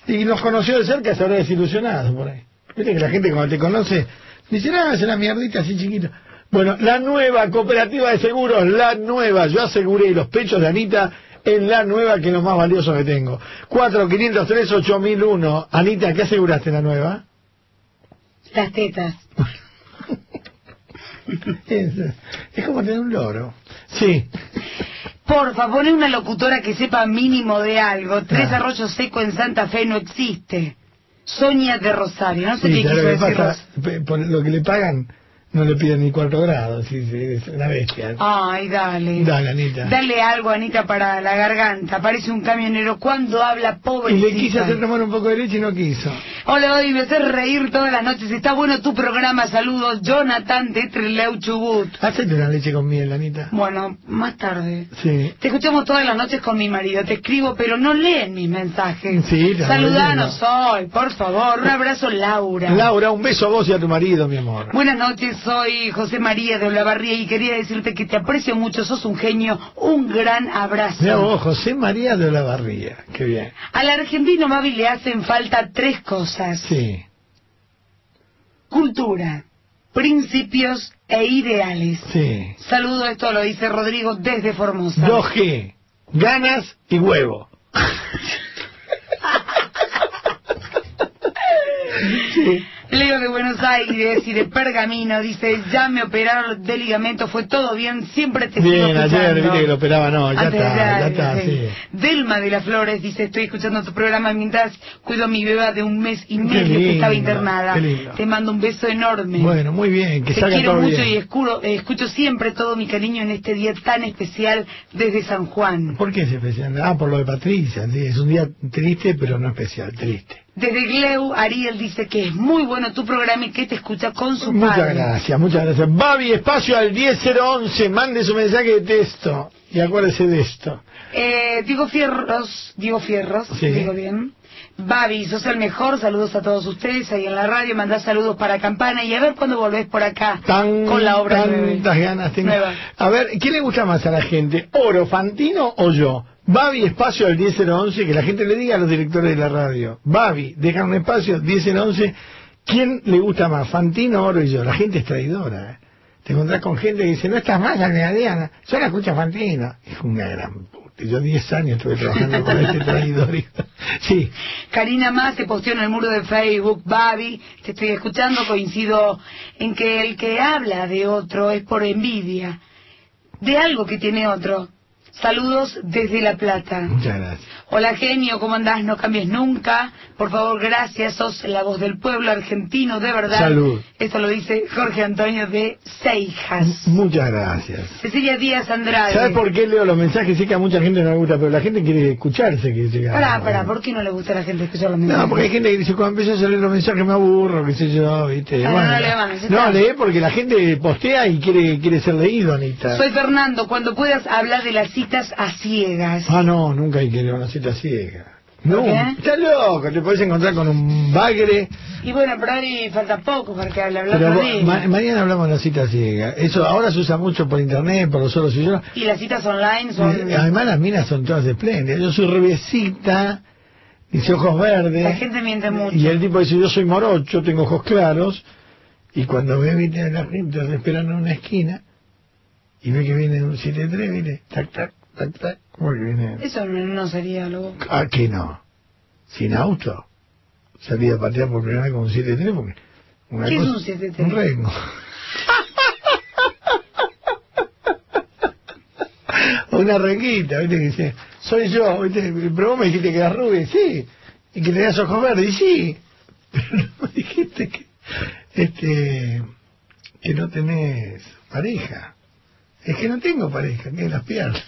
Y nos conoció de cerca, se habrá desilusionado por ahí. Viste que la gente cuando te conoce, dice, ah, es una mierdita así chiquita. Bueno, la nueva cooperativa de seguros, la nueva, yo aseguré los pechos de Anita en la nueva que es lo más valioso que tengo. 4-503-8001. Anita, ¿qué aseguraste en la nueva? Las tetas. Es, es como tener un loro. Sí. Porfa, pone una locutora que sepa mínimo de algo. Tres Ah. arroyos secos en Santa Fe no existe. Sonia de Rosario, no sé Sí, qué ¿sabes quiso decir pasa? Lo que le pagan, no le piden ni cuarto grado, sí, sí, es una bestia. Ay, dale. Dale, Anita. Dale algo, Anita, para la garganta. Parece un camionero. cuando habla, Y pobrecita? le quise hacer tomar un poco de leche y no quiso. Hola, Babi, me haces reír todas las noches. Está bueno tu programa. Saludos, Jonathan de Treleu Chubut. Hacete una leche con miel, Anita. Bueno, más tarde. Sí. Te escuchamos todas las noches con mi marido. Te escribo, pero no leen mis mensajes. Sí, Saludanos hoy, por favor. Un abrazo, Laura. Laura, un beso a vos y a tu marido, mi amor. Buenas noches, soy José María de Olavarría y quería decirte que te aprecio mucho, sos un genio, un gran abrazo. Vos, José María de la Barría. Qué bien. Al argentino Mavi le hacen falta tres cosas. Sí. Cultura, principios e ideales. Sí. Saludo, esto lo dice Rodrigo desde Formosa. 2G. Ganas y huevo. sí. Leo de Buenos Aires y de Pergamino dice, ya me operaron de ligamento, fue todo bien, siempre te sigo Bien, ayer escuchando. viste que lo operaba, no, ya Antes de está, ya ayer, está, sí. sí. Delma de las Flores dice, estoy escuchando tu programa mientras cuido a mi beba de un mes y medio que estaba internada. Te mando un beso enorme. Bueno, muy bien, que Te salga quiero todo mucho bien. y escuro- eh, escucho siempre todo mi cariño en este día tan especial desde San Juan. ¿Por qué es especial? Ah, por lo de Patricia, sí, es un día triste, pero no especial, triste. Desde Gleu, Ariel dice que es muy bueno tu programa y que te escucha con su Muchas padre. gracias, muchas gracias. Babi, espacio al 10011, mande su mensaje de texto y acuérdese de esto. Eh, Diego Fierros, Diego Fierros, Sí. digo bien. Babi, sos el mejor, saludos a todos ustedes ahí en la radio, mandá saludos para Campana y a ver cuándo volvés por acá Tan, con la obra tantas ganas tengo. Nueva. A ver, ¿qué le gusta más a la gente? ¿Oro, Fantino o yo? Babi, espacio al 10011, que la gente le diga a los directores de la radio. Babi, dejan un espacio, 10011. ¿Quién le gusta más, Fantino, Oro y yo? La gente es traidora. ¿eh? Te encontrás con gente que dice, no estás mal, la Diana. Yo la escucho a Fantino. Es una gran puta. Yo 10 años estuve trabajando con este traidor. sí. Karina Más se posteó en el muro de Facebook, Babi, te estoy escuchando, coincido en que el que habla de otro es por envidia, de algo que tiene otro. Saludos desde La Plata. Muchas gracias. Hola genio, ¿cómo andás? No cambies nunca. Por favor, gracias. Sos la voz del pueblo argentino, de verdad. Salud. Esto lo dice Jorge Antonio de Seijas. Muchas gracias. Cecilia Díaz Andrade. ¿Sabes por qué leo los mensajes? Sé que a mucha gente no le gusta, pero la gente quiere escucharse. Que llega. Pará, pará, ¿por qué no le gusta a la gente escuchar los mensajes? No, porque hay gente que dice, cuando empiezo a leer los mensajes me aburro, qué sé yo, ¿viste? Ah, no lea más, no, lee porque la gente postea y quiere quiere ser leído, Anita. Soy Fernando, cuando puedas hablar de las citas a ciegas. Ah, no, nunca hay que leer una cita ciega. No, qué? está loco, te podés encontrar con un bagre. Y bueno, pero ahí falta poco para que hable, Pero vos- ma- mañana hablamos de la cita ciega. Eso ahora se usa mucho por internet, por los solos y yo. Y las citas online son... Además las minas son todas espléndidas. Yo soy rubiecita, dice ojos verdes. La gente miente mucho. Y el tipo dice, yo soy morocho, tengo ojos claros, y cuando ve, viste, a la gente esperando en una esquina, y ve que viene un 7-3, viste, tac, tac, tac, tac, como que viene, Eso no, no sería lo... ah, que no, sin auto, salí a patear por primera vez con un 7-3, porque una ¿Qué es cosa- un 7-3? Un rengo. una renguita, viste, que dice, soy yo, viste, pero vos me dijiste que eras rubia, sí, y que tenías ojos verdes, y sí, pero no me dijiste que, este, que no tenés pareja. Es que no tengo pareja, que las piernas.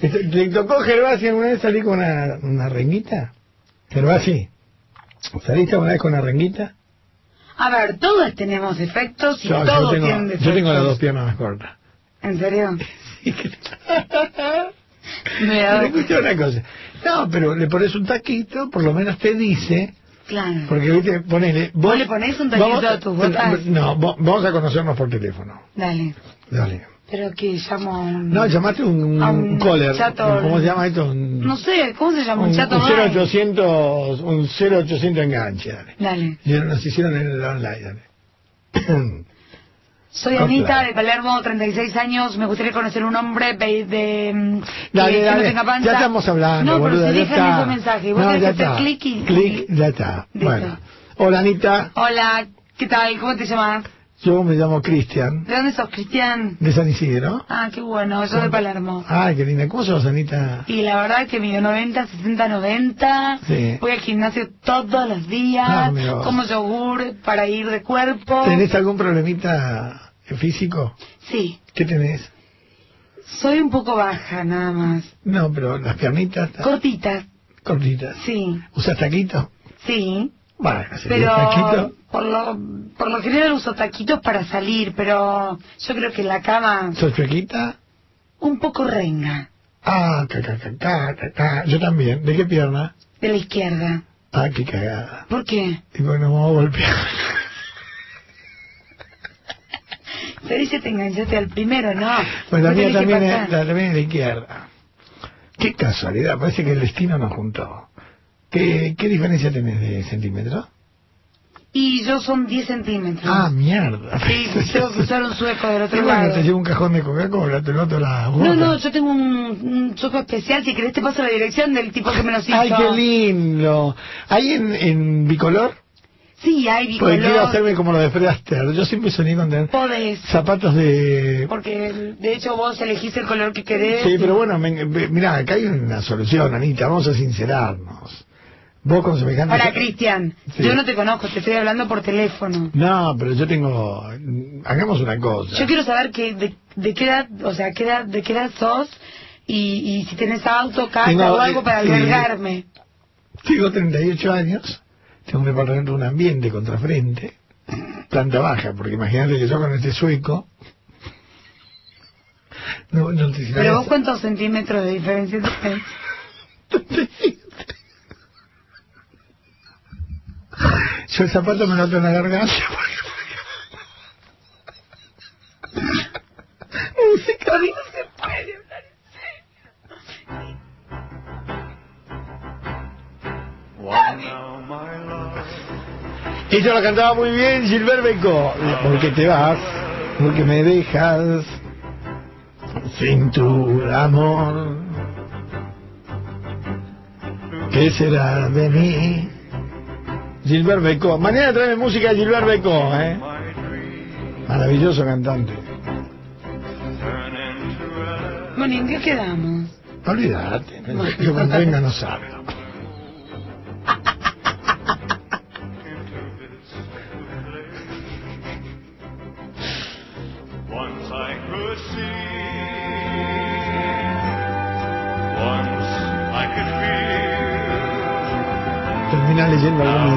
Este, ¿Te tocó Gervasi alguna vez salir con una, una renguita? Gervasi, ¿saliste alguna vez con una renguita? A ver, todos tenemos defectos y Yo, yo todos tengo, tienen defectos. yo tengo las dos piernas más cortas. ¿En serio? Me escucha una cosa. No, pero le pones un taquito, por lo menos te dice, Claro. porque viste, ponele... ¿Vos le ponés un taquito vamos- a tus botas? No, vamos a conocernos por teléfono. Dale. Dale. Pero que llamo un... No, llamaste un, un, un caller. chato- ¿Cómo se llama esto? Un, No sé, ¿cómo se llama? Un, chato un online? 0800, un 0800 enganche, dale. Dale. Y nos hicieron en el online, dale. Soy Anita de Palermo, 36 años. Me gustaría conocer un hombre de, de, mm, Dale, que, que dale, no tenga panza. ya estamos hablando, No, boluda, pero si ya dejan está. esos mensajes, vos No, tenés ya que hacer clic y... Clic, ya está. Listo. Bueno. Hola, Anita. Hola, ¿qué tal? ¿Cómo te llamas? Yo me llamo Cristian, ¿De dónde sos, Cristian? de San Isidro. Ah, qué bueno, yo de Palermo. Ay, qué linda. ¿Cómo sos, Anita? Y la verdad que mido 90, 60, 90. Sí. Voy al gimnasio todos los días. Ah, mira vos. como yogur para ir de cuerpo. ¿Tenés algún problemita físico? Sí. ¿Qué tenés? Soy un poco baja, nada más. No, pero las piernitas Cortita. cortitas. Sí. ¿Usas taquito? Sí. Bueno, si Pero taquito. Por lo, por lo general uso taquitos para salir, pero yo creo que la cama ¿Sos chuequita? un poco renga. Ah, ca, ca, ca, ca. Yo también. ¿De qué pierna? De la izquierda. Ah, qué cagada. ¿Por qué? Y bueno, vamos a golpear. Se dice te enganchaste al primero, no. Pues la mía también es, la, también es de izquierda. Qué casualidad, parece que el destino nos juntó. ¿Qué, qué diferencia tenés de centímetros? Y yo son 10 centímetros. Ah, mierda. Sí, tengo que usar un sueco del Y otro bueno, lado. te llevo un cajón de Coca-Cola, te noto la No, boca. no, yo tengo un, un sueco especial. Si querés te paso la dirección del tipo que me los hizo. Ay, qué lindo. ¿Hay en, en bicolor? Sí, hay Porque quiero bicolor. hacerme como lo de Fred Astaire. Yo siempre soñé con tener Podés. zapatos de... Porque de hecho vos elegís el color que querés. Sí, pero bueno, me- me- mirá, acá hay una solución, Anita, vamos a sincerarnos. Vos con semejante... Hola, Cristian. Sí. Yo no te conozco, te estoy hablando por teléfono. No, pero yo tengo... Hagamos una cosa. Yo quiero saber que de, de qué edad, o sea, qué edad, de qué edad sos y, y si tenés auto, casa Tengo, o algo para eh, albergarme. Tengo 38 años, tengo un departamento, un ambiente contrafrente, planta baja, porque imagínate que yo con este sueco... No, no te Pero vos cuántos centímetros de diferencia tenés. Yo el zapato me lo noto en la garganta. Música, no se puede hablar Ella lo cantaba muy bien, Gilbert Beco. Porque te vas, porque me dejas sin tu amor. ¿Qué será de mí? Gilbert Beco. Mañana trae música de Gilbert Beco, ¿eh? Maravilloso cantante. Bueno, ¿y en qué quedamos? Olvídate, yo cuando venga no sabe.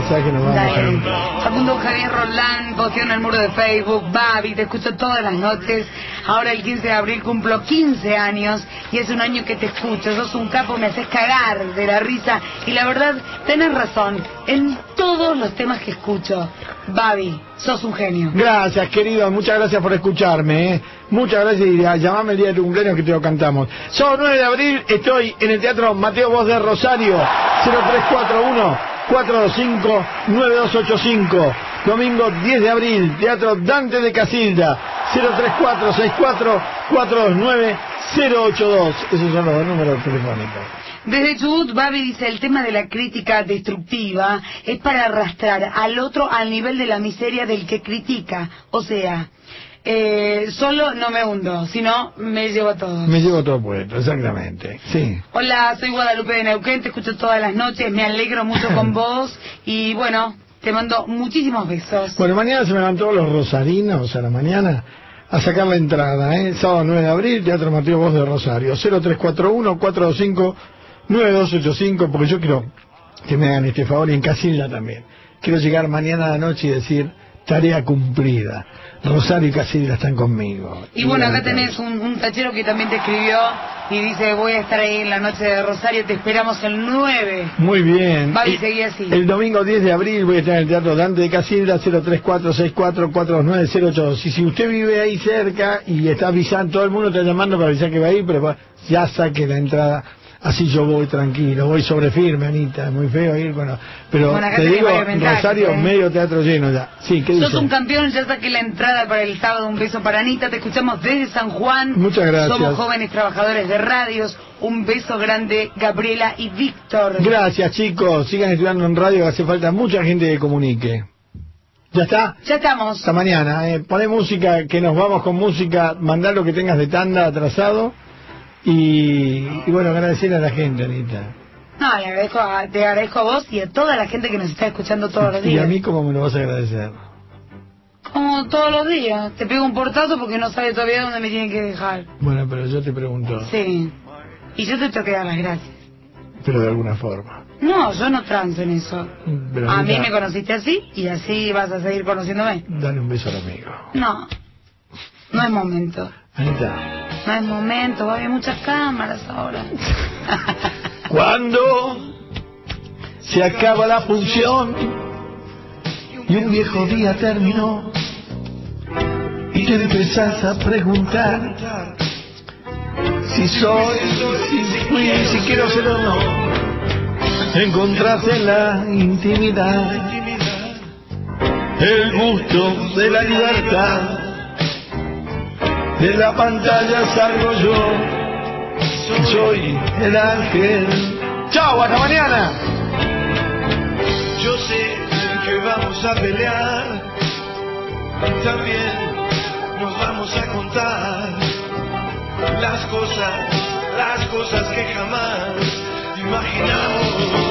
Mensaje, nos vamos a Dale. ir. Facundo Javier Roland posteó en el muro de Facebook, Babi, te escucho todas las noches. Ahora el 15 de abril cumplo 15 años y es un año que te escucho. Sos un capo, me haces cagar de la risa. Y la verdad, tenés razón, en todos los temas que escucho. Babi, sos un genio. Gracias, querido, muchas gracias por escucharme. ¿eh? Muchas gracias y a- llamame el día de tu cumpleaños que te lo cantamos. Sábado 9 de abril estoy en el Teatro Mateo Voz de Rosario, 0341 425 9285. Domingo 10 de abril, Teatro Dante de Casilda, 03464 429 082. Esos son los números telefónicos. Desde Chubut, Babi dice, el tema de la crítica destructiva es para arrastrar al otro al nivel de la miseria del que critica. O sea, eh, solo no me hundo, sino me llevo a todos. Me llevo todo puesto, exactamente. Sí. Hola, soy Guadalupe de Neuquén, te escucho todas las noches, me alegro mucho con vos y bueno, te mando muchísimos besos. Bueno, mañana se me van todos los rosarinos a la mañana a sacar la entrada, ¿eh? Sábado 9 de abril, Teatro Mateo Voz de Rosario, 0341-425-9285, porque yo quiero que me hagan este favor y en Casilda también. Quiero llegar mañana a la noche y decir, tarea cumplida. Rosario y Casilda están conmigo. Y bueno, acá tenés un, un tachero que también te escribió y dice, voy a estar ahí en la noche de Rosario, te esperamos el 9. Muy bien. Babi, Y seguí así. El domingo 10 de abril voy a estar en el Teatro Dante de Casilda, 03464-429-082. Y si usted vive ahí cerca y está avisando, todo el mundo está llamando para avisar que va a ir, pero va- ya saque la entrada. Así yo voy tranquilo, voy sobre firme, Anita, muy feo ir, bueno, pero Bueno, te digo, Rosario, ¿eh? medio teatro lleno ya. Sí, ¿qué Sos dice? un campeón, ya saqué la entrada para el sábado. Un beso para Anita. Te escuchamos desde San Juan. Muchas gracias. Somos jóvenes trabajadores de radios. Un beso grande, Gabriela y Víctor. Gracias chicos, sigan estudiando en radio, que hace falta mucha gente que comunique. ¿Ya está? Ya estamos. Hasta mañana. Eh. Poné música, que nos vamos con música. Mandá lo que tengas de tanda atrasado. Y, y bueno, agradecer a la gente, Anita. No, le agradezco a- te agradezco a vos y a toda la gente que nos está escuchando todos los Y a días. mí, ¿cómo me lo vas a agradecer? Como todos los días. Te pego un portazo porque no sabe todavía dónde me tiene que dejar. Bueno, pero yo te pregunto. Sí. Y yo te tengo que dar las gracias. Pero de alguna forma. No, yo no transo en eso. Pero, A mí me conociste así y así vas a seguir conociéndome. Dale un beso al amigo. No, no es momento. Anita. No es momento, va a haber muchas cámaras ahora. Cuando se acaba la función y un viejo día terminó y te empezás a preguntar si soy, si fui, si quiero ser o no. Encontrás en la intimidad el gusto de la libertad. De la pantalla salgo yo soy el ángel. Chao, hasta mañana. Yo sé que vamos a pelear, también nos vamos a contar las cosas, las cosas que jamás imaginamos.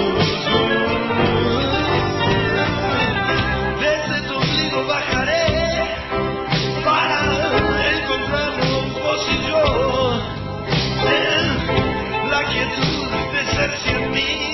me.